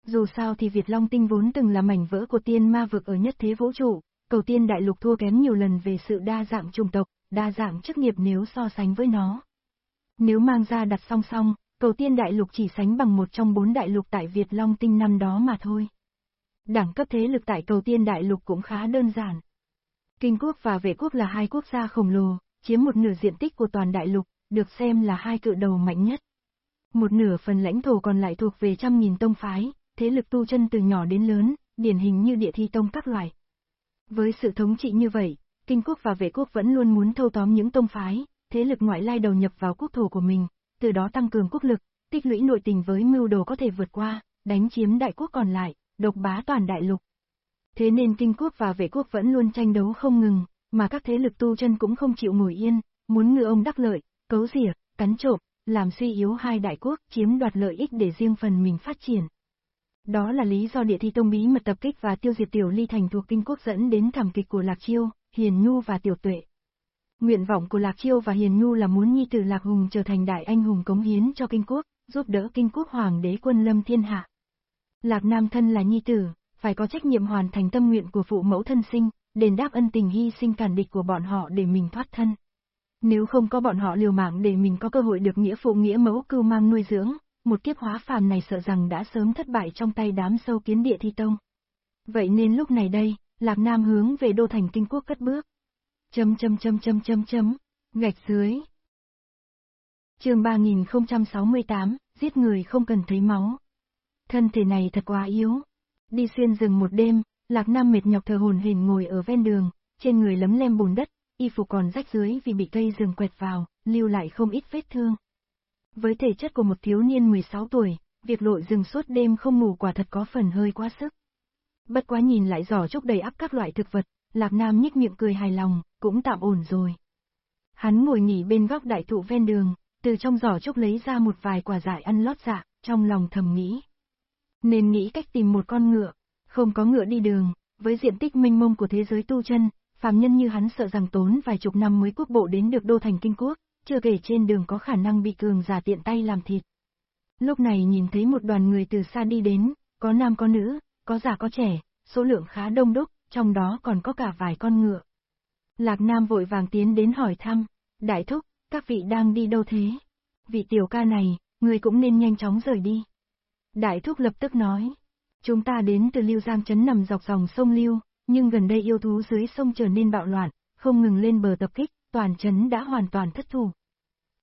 Speaker 1: Dù sao thì Việt Long tinh vốn từng là mảnh vỡ của tiên ma vực ở nhất thế vũ trụ, cầu tiên đại lục thua kém nhiều lần về sự đa dạng chủng tộc, đa dạng chức nghiệp nếu so sánh với nó. Nếu mang ra đặt song song, cầu tiên đại lục chỉ sánh bằng một trong bốn đại lục tại Việt Long tinh năm đó mà thôi. Đẳng cấp thế lực tại cầu tiên đại lục cũng khá đơn giản. Kinh quốc và vệ quốc là hai quốc gia khổng lồ, chiếm một nửa diện tích của toàn đại lục, được xem là hai cự đầu mạnh nhất. Một nửa phần lãnh thổ còn lại thuộc về trăm nghìn tông phái, thế lực tu chân từ nhỏ đến lớn, điển hình như địa thi tông các loại. Với sự thống trị như vậy, kinh quốc và vệ quốc vẫn luôn muốn thâu tóm những tông phái, thế lực ngoại lai đầu nhập vào quốc thổ của mình, từ đó tăng cường quốc lực, tích lũy nội tình với mưu đồ có thể vượt qua, đánh chiếm đại quốc còn lại, độc bá toàn đại lục. Thế nên kinh quốc và vệ quốc vẫn luôn tranh đấu không ngừng, mà các thế lực tu chân cũng không chịu ngồi yên, muốn ngư ông đắc lợi, cấu rỉa, cắn trộm, làm suy yếu hai đại quốc, chiếm đoạt lợi ích để riêng phần mình phát triển. Đó là lý do địa thi tông bí mật tập kích và tiêu diệt tiểu ly thành thuộc kinh quốc dẫn đến thảm kịch của Lạc Chiêu, Hiền Nhu và Tiểu Tuệ. Nguyện vọng của Lạc Chiêu và Hiền Nhu là muốn nhi tử Lạc Hùng trở thành đại anh hùng cống hiến cho kinh quốc, giúp đỡ kinh quốc hoàng đế quân lâm thiên hạ. Lạc Nam thân là nhi tử, phải có trách nhiệm hoàn thành tâm nguyện của phụ mẫu thân sinh, đền đáp ân tình hy sinh cản địch của bọn họ để mình thoát thân. Nếu không có bọn họ liều mạng để mình có cơ hội được nghĩa phụ nghĩa mẫu cưu mang nuôi dưỡng, một kiếp hóa phàm này sợ rằng đã sớm thất bại trong tay đám sâu kiến địa thi tông. Vậy nên lúc này đây, Lạc Nam hướng về đô thành kinh quốc cất bước. Chấm chấm chấm chấm chấm chấm, gạch dưới. chương 3068, giết người không cần thấy máu. Thân thể này thật quá yếu. Đi xuyên rừng một đêm, Lạc Nam mệt nhọc thờ hồn hển ngồi ở ven đường, trên người lấm lem bùn đất, y phục còn rách dưới vì bị cây rừng quẹt vào, lưu lại không ít vết thương. Với thể chất của một thiếu niên 16 tuổi, việc lội rừng suốt đêm không ngủ quả thật có phần hơi quá sức. Bất quá nhìn lại giỏ trúc đầy ắp các loại thực vật, Lạc Nam nhích miệng cười hài lòng, cũng tạm ổn rồi. Hắn ngồi nghỉ bên góc đại thụ ven đường, từ trong giỏ trúc lấy ra một vài quả dại ăn lót dạ, trong lòng thầm nghĩ. Nên nghĩ cách tìm một con ngựa, không có ngựa đi đường, với diện tích mênh mông của thế giới tu chân, phàm nhân như hắn sợ rằng tốn vài chục năm mới quốc bộ đến được đô thành kinh quốc, chưa kể trên đường có khả năng bị cường giả tiện tay làm thịt. Lúc này nhìn thấy một đoàn người từ xa đi đến, có nam có nữ, có già có trẻ, số lượng khá đông đúc, trong đó còn có cả vài con ngựa. Lạc Nam vội vàng tiến đến hỏi thăm, đại thúc, các vị đang đi đâu thế? Vị tiểu ca này, người cũng nên nhanh chóng rời đi. Đại thúc lập tức nói, chúng ta đến từ Lưu Giang Trấn nằm dọc dòng sông Lưu, nhưng gần đây yêu thú dưới sông trở nên bạo loạn, không ngừng lên bờ tập kích, toàn trấn đã hoàn toàn thất thủ.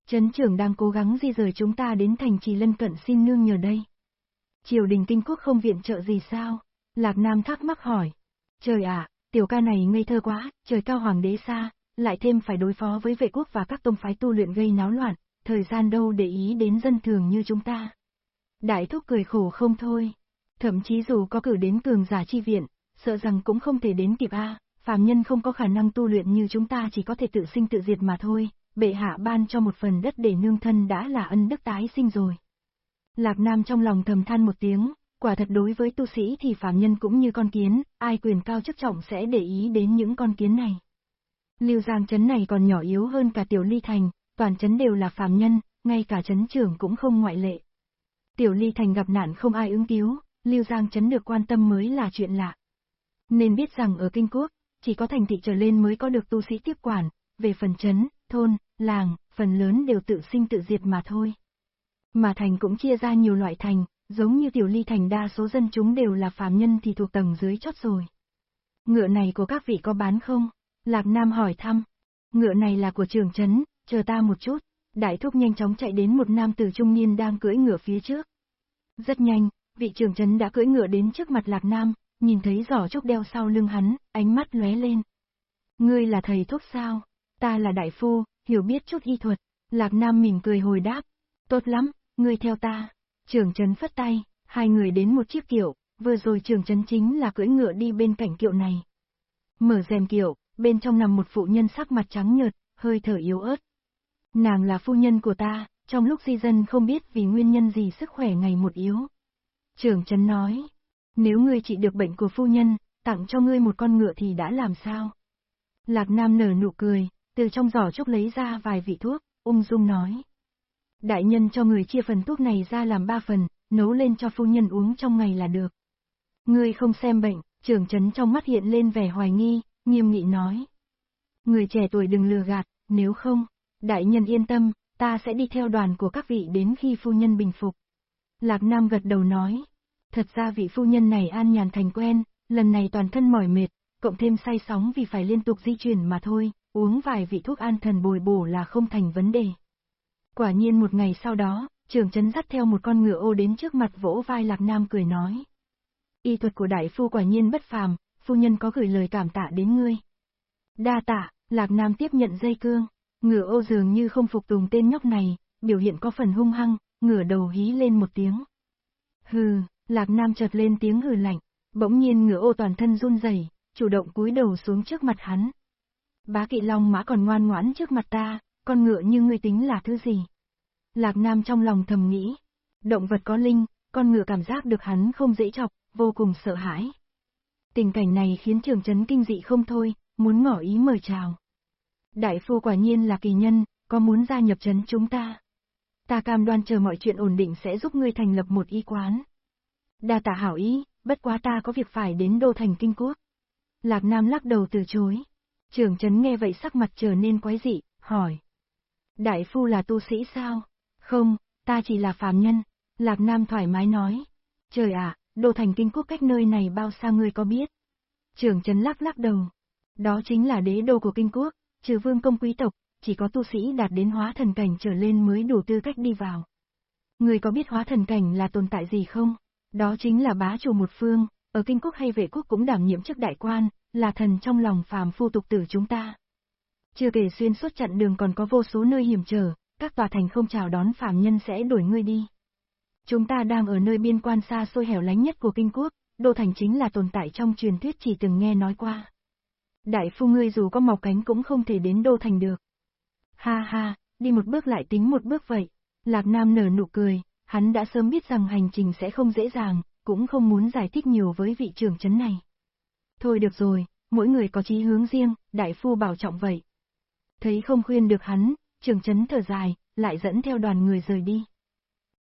Speaker 1: Trấn trưởng đang cố gắng di rời chúng ta đến thành trì lân cận xin nương nhờ đây. Triều đình kinh quốc không viện trợ gì sao? Lạc Nam thắc mắc hỏi. Trời ạ, tiểu ca này ngây thơ quá, trời cao hoàng đế xa, lại thêm phải đối phó với vệ quốc và các tông phái tu luyện gây náo loạn, thời gian đâu để ý đến dân thường như chúng ta. Đại thúc cười khổ không thôi. Thậm chí dù có cử đến cường giả chi viện, sợ rằng cũng không thể đến kịp A, phàm nhân không có khả năng tu luyện như chúng ta chỉ có thể tự sinh tự diệt mà thôi, bệ hạ ban cho một phần đất để nương thân đã là ân đức tái sinh rồi. Lạc Nam trong lòng thầm than một tiếng, quả thật đối với tu sĩ thì phàm nhân cũng như con kiến, ai quyền cao chức trọng sẽ để ý đến những con kiến này. Lưu Giang chấn này còn nhỏ yếu hơn cả Tiểu Ly Thành, toàn chấn đều là phàm nhân, ngay cả chấn trưởng cũng không ngoại lệ. Tiểu Ly Thành gặp nạn không ai ứng cứu, Lưu Giang chấn được quan tâm mới là chuyện lạ. Nên biết rằng ở Kinh Quốc, chỉ có thành thị trở lên mới có được tu sĩ tiếp quản, về phần chấn, thôn, làng, phần lớn đều tự sinh tự diệt mà thôi. Mà thành cũng chia ra nhiều loại thành, giống như tiểu ly thành đa số dân chúng đều là phàm nhân thì thuộc tầng dưới chót rồi. Ngựa này của các vị có bán không? Lạc Nam hỏi thăm. Ngựa này là của trường trấn, chờ ta một chút. Đại thúc nhanh chóng chạy đến một nam tử trung niên đang cưỡi ngựa phía trước. Rất nhanh, vị trưởng trấn đã cưỡi ngựa đến trước mặt Lạc Nam, nhìn thấy giỏ trúc đeo sau lưng hắn, ánh mắt lóe lên. Ngươi là thầy thuốc sao? Ta là đại phu, hiểu biết chút y thuật. Lạc Nam mỉm cười hồi đáp. Tốt lắm, ngươi theo ta. Trường trấn phất tay, hai người đến một chiếc kiệu, vừa rồi trường trấn chính là cưỡi ngựa đi bên cạnh kiệu này. Mở rèm kiệu, bên trong nằm một phụ nhân sắc mặt trắng nhợt, hơi thở yếu ớt. Nàng là phu nhân của ta, trong lúc di dân không biết vì nguyên nhân gì sức khỏe ngày một yếu. Trường trấn nói, nếu ngươi trị được bệnh của phu nhân, tặng cho ngươi một con ngựa thì đã làm sao? Lạc Nam nở nụ cười, từ trong giỏ trúc lấy ra vài vị thuốc, ung dung nói. Đại nhân cho người chia phần thuốc này ra làm ba phần, nấu lên cho phu nhân uống trong ngày là được. Ngươi không xem bệnh, trưởng trấn trong mắt hiện lên vẻ hoài nghi, nghiêm nghị nói. Người trẻ tuổi đừng lừa gạt, nếu không, đại nhân yên tâm, ta sẽ đi theo đoàn của các vị đến khi phu nhân bình phục. Lạc Nam gật đầu nói, thật ra vị phu nhân này an nhàn thành quen, lần này toàn thân mỏi mệt, cộng thêm say sóng vì phải liên tục di chuyển mà thôi, uống vài vị thuốc an thần bồi bổ là không thành vấn đề. Quả nhiên một ngày sau đó, trưởng Chấn dắt theo một con ngựa ô đến trước mặt vỗ vai Lạc Nam cười nói. Y thuật của đại phu quả nhiên bất phàm, phu nhân có gửi lời cảm tạ đến ngươi. Đa tạ, Lạc Nam tiếp nhận dây cương, ngựa ô dường như không phục tùng tên nhóc này, biểu hiện có phần hung hăng, ngửa đầu hí lên một tiếng. Hừ, Lạc Nam chợt lên tiếng hừ lạnh, bỗng nhiên ngựa ô toàn thân run rẩy, chủ động cúi đầu xuống trước mặt hắn. Bá kỵ long mã còn ngoan ngoãn trước mặt ta, con ngựa như ngươi tính là thứ gì? Lạc Nam trong lòng thầm nghĩ, động vật có linh, con ngựa cảm giác được hắn không dễ chọc, vô cùng sợ hãi. Tình cảnh này khiến trường trấn kinh dị không thôi, muốn ngỏ ý mời chào. Đại phu quả nhiên là kỳ nhân, có muốn gia nhập trấn chúng ta. Ta cam đoan chờ mọi chuyện ổn định sẽ giúp ngươi thành lập một y quán. Đa tạ hảo ý, bất quá ta có việc phải đến đô thành kinh quốc. Lạc Nam lắc đầu từ chối. Trường trấn nghe vậy sắc mặt trở nên quái dị, hỏi. Đại phu là tu sĩ sao? Không, ta chỉ là phàm nhân. Lạc Nam thoải mái nói. Trời ạ, đô thành kinh quốc cách nơi này bao xa ngươi có biết? Trường trấn lắc lắc đầu. Đó chính là đế đô của kinh quốc, trừ vương công quý tộc, chỉ có tu sĩ đạt đến hóa thần cảnh trở lên mới đủ tư cách đi vào. Người có biết hóa thần cảnh là tồn tại gì không? Đó chính là bá chủ một phương, ở kinh quốc hay vệ quốc cũng đảm nhiệm chức đại quan, là thần trong lòng phàm phu tục tử chúng ta. Chưa kể xuyên suốt chặn đường còn có vô số nơi hiểm trở, các tòa thành không chào đón phàm nhân sẽ đuổi ngươi đi. Chúng ta đang ở nơi biên quan xa xôi hẻo lánh nhất của kinh quốc, đô thành chính là tồn tại trong truyền thuyết chỉ từng nghe nói qua. Đại phu ngươi dù có mọc cánh cũng không thể đến đô thành được. Ha ha, đi một bước lại tính một bước vậy. Lạc Nam nở nụ cười, hắn đã sớm biết rằng hành trình sẽ không dễ dàng, cũng không muốn giải thích nhiều với vị trưởng chấn này. Thôi được rồi, mỗi người có chí hướng riêng, đại phu bảo trọng vậy. Thấy không khuyên được hắn, trưởng chấn thở dài, lại dẫn theo đoàn người rời đi.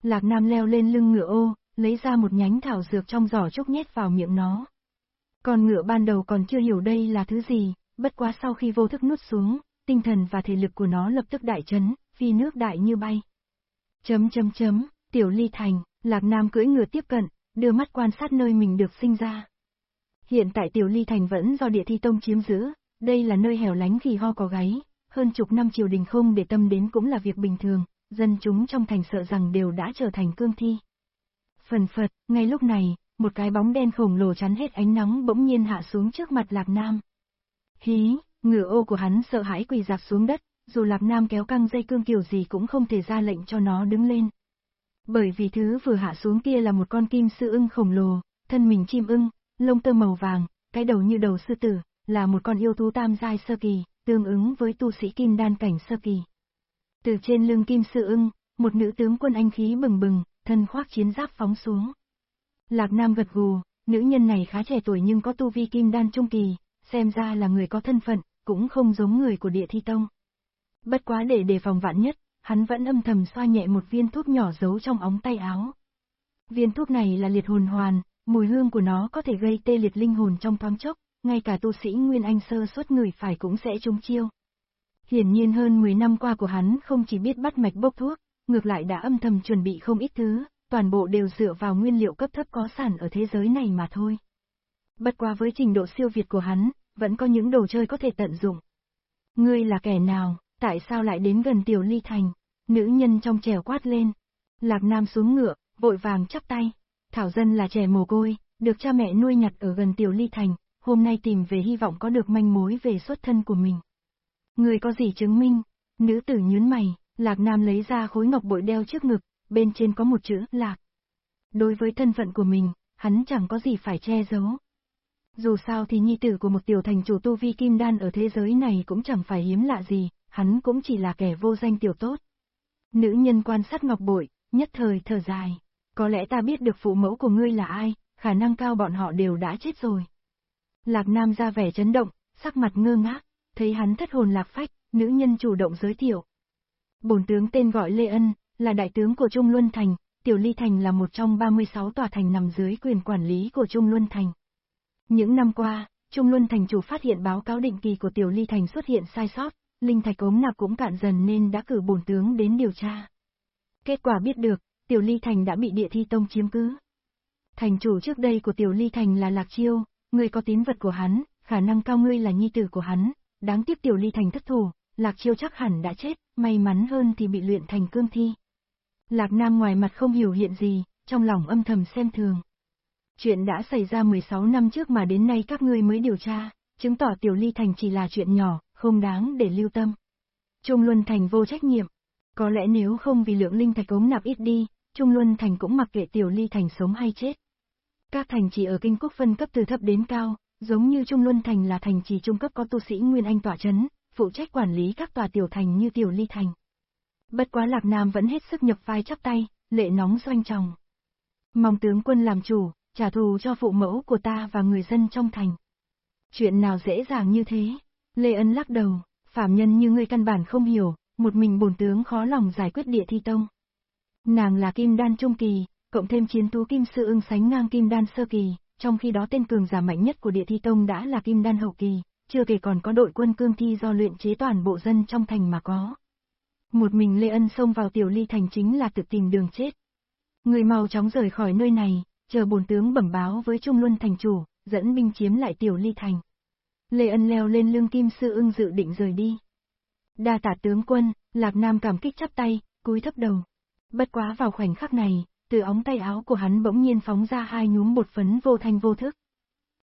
Speaker 1: Lạc Nam leo lên lưng ngựa ô, lấy ra một nhánh thảo dược trong giỏ chốc nhét vào miệng nó. Con ngựa ban đầu còn chưa hiểu đây là thứ gì, bất quá sau khi vô thức nuốt xuống, tinh thần và thể lực của nó lập tức đại chấn, phi nước đại như bay. Chấm chấm chấm, tiểu ly thành, Lạc Nam cưỡi ngựa tiếp cận, đưa mắt quan sát nơi mình được sinh ra. Hiện tại tiểu ly thành vẫn do địa thi tông chiếm giữ, đây là nơi hẻo lánh khi ho có gáy, hơn chục năm triều đình không để tâm đến cũng là việc bình thường, dân chúng trong thành sợ rằng đều đã trở thành cương thi. Phần phật, ngay lúc này, một cái bóng đen khổng lồ chắn hết ánh nắng bỗng nhiên hạ xuống trước mặt Lạc Nam. Hí, ngựa ô của hắn sợ hãi quỳ dạp xuống đất, dù Lạc Nam kéo căng dây cương kiểu gì cũng không thể ra lệnh cho nó đứng lên. Bởi vì thứ vừa hạ xuống kia là một con kim sư ưng khổng lồ, thân mình chim ưng, lông tơ màu vàng, cái đầu như đầu sư tử, là một con yêu thú tam giai sơ kỳ, tương ứng với tu sĩ kim đan cảnh sơ kỳ. Từ trên lưng kim sư ưng, một nữ tướng quân anh khí bừng bừng, thân khoác chiến giáp phóng xuống. Lạc Nam gật gù, nữ nhân này khá trẻ tuổi nhưng có tu vi kim đan trung kỳ, xem ra là người có thân phận, cũng không giống người của địa thi tông. Bất quá để đề phòng vạn nhất, hắn vẫn âm thầm xoa nhẹ một viên thuốc nhỏ giấu trong ống tay áo. Viên thuốc này là liệt hồn hoàn, mùi hương của nó có thể gây tê liệt linh hồn trong thoáng chốc, ngay cả tu sĩ Nguyên Anh sơ suất người phải cũng sẽ trúng chiêu. Hiển nhiên hơn 10 năm qua của hắn không chỉ biết bắt mạch bốc thuốc, ngược lại đã âm thầm chuẩn bị không ít thứ, toàn bộ đều dựa vào nguyên liệu cấp thấp có sản ở thế giới này mà thôi. Bất quá với trình độ siêu việt của hắn, vẫn có những đồ chơi có thể tận dụng. Ngươi là kẻ nào, tại sao lại đến gần tiểu ly thành? Nữ nhân trong trẻo quát lên. Lạc Nam xuống ngựa, vội vàng chắp tay. Thảo dân là trẻ mồ côi, được cha mẹ nuôi nhặt ở gần tiểu ly thành, hôm nay tìm về hy vọng có được manh mối về xuất thân của mình. Người có gì chứng minh? Nữ tử nhướn mày, Lạc Nam lấy ra khối ngọc bội đeo trước ngực, bên trên có một chữ Lạc. Đối với thân phận của mình, hắn chẳng có gì phải che giấu. Dù sao thì nhi tử của một tiểu thành chủ tu vi kim đan ở thế giới này cũng chẳng phải hiếm lạ gì, hắn cũng chỉ là kẻ vô danh tiểu tốt. Nữ nhân quan sát ngọc bội, nhất thời thở dài. Có lẽ ta biết được phụ mẫu của ngươi là ai, khả năng cao bọn họ đều đã chết rồi. Lạc Nam ra vẻ chấn động, sắc mặt ngơ ngác, thấy hắn thất hồn lạc phách, nữ nhân chủ động giới thiệu. Bổn tướng tên gọi Lê Ân, là đại tướng của Trung Luân Thành, Tiểu Ly Thành là một trong 36 tòa thành nằm dưới quyền quản lý của Trung Luân Thành. Những năm qua, Trung Luân Thành chủ phát hiện báo cáo định kỳ của Tiểu Ly Thành xuất hiện sai sót, linh thạch ốm nạp cũng cạn dần nên đã cử bổn tướng đến điều tra. Kết quả biết được, Tiểu Ly Thành đã bị địa thi tông chiếm cứ. Thành chủ trước đây của Tiểu Ly Thành là Lạc Chiêu, người có tín vật của hắn, khả năng cao ngươi là nhi tử của hắn, đáng tiếc Tiểu Ly Thành thất thủ, Lạc Chiêu chắc hẳn đã chết, may mắn hơn thì bị luyện thành cương thi. Lạc Nam ngoài mặt không hiểu hiện gì, trong lòng âm thầm xem thường. Chuyện đã xảy ra 16 năm trước mà đến nay các ngươi mới điều tra, chứng tỏ Tiểu Ly Thành chỉ là chuyện nhỏ, không đáng để lưu tâm. Trung Luân Thành vô trách nhiệm. Có lẽ nếu không vì lượng linh thạch ống nạp ít đi, Trung Luân Thành cũng mặc kệ Tiểu Ly Thành sống hay chết. Các thành chỉ ở kinh quốc phân cấp từ thấp đến cao, giống như Trung Luân Thành là thành trì trung cấp có tu sĩ Nguyên Anh tỏa chấn, phụ trách quản lý các tòa tiểu thành như Tiểu Ly Thành. Bất quá Lạc Nam vẫn hết sức nhập vai chắp tay, lệ nóng doanh tròng. Mong tướng quân làm chủ, trả thù cho phụ mẫu của ta và người dân trong thành. Chuyện nào dễ dàng như thế? Lê Ân lắc đầu, phạm nhân như ngươi căn bản không hiểu, một mình bổn tướng khó lòng giải quyết địa thi tông. Nàng là kim đan trung kỳ, cộng thêm chiến tú kim sư ưng sánh ngang kim đan sơ kỳ, trong khi đó tên cường giả mạnh nhất của địa thi tông đã là kim đan hậu kỳ, chưa kể còn có đội quân cương thi do luyện chế toàn bộ dân trong thành mà có. Một mình Lê Ân xông vào tiểu ly thành chính là tự tìm đường chết. Người mau chóng rời khỏi nơi này, chờ bổn tướng bẩm báo với Trung Luân thành chủ, dẫn binh chiếm lại tiểu ly thành. Lê Ân leo lên lưng kim sư ưng dự định rời đi. Đa tả tướng quân, Lạc Nam cảm kích chắp tay, cúi thấp đầu. Bất quá vào khoảnh khắc này, từ ống tay áo của hắn bỗng nhiên phóng ra hai nhúm bột phấn vô thanh vô thức.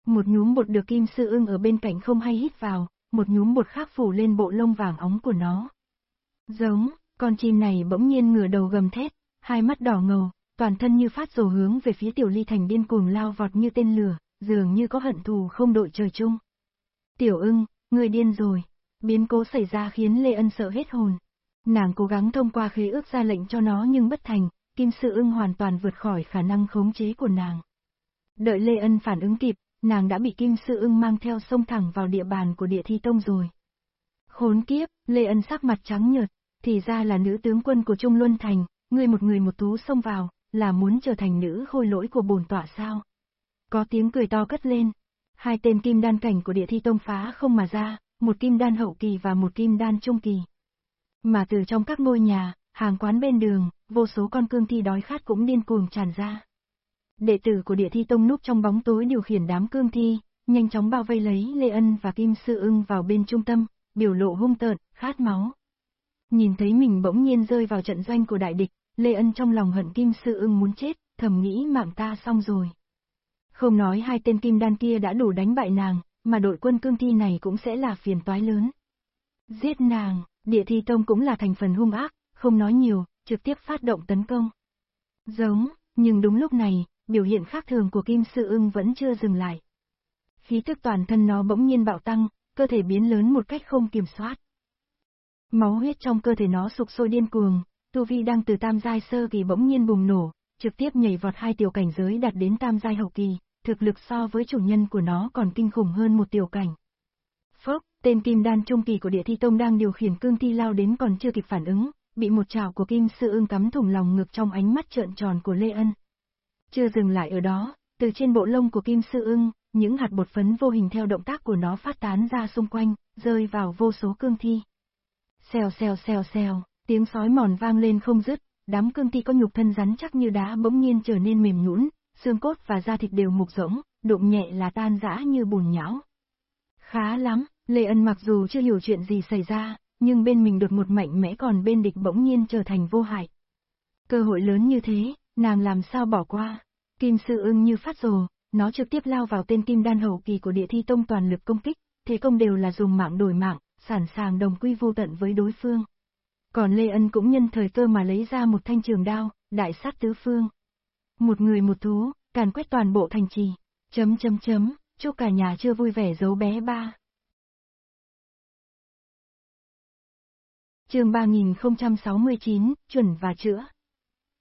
Speaker 1: Một nhúm bột được kim sư ưng ở bên cạnh không hay hít vào, một nhúm bột khác phủ lên bộ lông vàng óng của nó. Giống, con chim này bỗng nhiên ngửa đầu gầm thét, hai mắt đỏ ngầu, toàn thân như phát rồ hướng về phía tiểu ly thành điên cuồng lao vọt như tên lửa, dường như có hận thù không đội trời chung. Tiểu ưng, người điên rồi. Biến cố xảy ra khiến Lê Ân sợ hết hồn. Nàng cố gắng thông qua khế ước ra lệnh cho nó nhưng bất thành, kim sự ưng hoàn toàn vượt khỏi khả năng khống chế của nàng. Đợi Lê Ân phản ứng kịp, nàng đã bị kim sự ưng mang theo sông thẳng vào địa bàn của địa thi tông rồi. Khốn kiếp, Lê Ân sắc mặt trắng nhợt, thì ra là nữ tướng quân của Trung Luân Thành, ngươi một người một tú xông vào, là muốn trở thành nữ khôi lỗi của bồn tọa sao? Có tiếng cười to cất lên. Hai tên kim đan cảnh của địa thi tông phá không mà ra, một kim đan hậu kỳ và một kim đan trung kỳ. Mà từ trong các ngôi nhà, hàng quán bên đường, vô số con cương thi đói khát cũng điên cuồng tràn ra. Đệ tử của địa thi tông núp trong bóng tối điều khiển đám cương thi, nhanh chóng bao vây lấy Lê Ân và Kim Sư ưng vào bên trung tâm, biểu lộ hung tợn, khát máu. Nhìn thấy mình bỗng nhiên rơi vào trận doanh của đại địch, Lê Ân trong lòng hận Kim Sư ưng muốn chết, thầm nghĩ mạng ta xong rồi. Không nói hai tên kim đan kia đã đủ đánh bại nàng, mà đội quân cương thi này cũng sẽ là phiền toái lớn. Giết nàng, địa thi tông cũng là thành phần hung ác, không nói nhiều, trực tiếp phát động tấn công. Giống, nhưng đúng lúc này, biểu hiện khác thường của Kim Sư ưng vẫn chưa dừng lại. Khí thức toàn thân nó bỗng nhiên bạo tăng, cơ thể biến lớn một cách không kiểm soát. Máu huyết trong cơ thể nó sục sôi điên cuồng, tu vi đang từ tam giai sơ kỳ bỗng nhiên bùng nổ, trực tiếp nhảy vọt hai tiểu cảnh giới đạt đến tam giai hậu kỳ, thực lực so với chủ nhân của nó còn kinh khủng hơn một tiểu cảnh. Phốc, tên kim đan trung kỳ của địa thi tông đang điều khiển cương thi lao đến còn chưa kịp phản ứng, bị một trào của kim sư ưng cắm thủng lòng ngực trong ánh mắt trợn tròn của Lê Ân. Chưa dừng lại ở đó, từ trên bộ lông của kim sư ưng, những hạt bột phấn vô hình theo động tác của nó phát tán ra xung quanh, rơi vào vô số cương thi. Xèo xèo xèo xèo, tiếng sói mòn vang lên không dứt, đám cương thi có nhục thân rắn chắc như đá bỗng nhiên trở nên mềm nhũn, xương cốt và da thịt đều mục rỗng, đụng nhẹ là tan rã như bùn nhão. Khá lắm, Lê Ân mặc dù chưa hiểu chuyện gì xảy ra, nhưng bên mình đột một mạnh mẽ còn bên địch bỗng nhiên trở thành vô hại. Cơ hội lớn như thế, nàng làm sao bỏ qua. Kim sư ưng như phát rồ, nó trực tiếp lao vào tên kim đan hậu kỳ của địa thi tông toàn lực công kích, thế công đều là dùng mạng đổi mạng, sẵn sàng đồng quy vô tận với đối phương. Còn Lê Ân cũng nhân thời cơ mà lấy ra một thanh trường đao, đại sát tứ phương. Một người một thú, càn quét toàn bộ thành trì. Chấm chấm chấm, chúc cả nhà chưa vui vẻ giấu bé ba. chương 3069, chuẩn và chữa.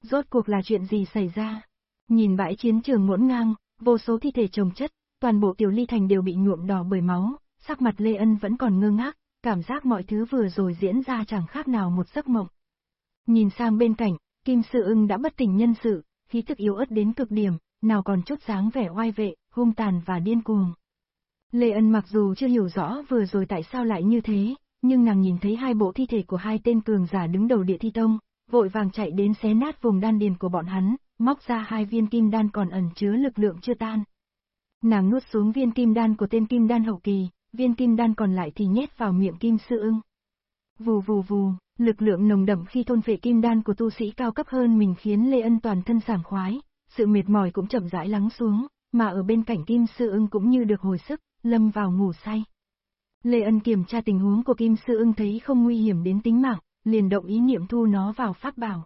Speaker 1: Rốt cuộc là chuyện gì xảy ra? Nhìn bãi chiến trường muỗn ngang, vô số thi thể trồng chất, toàn bộ tiểu ly thành đều bị nhuộm đỏ bởi máu, sắc mặt Lê Ân vẫn còn ngơ ngác, cảm giác mọi thứ vừa rồi diễn ra chẳng khác nào một giấc mộng. Nhìn sang bên cạnh, Kim Sư ưng đã bất tỉnh nhân sự, khí thức yếu ớt đến cực điểm, nào còn chút dáng vẻ oai vệ, hung tàn và điên cuồng. Lê Ân mặc dù chưa hiểu rõ vừa rồi tại sao lại như thế, nhưng nàng nhìn thấy hai bộ thi thể của hai tên cường giả đứng đầu địa thi tông, vội vàng chạy đến xé nát vùng đan điền của bọn hắn, móc ra hai viên kim đan còn ẩn chứa lực lượng chưa tan. Nàng nuốt xuống viên kim đan của tên kim đan hậu kỳ, viên kim đan còn lại thì nhét vào miệng kim sư ưng. Vù vù vù, lực lượng nồng đậm khi thôn phệ kim đan của tu sĩ cao cấp hơn mình khiến Lê Ân toàn thân sảng khoái, sự mệt mỏi cũng chậm rãi lắng xuống, mà ở bên cạnh kim sư ưng cũng như được hồi sức, lâm vào ngủ say. Lê Ân kiểm tra tình huống của kim sư ưng thấy không nguy hiểm đến tính mạng, liền động ý niệm thu nó vào pháp bảo.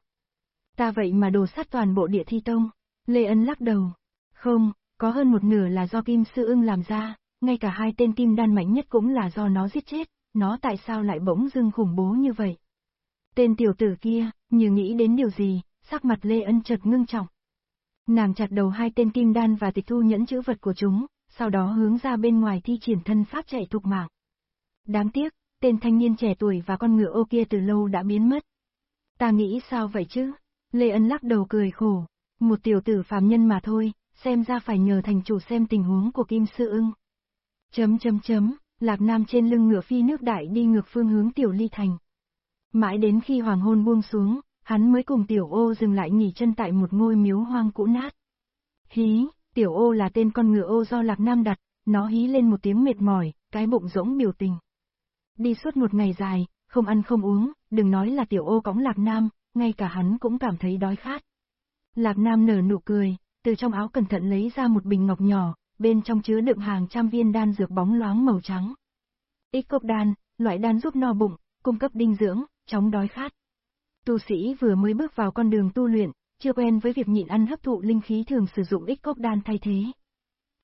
Speaker 1: Ta vậy mà đồ sát toàn bộ địa thi tông. Lê Ân lắc đầu. Không, có hơn một nửa là do kim sư ưng làm ra, ngay cả hai tên kim đan mạnh nhất cũng là do nó giết chết, nó tại sao lại bỗng dưng khủng bố như vậy. Tên tiểu tử kia, như nghĩ đến điều gì, sắc mặt Lê Ân chợt ngưng trọng. Nàng chặt đầu hai tên kim đan và tịch thu nhẫn chữ vật của chúng, sau đó hướng ra bên ngoài thi triển thân pháp chạy thục mạng. Đáng tiếc, tên thanh niên trẻ tuổi và con ngựa ô kia từ lâu đã biến mất. Ta nghĩ sao vậy chứ? Lê Ân lắc đầu cười khổ. Một tiểu tử phàm nhân mà thôi, xem ra phải nhờ thành chủ xem tình huống của Kim Sư ưng. Chấm chấm chấm, Lạc Nam trên lưng ngựa phi nước đại đi ngược phương hướng tiểu ly thành. Mãi đến khi hoàng hôn buông xuống, hắn mới cùng tiểu ô dừng lại nghỉ chân tại một ngôi miếu hoang cũ nát. Hí, tiểu ô là tên con ngựa ô do Lạc Nam đặt, nó hí lên một tiếng mệt mỏi, cái bụng rỗng biểu tình. Đi suốt một ngày dài, không ăn không uống, đừng nói là tiểu ô cõng Lạc Nam, ngay cả hắn cũng cảm thấy đói khát. Lạc Nam nở nụ cười, từ trong áo cẩn thận lấy ra một bình ngọc nhỏ, bên trong chứa đựng hàng trăm viên đan dược bóng loáng màu trắng. Ích cốc đan, loại đan giúp no bụng, cung cấp dinh dưỡng, chống đói khát. Tu sĩ vừa mới bước vào con đường tu luyện, chưa quen với việc nhịn ăn hấp thụ linh khí thường sử dụng ích cốc đan thay thế.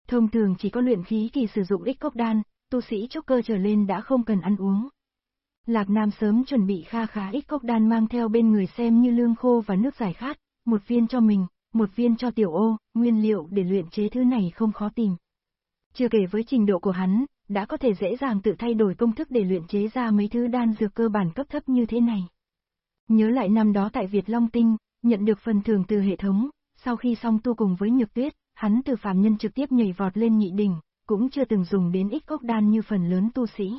Speaker 1: Thông thường chỉ có luyện khí kỳ sử dụng ích cốc đan, tu sĩ chốc cơ trở lên đã không cần ăn uống. Lạc Nam sớm chuẩn bị kha khá ích cốc đan mang theo bên người xem như lương khô và nước giải khát, một viên cho mình, một viên cho tiểu ô, nguyên liệu để luyện chế thứ này không khó tìm. Chưa kể với trình độ của hắn, đã có thể dễ dàng tự thay đổi công thức để luyện chế ra mấy thứ đan dược cơ bản cấp thấp như thế này. Nhớ lại năm đó tại Việt Long Tinh, nhận được phần thưởng từ hệ thống, sau khi xong tu cùng với nhược tuyết, hắn từ phàm nhân trực tiếp nhảy vọt lên nhị đỉnh, cũng chưa từng dùng đến ít cốc đan như phần lớn tu sĩ.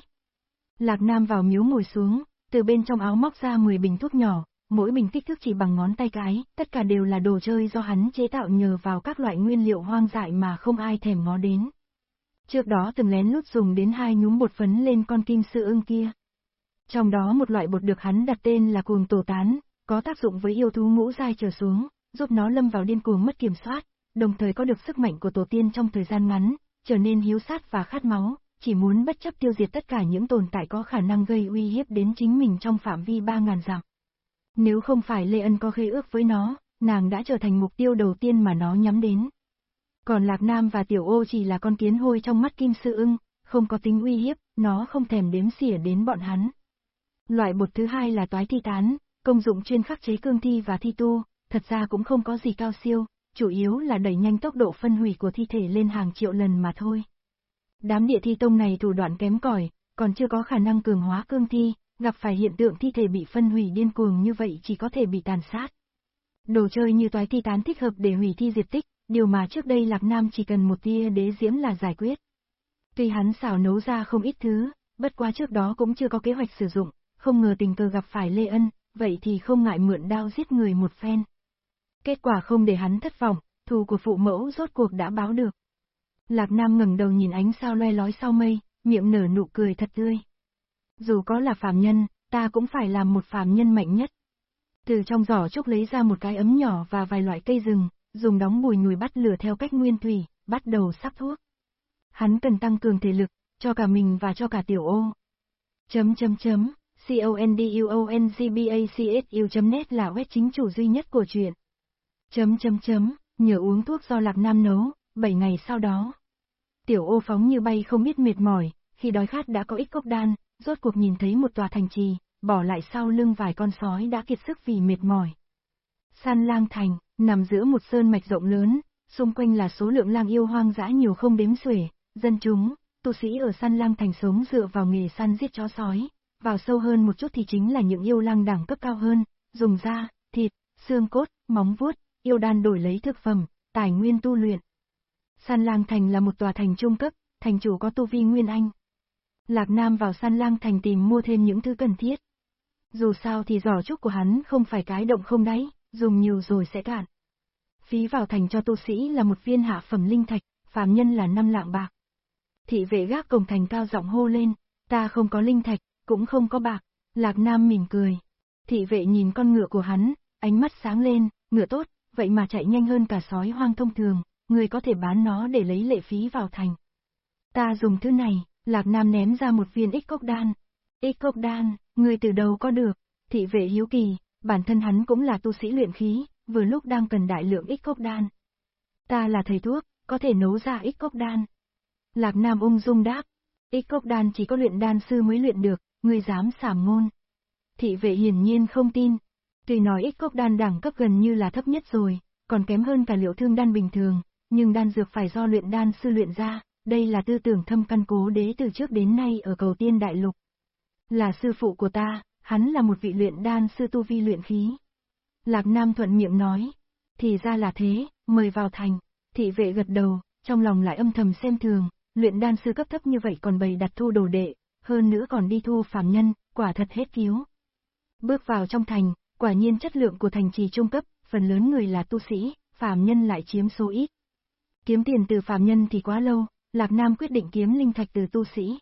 Speaker 1: Lạc Nam vào miếu ngồi xuống, từ bên trong áo móc ra 10 bình thuốc nhỏ, mỗi bình kích thước chỉ bằng ngón tay cái, tất cả đều là đồ chơi do hắn chế tạo nhờ vào các loại nguyên liệu hoang dại mà không ai thèm ngó đến. Trước đó từng lén lút dùng đến hai nhúm bột phấn lên con kim sư ưng kia. Trong đó một loại bột được hắn đặt tên là cuồng tổ tán, có tác dụng với yêu thú ngũ dai trở xuống, giúp nó lâm vào điên cuồng mất kiểm soát, đồng thời có được sức mạnh của tổ tiên trong thời gian ngắn, trở nên hiếu sát và khát máu, chỉ muốn bất chấp tiêu diệt tất cả những tồn tại có khả năng gây uy hiếp đến chính mình trong phạm vi 3.000 dặm. Nếu không phải Lê Ân có khế ước với nó, nàng đã trở thành mục tiêu đầu tiên mà nó nhắm đến. Còn Lạc Nam và Tiểu Ô chỉ là con kiến hôi trong mắt Kim Sư ưng, không có tính uy hiếp, nó không thèm đếm xỉa đến bọn hắn. Loại bột thứ hai là toái thi tán, công dụng chuyên khắc chế cương thi và thi tu, thật ra cũng không có gì cao siêu, chủ yếu là đẩy nhanh tốc độ phân hủy của thi thể lên hàng triệu lần mà thôi. Đám địa thi tông này thủ đoạn kém cỏi, còn chưa có khả năng cường hóa cương thi, gặp phải hiện tượng thi thể bị phân hủy điên cuồng như vậy chỉ có thể bị tàn sát. Đồ chơi như toái thi tán thích hợp để hủy thi diệt tích, điều mà trước đây Lạc Nam chỉ cần một tia đế diễm là giải quyết. Tuy hắn xảo nấu ra không ít thứ, bất quá trước đó cũng chưa có kế hoạch sử dụng, không ngờ tình cờ gặp phải Lê Ân, vậy thì không ngại mượn đao giết người một phen. Kết quả không để hắn thất vọng, thù của phụ mẫu rốt cuộc đã báo được. Lạc Nam ngẩng đầu nhìn ánh sao loe lói sau mây, miệng nở nụ cười thật tươi. Dù có là phàm nhân, ta cũng phải làm một phàm nhân mạnh nhất. Từ trong giỏ trúc lấy ra một cái ấm nhỏ và vài loại cây rừng, dùng đóng bùi nhùi bắt lửa theo cách nguyên thủy, bắt đầu sắp thuốc. Hắn cần tăng cường thể lực, cho cả mình và cho cả tiểu ô. Chấm chấm chấm, conduongbacu.net là web chính chủ duy nhất của chuyện. Chấm chấm chấm, nhờ uống thuốc do Lạc Nam nấu, 7 ngày sau đó. Tiểu ô phóng như bay không biết mệt mỏi, khi đói khát đã có ít cốc đan, rốt cuộc nhìn thấy một tòa thành trì, bỏ lại sau lưng vài con sói đã kiệt sức vì mệt mỏi. San lang thành, nằm giữa một sơn mạch rộng lớn, xung quanh là số lượng lang yêu hoang dã nhiều không đếm xuể, dân chúng, tu sĩ ở San lang thành sống dựa vào nghề săn giết chó sói, vào sâu hơn một chút thì chính là những yêu lang đẳng cấp cao hơn, dùng da, thịt, xương cốt, móng vuốt, yêu đan đổi lấy thực phẩm, tài nguyên tu luyện. San lang thành là một tòa thành trung cấp, thành chủ có tu vi nguyên anh. Lạc Nam vào San lang thành tìm mua thêm những thứ cần thiết. Dù sao thì giỏ trúc của hắn không phải cái động không đáy, dùng nhiều rồi sẽ cạn. Phí vào thành cho tu sĩ là một viên hạ phẩm linh thạch, phàm nhân là năm lạng bạc. Thị vệ gác cổng thành cao giọng hô lên, ta không có linh thạch, cũng không có bạc. Lạc Nam mỉm cười. Thị vệ nhìn con ngựa của hắn, ánh mắt sáng lên, ngựa tốt, vậy mà chạy nhanh hơn cả sói hoang thông thường, người có thể bán nó để lấy lệ phí vào thành. Ta dùng thứ này, Lạc Nam ném ra một viên ích cốc đan. Ích cốc đan, người từ đầu có được, thị vệ hiếu kỳ, bản thân hắn cũng là tu sĩ luyện khí, vừa lúc đang cần đại lượng ích cốc đan. Ta là thầy thuốc, có thể nấu ra ích cốc đan. Lạc Nam ung dung đáp, ích cốc đan chỉ có luyện đan sư mới luyện được, ngươi dám xảm ngôn. Thị vệ hiển nhiên không tin, tuy nói ích cốc đan đẳng cấp gần như là thấp nhất rồi, còn kém hơn cả liệu thương đan bình thường, nhưng đan dược phải do luyện đan sư luyện ra, đây là tư tưởng thâm căn cố đế từ trước đến nay ở cầu tiên đại lục. Là sư phụ của ta, hắn là một vị luyện đan sư tu vi luyện khí. Lạc Nam thuận miệng nói, thì ra là thế, mời vào thành, thị vệ gật đầu, trong lòng lại âm thầm xem thường, luyện đan sư cấp thấp như vậy còn bày đặt thu đồ đệ, hơn nữa còn đi thu phàm nhân, quả thật hết cứu. Bước vào trong thành, quả nhiên chất lượng của thành trì trung cấp, phần lớn người là tu sĩ, phàm nhân lại chiếm số ít. Kiếm tiền từ phàm nhân thì quá lâu, Lạc Nam quyết định kiếm linh thạch từ tu sĩ.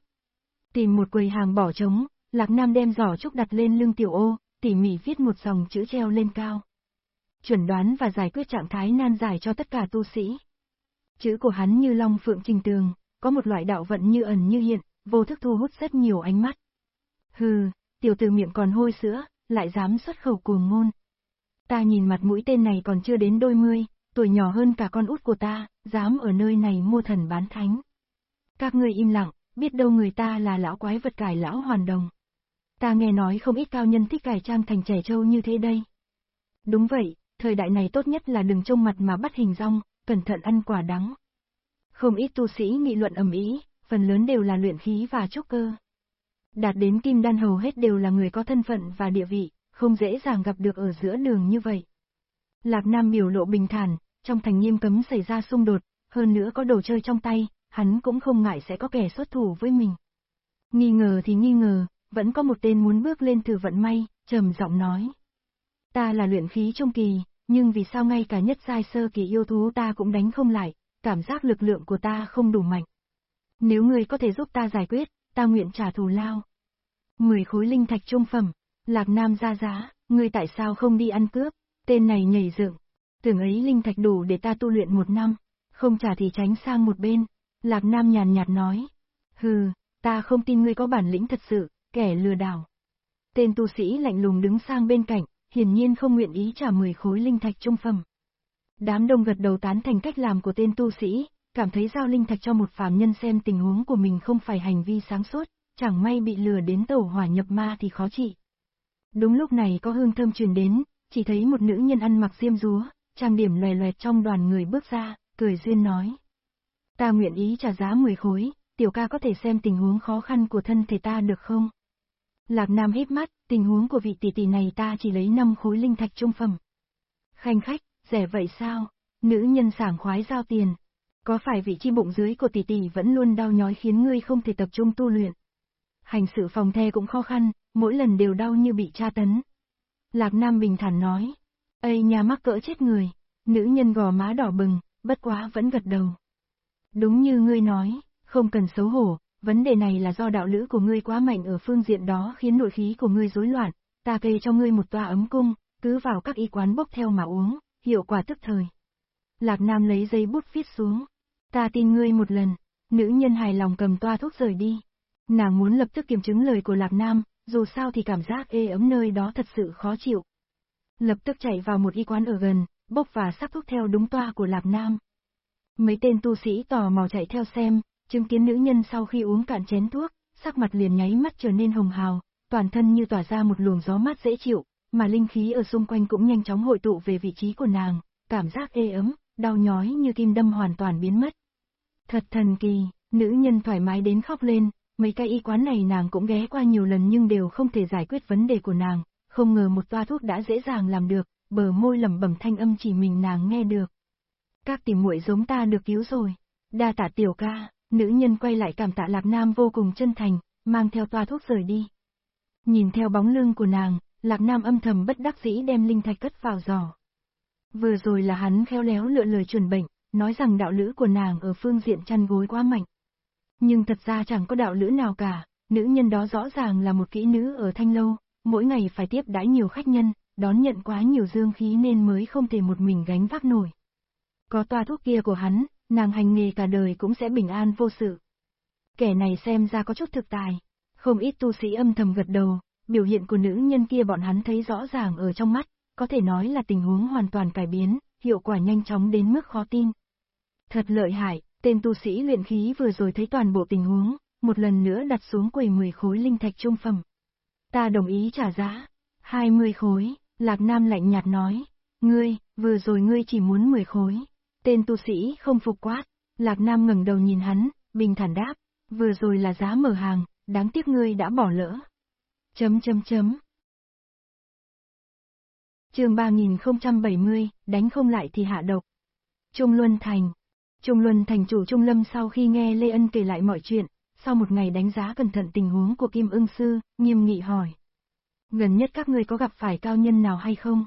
Speaker 1: Tìm một quầy hàng bỏ trống, Lạc Nam đem giỏ trúc đặt lên lưng tiểu ô, tỉ mỉ viết một dòng chữ treo lên cao. Chuẩn đoán và giải quyết trạng thái nan giải cho tất cả tu sĩ. Chữ của hắn như long phượng trình tường, có một loại đạo vận như ẩn như hiện, vô thức thu hút rất nhiều ánh mắt. Hừ, tiểu tử miệng còn hôi sữa, lại dám xuất khẩu cuồng ngôn. Ta nhìn mặt mũi tên này còn chưa đến đôi mươi, tuổi nhỏ hơn cả con út của ta, dám ở nơi này mua thần bán thánh. Các ngươi im lặng, biết đâu người ta là lão quái vật cải lão hoàn đồng. Ta nghe nói không ít cao nhân thích cải trang thành trẻ trâu như thế đây. Đúng vậy, thời đại này tốt nhất là đừng trông mặt mà bắt hình rong, cẩn thận ăn quả đắng. Không ít tu sĩ nghị luận ầm ý, phần lớn đều là luyện khí và trúc cơ. Đạt đến kim đan hầu hết đều là người có thân phận và địa vị, không dễ dàng gặp được ở giữa đường như vậy. Lạc Nam biểu lộ bình thản, trong thành nghiêm cấm xảy ra xung đột, hơn nữa có đồ chơi trong tay, hắn cũng không ngại sẽ có kẻ xuất thủ với mình. Nghi ngờ thì nghi ngờ, vẫn có một tên muốn bước lên thử vận may, trầm giọng nói. Ta là luyện khí trung kỳ, nhưng vì sao ngay cả nhất giai sơ kỳ yêu thú ta cũng đánh không lại, cảm giác lực lượng của ta không đủ mạnh. Nếu ngươi có thể giúp ta giải quyết, ta nguyện trả thù lao. Mười khối linh thạch trung phẩm, Lạc Nam ra giá, ngươi tại sao không đi ăn cướp, tên này nhảy dựng, tưởng ấy linh thạch đủ để ta tu luyện một năm, không trả thì tránh sang một bên, Lạc Nam nhàn nhạt nói. Hừ, ta không tin ngươi có bản lĩnh thật sự, kẻ lừa đảo. Tên tu sĩ lạnh lùng đứng sang bên cạnh, hiển nhiên không nguyện ý trả 10 khối linh thạch trung phẩm. Đám đông gật đầu tán thành cách làm của tên tu sĩ, cảm thấy giao linh thạch cho một phàm nhân xem tình huống của mình không phải hành vi sáng suốt, chẳng may bị lừa đến tẩu hỏa nhập ma thì khó trị. Đúng lúc này có hương thơm truyền đến, chỉ thấy một nữ nhân ăn mặc diêm rúa, trang điểm lòe loẹt trong đoàn người bước ra, cười duyên nói. Ta nguyện ý trả giá 10 khối, tiểu ca có thể xem tình huống khó khăn của thân thể ta được không? Lạc Nam hít mắt, tình huống của vị tỷ tỷ này ta chỉ lấy 5 khối linh thạch trung phẩm. Khanh khách, rẻ vậy sao? Nữ nhân sảng khoái giao tiền. Có phải vị chi bụng dưới của tỷ tỷ vẫn luôn đau nhói khiến ngươi không thể tập trung tu luyện? Hành sự phòng the cũng khó khăn, mỗi lần đều đau như bị tra tấn. Lạc Nam bình thản nói. Ây nhà mắc cỡ chết người. Nữ nhân gò má đỏ bừng, bất quá vẫn gật đầu. Đúng như ngươi nói, không cần xấu hổ, vấn đề này là do đạo lữ của ngươi quá mạnh ở phương diện đó khiến nội khí của ngươi rối loạn, ta kê cho ngươi một toa ấm cung, cứ vào các y quán bốc theo mà uống, hiệu quả tức thời. Lạc Nam lấy dây bút viết xuống. Ta tin ngươi một lần, nữ nhân hài lòng cầm toa thuốc rời đi. Nàng muốn lập tức kiểm chứng lời của Lạc Nam, dù sao thì cảm giác ê ấm nơi đó thật sự khó chịu. Lập tức chạy vào một y quán ở gần, bốc và sắp thuốc theo đúng toa của lạp Nam. Mấy tên tu sĩ tò mò chạy theo xem, chứng kiến nữ nhân sau khi uống cạn chén thuốc, sắc mặt liền nháy mắt trở nên hồng hào, toàn thân như tỏa ra một luồng gió mát dễ chịu, mà linh khí ở xung quanh cũng nhanh chóng hội tụ về vị trí của nàng, cảm giác ê ấm, đau nhói như kim đâm hoàn toàn biến mất. Thật thần kỳ, nữ nhân thoải mái đến khóc lên, mấy cái y quán này nàng cũng ghé qua nhiều lần nhưng đều không thể giải quyết vấn đề của nàng, không ngờ một toa thuốc đã dễ dàng làm được, bờ môi lẩm bẩm thanh âm chỉ mình nàng nghe được. Các tìm muội giống ta được cứu rồi. Đa tạ tiểu ca, nữ nhân quay lại cảm tạ Lạc Nam vô cùng chân thành, mang theo toa thuốc rời đi. Nhìn theo bóng lưng của nàng, Lạc Nam âm thầm bất đắc dĩ đem linh thạch cất vào giỏ. Vừa rồi là hắn khéo léo lựa lời chuẩn bệnh, nói rằng đạo lữ của nàng ở phương diện chăn gối quá mạnh. Nhưng thật ra chẳng có đạo lữ nào cả, nữ nhân đó rõ ràng là một kỹ nữ ở Thanh Lâu, mỗi ngày phải tiếp đãi nhiều khách nhân, đón nhận quá nhiều dương khí nên mới không thể một mình gánh vác nổi. Có toa thuốc kia của hắn, nàng hành nghề cả đời cũng sẽ bình an vô sự. Kẻ này xem ra có chút thực tài, không ít tu sĩ âm thầm gật đầu, biểu hiện của nữ nhân kia bọn hắn thấy rõ ràng ở trong mắt, có thể nói là tình huống hoàn toàn cải biến, hiệu quả nhanh chóng đến mức khó tin. Thật lợi hại, tên tu sĩ luyện khí vừa rồi thấy toàn bộ tình huống, một lần nữa đặt xuống quầy 10 khối linh thạch trung phẩm. Ta đồng ý trả giá. 20 khối, Lạc Nam lạnh nhạt nói. Ngươi, vừa rồi ngươi chỉ muốn 10 khối. Tên tu sĩ không phục quát. Lạc Nam ngẩng đầu nhìn hắn, bình thản đáp. Vừa rồi là giá mở hàng, đáng tiếc ngươi đã bỏ lỡ. Chấm chấm chấm. chương 3070, đánh không lại thì hạ độc. Trung Luân Thành. Trung Luân Thành chủ Trung Lâm sau khi nghe Lê Ân kể lại mọi chuyện, sau một ngày đánh giá cẩn thận tình huống của Kim ưng sư, nghiêm nghị hỏi. Gần nhất các ngươi có gặp phải cao nhân nào hay không?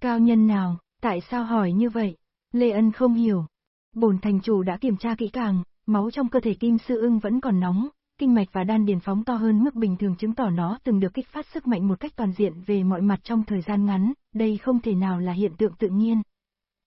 Speaker 1: Cao nhân nào, tại sao hỏi như vậy? Lê Ân không hiểu. Bổn thành chủ đã kiểm tra kỹ càng, máu trong cơ thể Kim Sư ưng vẫn còn nóng, kinh mạch và đan điền phóng to hơn mức bình thường chứng tỏ nó từng được kích phát sức mạnh một cách toàn diện về mọi mặt trong thời gian ngắn, đây không thể nào là hiện tượng tự nhiên.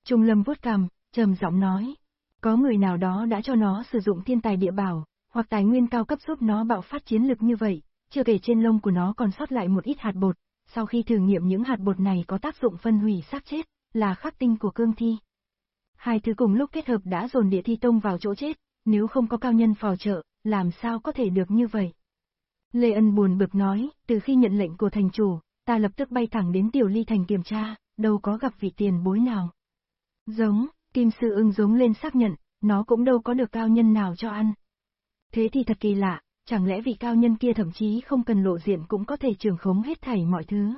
Speaker 1: Trung Lâm vuốt cằm, trầm giọng nói, có người nào đó đã cho nó sử dụng thiên tài địa bảo, hoặc tài nguyên cao cấp giúp nó bạo phát chiến lực như vậy, chưa kể trên lông của nó còn sót lại một ít hạt bột, sau khi thử nghiệm những hạt bột này có tác dụng phân hủy xác chết, là khắc tinh của cương thi. Hai thứ cùng lúc kết hợp đã dồn địa thi tông vào chỗ chết, nếu không có cao nhân phò trợ, làm sao có thể được như vậy? Lê Ân buồn bực nói, từ khi nhận lệnh của thành chủ, ta lập tức bay thẳng đến tiểu ly thành kiểm tra, đâu có gặp vị tiền bối nào. Giống, kim sư ưng giống lên xác nhận, nó cũng đâu có được cao nhân nào cho ăn. Thế thì thật kỳ lạ, chẳng lẽ vị cao nhân kia thậm chí không cần lộ diện cũng có thể trường khống hết thảy mọi thứ.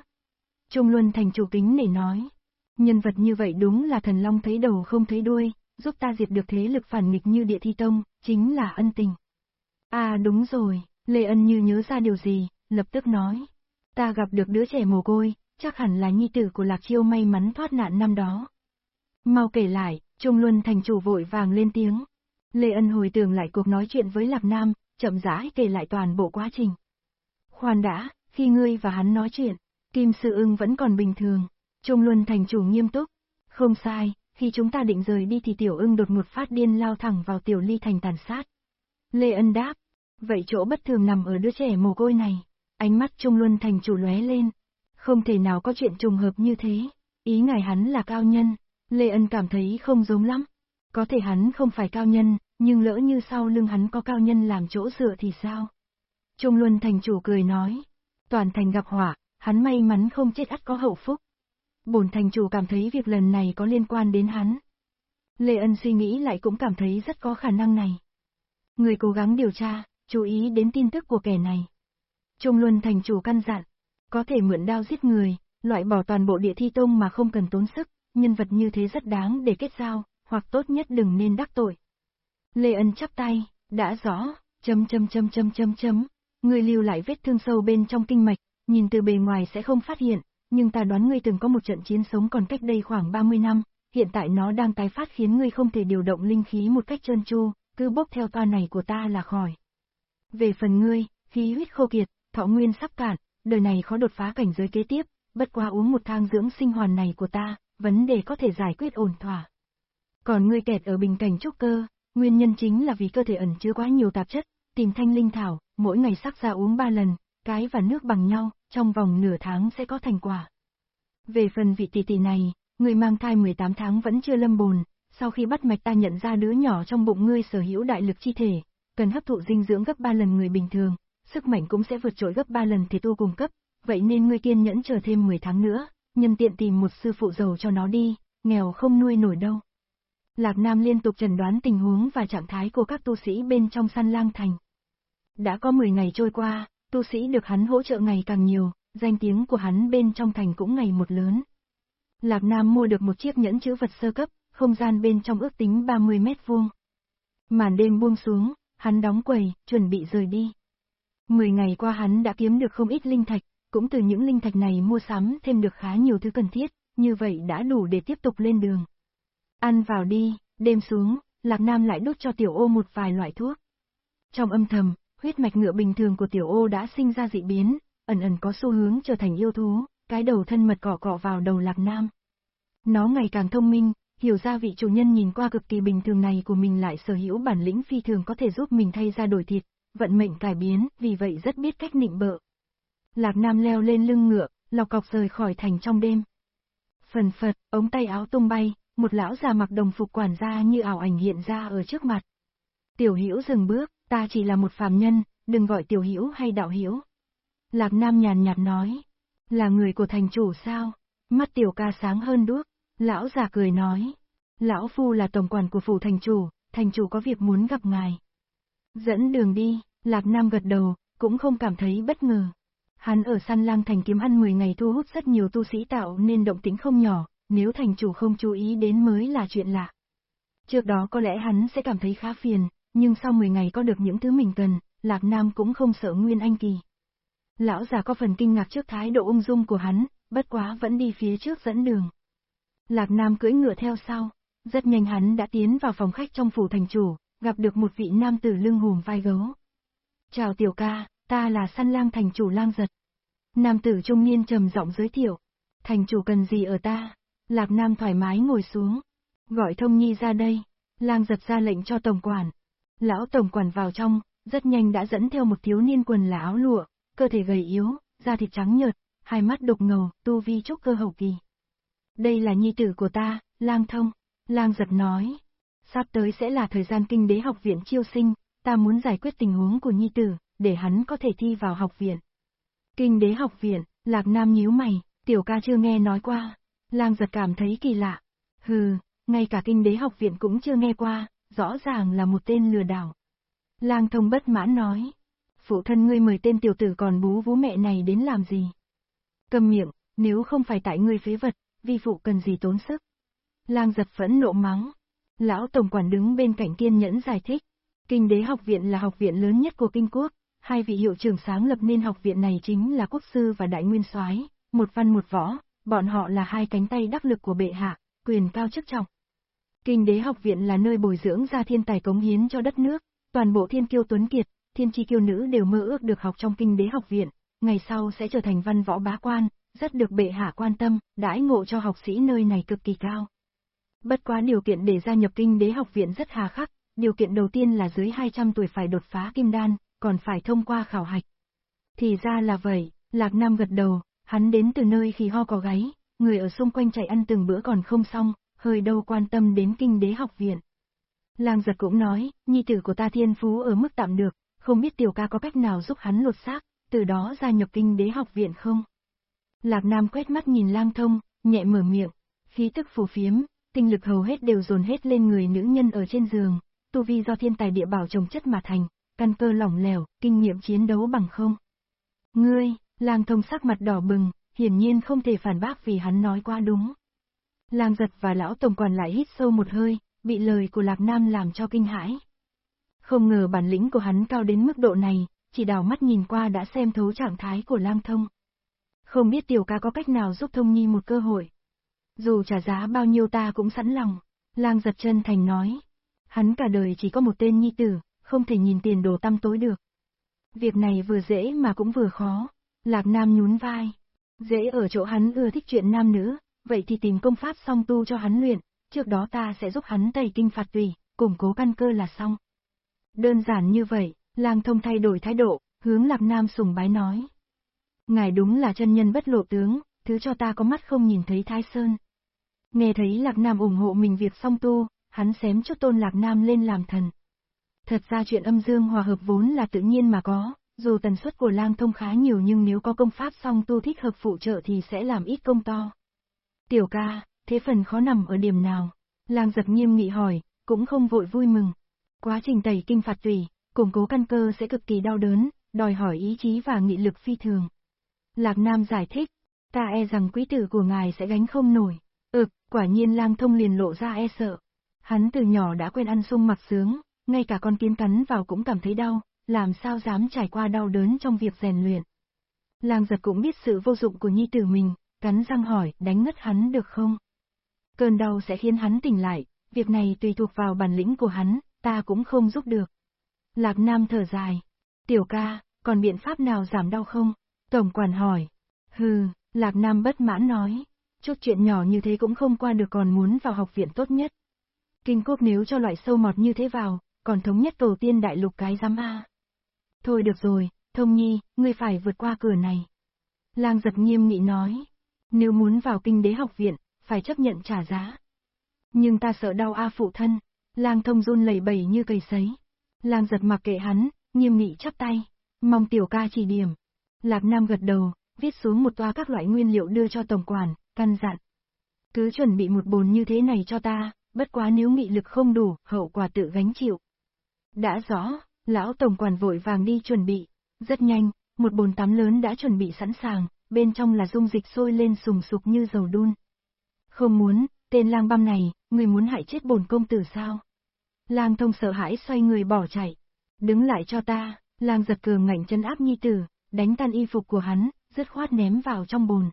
Speaker 1: Trung Luân thành chủ kính để nói. Nhân vật như vậy đúng là thần long thấy đầu không thấy đuôi, giúp ta diệt được thế lực phản nghịch như địa thi tông, chính là ân tình. À đúng rồi, Lê Ân như nhớ ra điều gì, lập tức nói. Ta gặp được đứa trẻ mồ côi, chắc hẳn là nhi tử của Lạc Chiêu may mắn thoát nạn năm đó. Mau kể lại, Trung Luân thành chủ vội vàng lên tiếng. Lê Ân hồi tưởng lại cuộc nói chuyện với Lạc Nam, chậm rãi kể lại toàn bộ quá trình. Khoan đã, khi ngươi và hắn nói chuyện, Kim Sư ưng vẫn còn bình thường. Trung Luân thành chủ nghiêm túc. Không sai, khi chúng ta định rời đi thì tiểu ưng đột ngột phát điên lao thẳng vào tiểu ly thành tàn sát. Lê Ân đáp. Vậy chỗ bất thường nằm ở đứa trẻ mồ côi này. Ánh mắt Trung Luân thành chủ lóe lên. Không thể nào có chuyện trùng hợp như thế. Ý ngài hắn là cao nhân. Lê Ân cảm thấy không giống lắm. Có thể hắn không phải cao nhân, nhưng lỡ như sau lưng hắn có cao nhân làm chỗ dựa thì sao? Trung Luân thành chủ cười nói. Toàn thành gặp hỏa, hắn may mắn không chết ắt có hậu phúc. Bổn thành chủ cảm thấy việc lần này có liên quan đến hắn. Lê Ân suy nghĩ lại cũng cảm thấy rất có khả năng này. Người cố gắng điều tra, chú ý đến tin tức của kẻ này. Trung Luân thành chủ căn dặn, có thể mượn đao giết người, loại bỏ toàn bộ địa thi tông mà không cần tốn sức, nhân vật như thế rất đáng để kết giao, hoặc tốt nhất đừng nên đắc tội. Lê Ân chắp tay, đã rõ, chấm chấm chấm chấm chấm chấm, người lưu lại vết thương sâu bên trong kinh mạch, nhìn từ bề ngoài sẽ không phát hiện, nhưng ta đoán ngươi từng có một trận chiến sống còn cách đây khoảng 30 năm, hiện tại nó đang tái phát khiến ngươi không thể điều động linh khí một cách trơn tru, cứ bốc theo toa này của ta là khỏi. Về phần ngươi, khí huyết khô kiệt, thọ nguyên sắp cạn, đời này khó đột phá cảnh giới kế tiếp, bất qua uống một thang dưỡng sinh hoàn này của ta, vấn đề có thể giải quyết ổn thỏa. Còn ngươi kẹt ở bình cảnh trúc cơ, nguyên nhân chính là vì cơ thể ẩn chứa quá nhiều tạp chất, tìm thanh linh thảo, mỗi ngày sắc ra uống ba lần, cái và nước bằng nhau, trong vòng nửa tháng sẽ có thành quả. Về phần vị tỷ tỷ này, người mang thai 18 tháng vẫn chưa lâm bồn, sau khi bắt mạch ta nhận ra đứa nhỏ trong bụng ngươi sở hữu đại lực chi thể, cần hấp thụ dinh dưỡng gấp 3 lần người bình thường, sức mạnh cũng sẽ vượt trội gấp 3 lần thì tu cung cấp, vậy nên ngươi kiên nhẫn chờ thêm 10 tháng nữa, nhân tiện tìm một sư phụ giàu cho nó đi, nghèo không nuôi nổi đâu. Lạc Nam liên tục trần đoán tình huống và trạng thái của các tu sĩ bên trong săn lang thành. Đã có 10 ngày trôi qua, tu sĩ được hắn hỗ trợ ngày càng nhiều, danh tiếng của hắn bên trong thành cũng ngày một lớn. Lạc Nam mua được một chiếc nhẫn chữ vật sơ cấp, không gian bên trong ước tính 30 mét vuông. Màn đêm buông xuống, hắn đóng quầy, chuẩn bị rời đi. Mười ngày qua hắn đã kiếm được không ít linh thạch, cũng từ những linh thạch này mua sắm thêm được khá nhiều thứ cần thiết, như vậy đã đủ để tiếp tục lên đường. Ăn vào đi, đêm xuống, Lạc Nam lại đút cho tiểu ô một vài loại thuốc. Trong âm thầm, huyết mạch ngựa bình thường của tiểu ô đã sinh ra dị biến, ẩn ẩn có xu hướng trở thành yêu thú, cái đầu thân mật cỏ cọ vào đầu lạc nam. Nó ngày càng thông minh, hiểu ra vị chủ nhân nhìn qua cực kỳ bình thường này của mình lại sở hữu bản lĩnh phi thường có thể giúp mình thay ra đổi thịt, vận mệnh cải biến, vì vậy rất biết cách nịnh bợ. Lạc Nam leo lên lưng ngựa, lọc cọc rời khỏi thành trong đêm. Phần phật, ống tay áo tung bay, một lão già mặc đồng phục quản gia như ảo ảnh hiện ra ở trước mặt. Tiểu Hữu dừng bước, ta chỉ là một phàm nhân, đừng gọi Tiểu Hữu hay đạo Hữu. Lạc Nam nhàn nhạt nói, là người của thành chủ sao? Mắt Tiểu ca sáng hơn đuốc, lão già cười nói, lão phu là tổng quản của phủ thành chủ, thành chủ có việc muốn gặp ngài. Dẫn đường đi, Lạc Nam gật đầu, cũng không cảm thấy bất ngờ. Hắn ở săn lang thành kiếm ăn 10 ngày thu hút rất nhiều tu sĩ tạo nên động tính không nhỏ, nếu thành chủ không chú ý đến mới là chuyện lạ. Trước đó có lẽ hắn sẽ cảm thấy khá phiền, nhưng sau 10 ngày có được những thứ mình cần, Lạc Nam cũng không sợ Nguyên Anh Kỳ. Lão già có phần kinh ngạc trước thái độ ung dung của hắn, bất quá vẫn đi phía trước dẫn đường. Lạc Nam cưỡi ngựa theo sau, rất nhanh hắn đã tiến vào phòng khách trong phủ thành chủ, gặp được một vị nam tử lưng hùm vai gấu. Chào tiểu ca, ta là săn lang thành chủ lang giật. Nam tử trung niên trầm giọng giới thiệu. Thành chủ cần gì ở ta? Lạc Nam thoải mái ngồi xuống. Gọi thông nhi ra đây. Lang giật ra lệnh cho tổng quản. Lão tổng quản vào trong, rất nhanh đã dẫn theo một thiếu niên quần là áo lụa, cơ thể gầy yếu, da thịt trắng nhợt, hai mắt đục ngầu, tu vi trúc cơ hậu kỳ. Đây là nhi tử của ta, lang thông. Lang giật nói. Sắp tới sẽ là thời gian kinh đế học viện chiêu sinh, ta muốn giải quyết tình huống của nhi tử, để hắn có thể thi vào học viện. Kinh đế học viện, Lạc Nam nhíu mày, tiểu ca chưa nghe nói qua. Lang giật cảm thấy kỳ lạ. Hừ, ngay cả kinh đế học viện cũng chưa nghe qua, rõ ràng là một tên lừa đảo. Lang thông bất mãn nói. Phụ thân ngươi mời tên tiểu tử còn bú vú mẹ này đến làm gì? Cầm miệng, nếu không phải tại ngươi phế vật, vi phụ cần gì tốn sức. Lang giật phẫn nộ mắng. Lão Tổng quản đứng bên cạnh kiên nhẫn giải thích. Kinh đế học viện là học viện lớn nhất của kinh quốc, hai vị hiệu trưởng sáng lập nên học viện này chính là quốc sư và đại nguyên soái, một văn một võ, bọn họ là hai cánh tay đắc lực của bệ hạ, quyền cao chức trọng. Kinh đế học viện là nơi bồi dưỡng ra thiên tài cống hiến cho đất nước, toàn bộ thiên kiêu tuấn kiệt, thiên chi kiêu nữ đều mơ ước được học trong kinh đế học viện, ngày sau sẽ trở thành văn võ bá quan, rất được bệ hạ quan tâm, đãi ngộ cho học sĩ nơi này cực kỳ cao. Bất quá điều kiện để gia nhập kinh đế học viện rất hà khắc, điều kiện đầu tiên là dưới 200 tuổi phải đột phá kim đan, còn phải thông qua khảo hạch. Thì ra là vậy, Lạc Nam gật đầu, hắn đến từ nơi khi ho có gáy, người ở xung quanh chạy ăn từng bữa còn không xong, hơi đâu quan tâm đến kinh đế học viện. Lang giật cũng nói, nhi tử của ta thiên phú ở mức tạm được, không biết tiểu ca có cách nào giúp hắn lột xác, từ đó gia nhập kinh đế học viện không? Lạc Nam quét mắt nhìn lang thông, nhẹ mở miệng, khí tức phù phiếm, tinh lực hầu hết đều dồn hết lên người nữ nhân ở trên giường, tu vi do thiên tài địa bảo trồng chất mà thành, căn cơ lỏng lẻo, kinh nghiệm chiến đấu bằng không. Ngươi, lang thông sắc mặt đỏ bừng, hiển nhiên không thể phản bác vì hắn nói quá đúng. Lang giật và lão tổng quản lại hít sâu một hơi, bị lời của Lạc Nam làm cho kinh hãi. Không ngờ bản lĩnh của hắn cao đến mức độ này, chỉ đào mắt nhìn qua đã xem thấu trạng thái của lang thông. Không biết tiểu ca có cách nào giúp thông nhi một cơ hội. Dù trả giá bao nhiêu ta cũng sẵn lòng, lang giật chân thành nói. Hắn cả đời chỉ có một tên nhi tử, không thể nhìn tiền đồ tăm tối được. Việc này vừa dễ mà cũng vừa khó, lạc nam nhún vai. Dễ ở chỗ hắn ưa thích chuyện nam nữ, vậy thì tìm công pháp song tu cho hắn luyện, trước đó ta sẽ giúp hắn tẩy kinh phạt tùy, củng cố căn cơ là xong. Đơn giản như vậy, lang thông thay đổi thái độ, hướng lạc nam sùng bái nói. Ngài đúng là chân nhân bất lộ tướng, thứ cho ta có mắt không nhìn thấy thái sơn. Nghe thấy lạc nam ủng hộ mình việc song tu, hắn xém chút tôn lạc nam lên làm thần. Thật ra chuyện âm dương hòa hợp vốn là tự nhiên mà có, dù tần suất của lang thông khá nhiều nhưng nếu có công pháp song tu thích hợp phụ trợ thì sẽ làm ít công to. Tiểu ca, thế phần khó nằm ở điểm nào? Lang giật nghiêm nghị hỏi, cũng không vội vui mừng. Quá trình tẩy kinh phạt tùy, củng cố căn cơ sẽ cực kỳ đau đớn, đòi hỏi ý chí và nghị lực phi thường. Lạc Nam giải thích, ta e rằng quý tử của ngài sẽ gánh không nổi. Ực, quả nhiên lang thông liền lộ ra e sợ. Hắn từ nhỏ đã quen ăn sung mặc sướng, ngay cả con kiến cắn vào cũng cảm thấy đau, làm sao dám trải qua đau đớn trong việc rèn luyện. Lang giật cũng biết sự vô dụng của nhi tử mình, cắn răng hỏi, đánh ngất hắn được không? Cơn đau sẽ khiến hắn tỉnh lại, việc này tùy thuộc vào bản lĩnh của hắn, ta cũng không giúp được. Lạc Nam thở dài. Tiểu ca, còn biện pháp nào giảm đau không? Tổng quản hỏi. Hừ, Lạc Nam bất mãn nói. Chút chuyện nhỏ như thế cũng không qua được còn muốn vào học viện tốt nhất. Kinh cốt nếu cho loại sâu mọt như thế vào, còn thống nhất tổ tiên đại lục cái giám A. Thôi được rồi, thông nhi, ngươi phải vượt qua cửa này. Lang giật nghiêm nghị nói. Nếu muốn vào kinh đế học viện, phải chấp nhận trả giá. Nhưng ta sợ đau A phụ thân, lang thông run lẩy bẩy như cây sấy. Lang giật mặc kệ hắn, nghiêm nghị chắp tay, mong tiểu ca chỉ điểm. Lạc Nam gật đầu, viết xuống một toa các loại nguyên liệu đưa cho tổng quản, căn dặn. Cứ chuẩn bị một bồn như thế này cho ta, bất quá nếu nghị lực không đủ, hậu quả tự gánh chịu. Đã rõ, lão tổng quản vội vàng đi chuẩn bị. Rất nhanh, một bồn tắm lớn đã chuẩn bị sẵn sàng, bên trong là dung dịch sôi lên sùng sục như dầu đun. Không muốn, tên lang băm này, người muốn hại chết bồn công tử sao? Lang thông sợ hãi xoay người bỏ chạy. Đứng lại cho ta, lang giật cường ngạnh chân áp nhi tử, đánh tan y phục của hắn, dứt khoát ném vào trong bồn.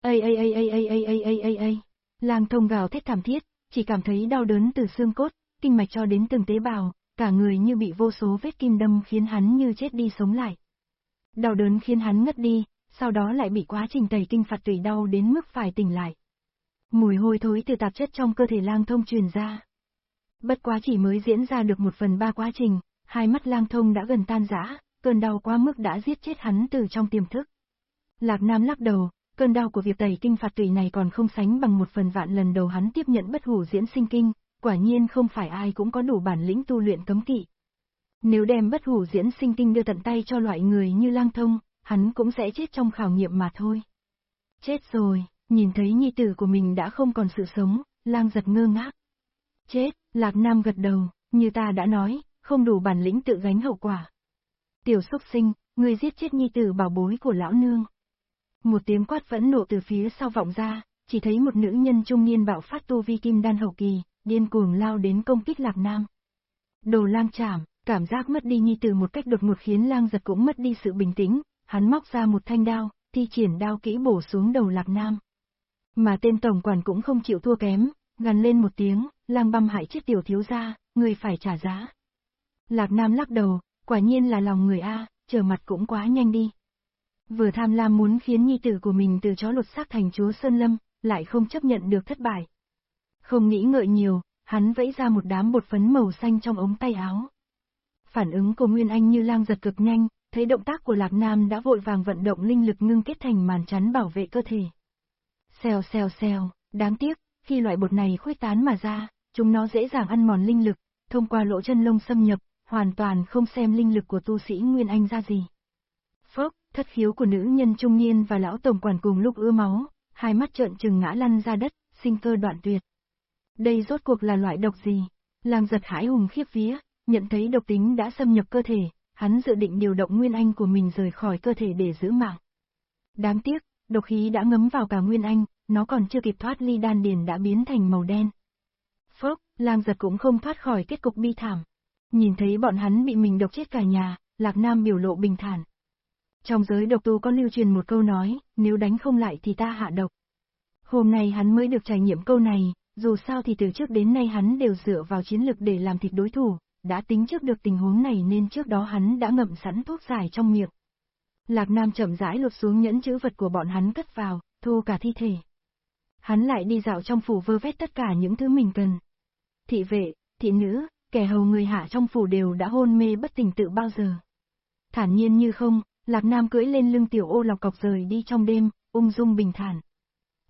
Speaker 1: Ây ây ây ây ây ây ây ây ây ây. Lang thông gào thét thảm thiết, chỉ cảm thấy đau đớn từ xương cốt, kinh mạch cho đến từng tế bào, cả người như bị vô số vết kim đâm khiến hắn như chết đi sống lại. Đau đớn khiến hắn ngất đi, sau đó lại bị quá trình tẩy kinh phạt tùy đau đến mức phải tỉnh lại. Mùi hôi thối từ tạp chất trong cơ thể lang thông truyền ra. Bất quá chỉ mới diễn ra được một phần ba quá trình, hai mắt lang thông đã gần tan rã, cơn đau quá mức đã giết chết hắn từ trong tiềm thức. Lạc Nam lắc đầu, cơn đau của việc tẩy kinh phạt tùy này còn không sánh bằng một phần vạn lần đầu hắn tiếp nhận bất hủ diễn sinh kinh, quả nhiên không phải ai cũng có đủ bản lĩnh tu luyện cấm kỵ. Nếu đem bất hủ diễn sinh tinh đưa tận tay cho loại người như lang thông, hắn cũng sẽ chết trong khảo nghiệm mà thôi. Chết rồi, nhìn thấy nhi tử của mình đã không còn sự sống, lang giật ngơ ngác. Chết, Lạc Nam gật đầu, như ta đã nói, không đủ bản lĩnh tự gánh hậu quả. Tiểu xúc sinh, ngươi giết chết nhi tử bảo bối của lão nương. Một tiếng quát vẫn nộ từ phía sau vọng ra, chỉ thấy một nữ nhân trung niên bạo phát tu vi kim đan hậu kỳ, điên cuồng lao đến công kích Lạc Nam. Đồ lang chảm, cảm giác mất đi nhi từ một cách đột ngột khiến lang giật cũng mất đi sự bình tĩnh, hắn móc ra một thanh đao, thi triển đao kỹ bổ xuống đầu Lạc Nam. Mà tên tổng quản cũng không chịu thua kém, gằn lên một tiếng, lang băm hại chết tiểu thiếu gia, người phải trả giá. Lạc Nam lắc đầu, quả nhiên là lòng người A, trở mặt cũng quá nhanh đi. Vừa tham lam muốn khiến nhi tử của mình từ chó lột xác thành chúa Sơn Lâm, lại không chấp nhận được thất bại. Không nghĩ ngợi nhiều, hắn vẫy ra một đám bột phấn màu xanh trong ống tay áo. Phản ứng của Nguyên Anh như lang giật cực nhanh, thấy động tác của Lạc Nam đã vội vàng vận động linh lực ngưng kết thành màn chắn bảo vệ cơ thể. Xèo xèo xèo, đáng tiếc, khi loại bột này khuếch tán mà ra, chúng nó dễ dàng ăn mòn linh lực, thông qua lỗ chân lông xâm nhập, hoàn toàn không xem linh lực của tu sĩ Nguyên Anh ra gì. Phốc, thất khiếu của nữ nhân trung niên và lão tổng quản cùng lúc ưa máu, hai mắt trợn trừng ngã lăn ra đất, sinh cơ đoạn tuyệt. Đây rốt cuộc là loại độc gì? Lang giật hãi hùng khiếp vía, nhận thấy độc tính đã xâm nhập cơ thể, hắn dự định điều động Nguyên Anh của mình rời khỏi cơ thể để giữ mạng. Đáng tiếc, độc khí đã ngấm vào cả Nguyên Anh, nó còn chưa kịp thoát ly đan điền đã biến thành màu đen. Phốc, lang giật cũng không thoát khỏi kết cục bi thảm. Nhìn thấy bọn hắn bị mình độc chết cả nhà, Lạc Nam biểu lộ bình thản. Trong giới độc tu có lưu truyền một câu nói, nếu đánh không lại thì ta hạ độc. Hôm nay hắn mới được trải nghiệm câu này, dù sao thì từ trước đến nay hắn đều dựa vào chiến lực để làm thịt đối thủ, đã tính trước được tình huống này nên trước đó hắn đã ngậm sẵn thuốc giải trong miệng. Lạc Nam chậm rãi lột xuống nhẫn chữ vật của bọn hắn cất vào, thu cả thi thể. Hắn lại đi dạo trong phủ vơ vét tất cả những thứ mình cần. Thị vệ, thị nữ, kẻ hầu người hạ trong phủ đều đã hôn mê bất tỉnh tự bao giờ. Thản nhiên như không, Lạc Nam cưỡi lên lưng tiểu ô lọc cọc rời đi trong đêm, ung dung bình thản.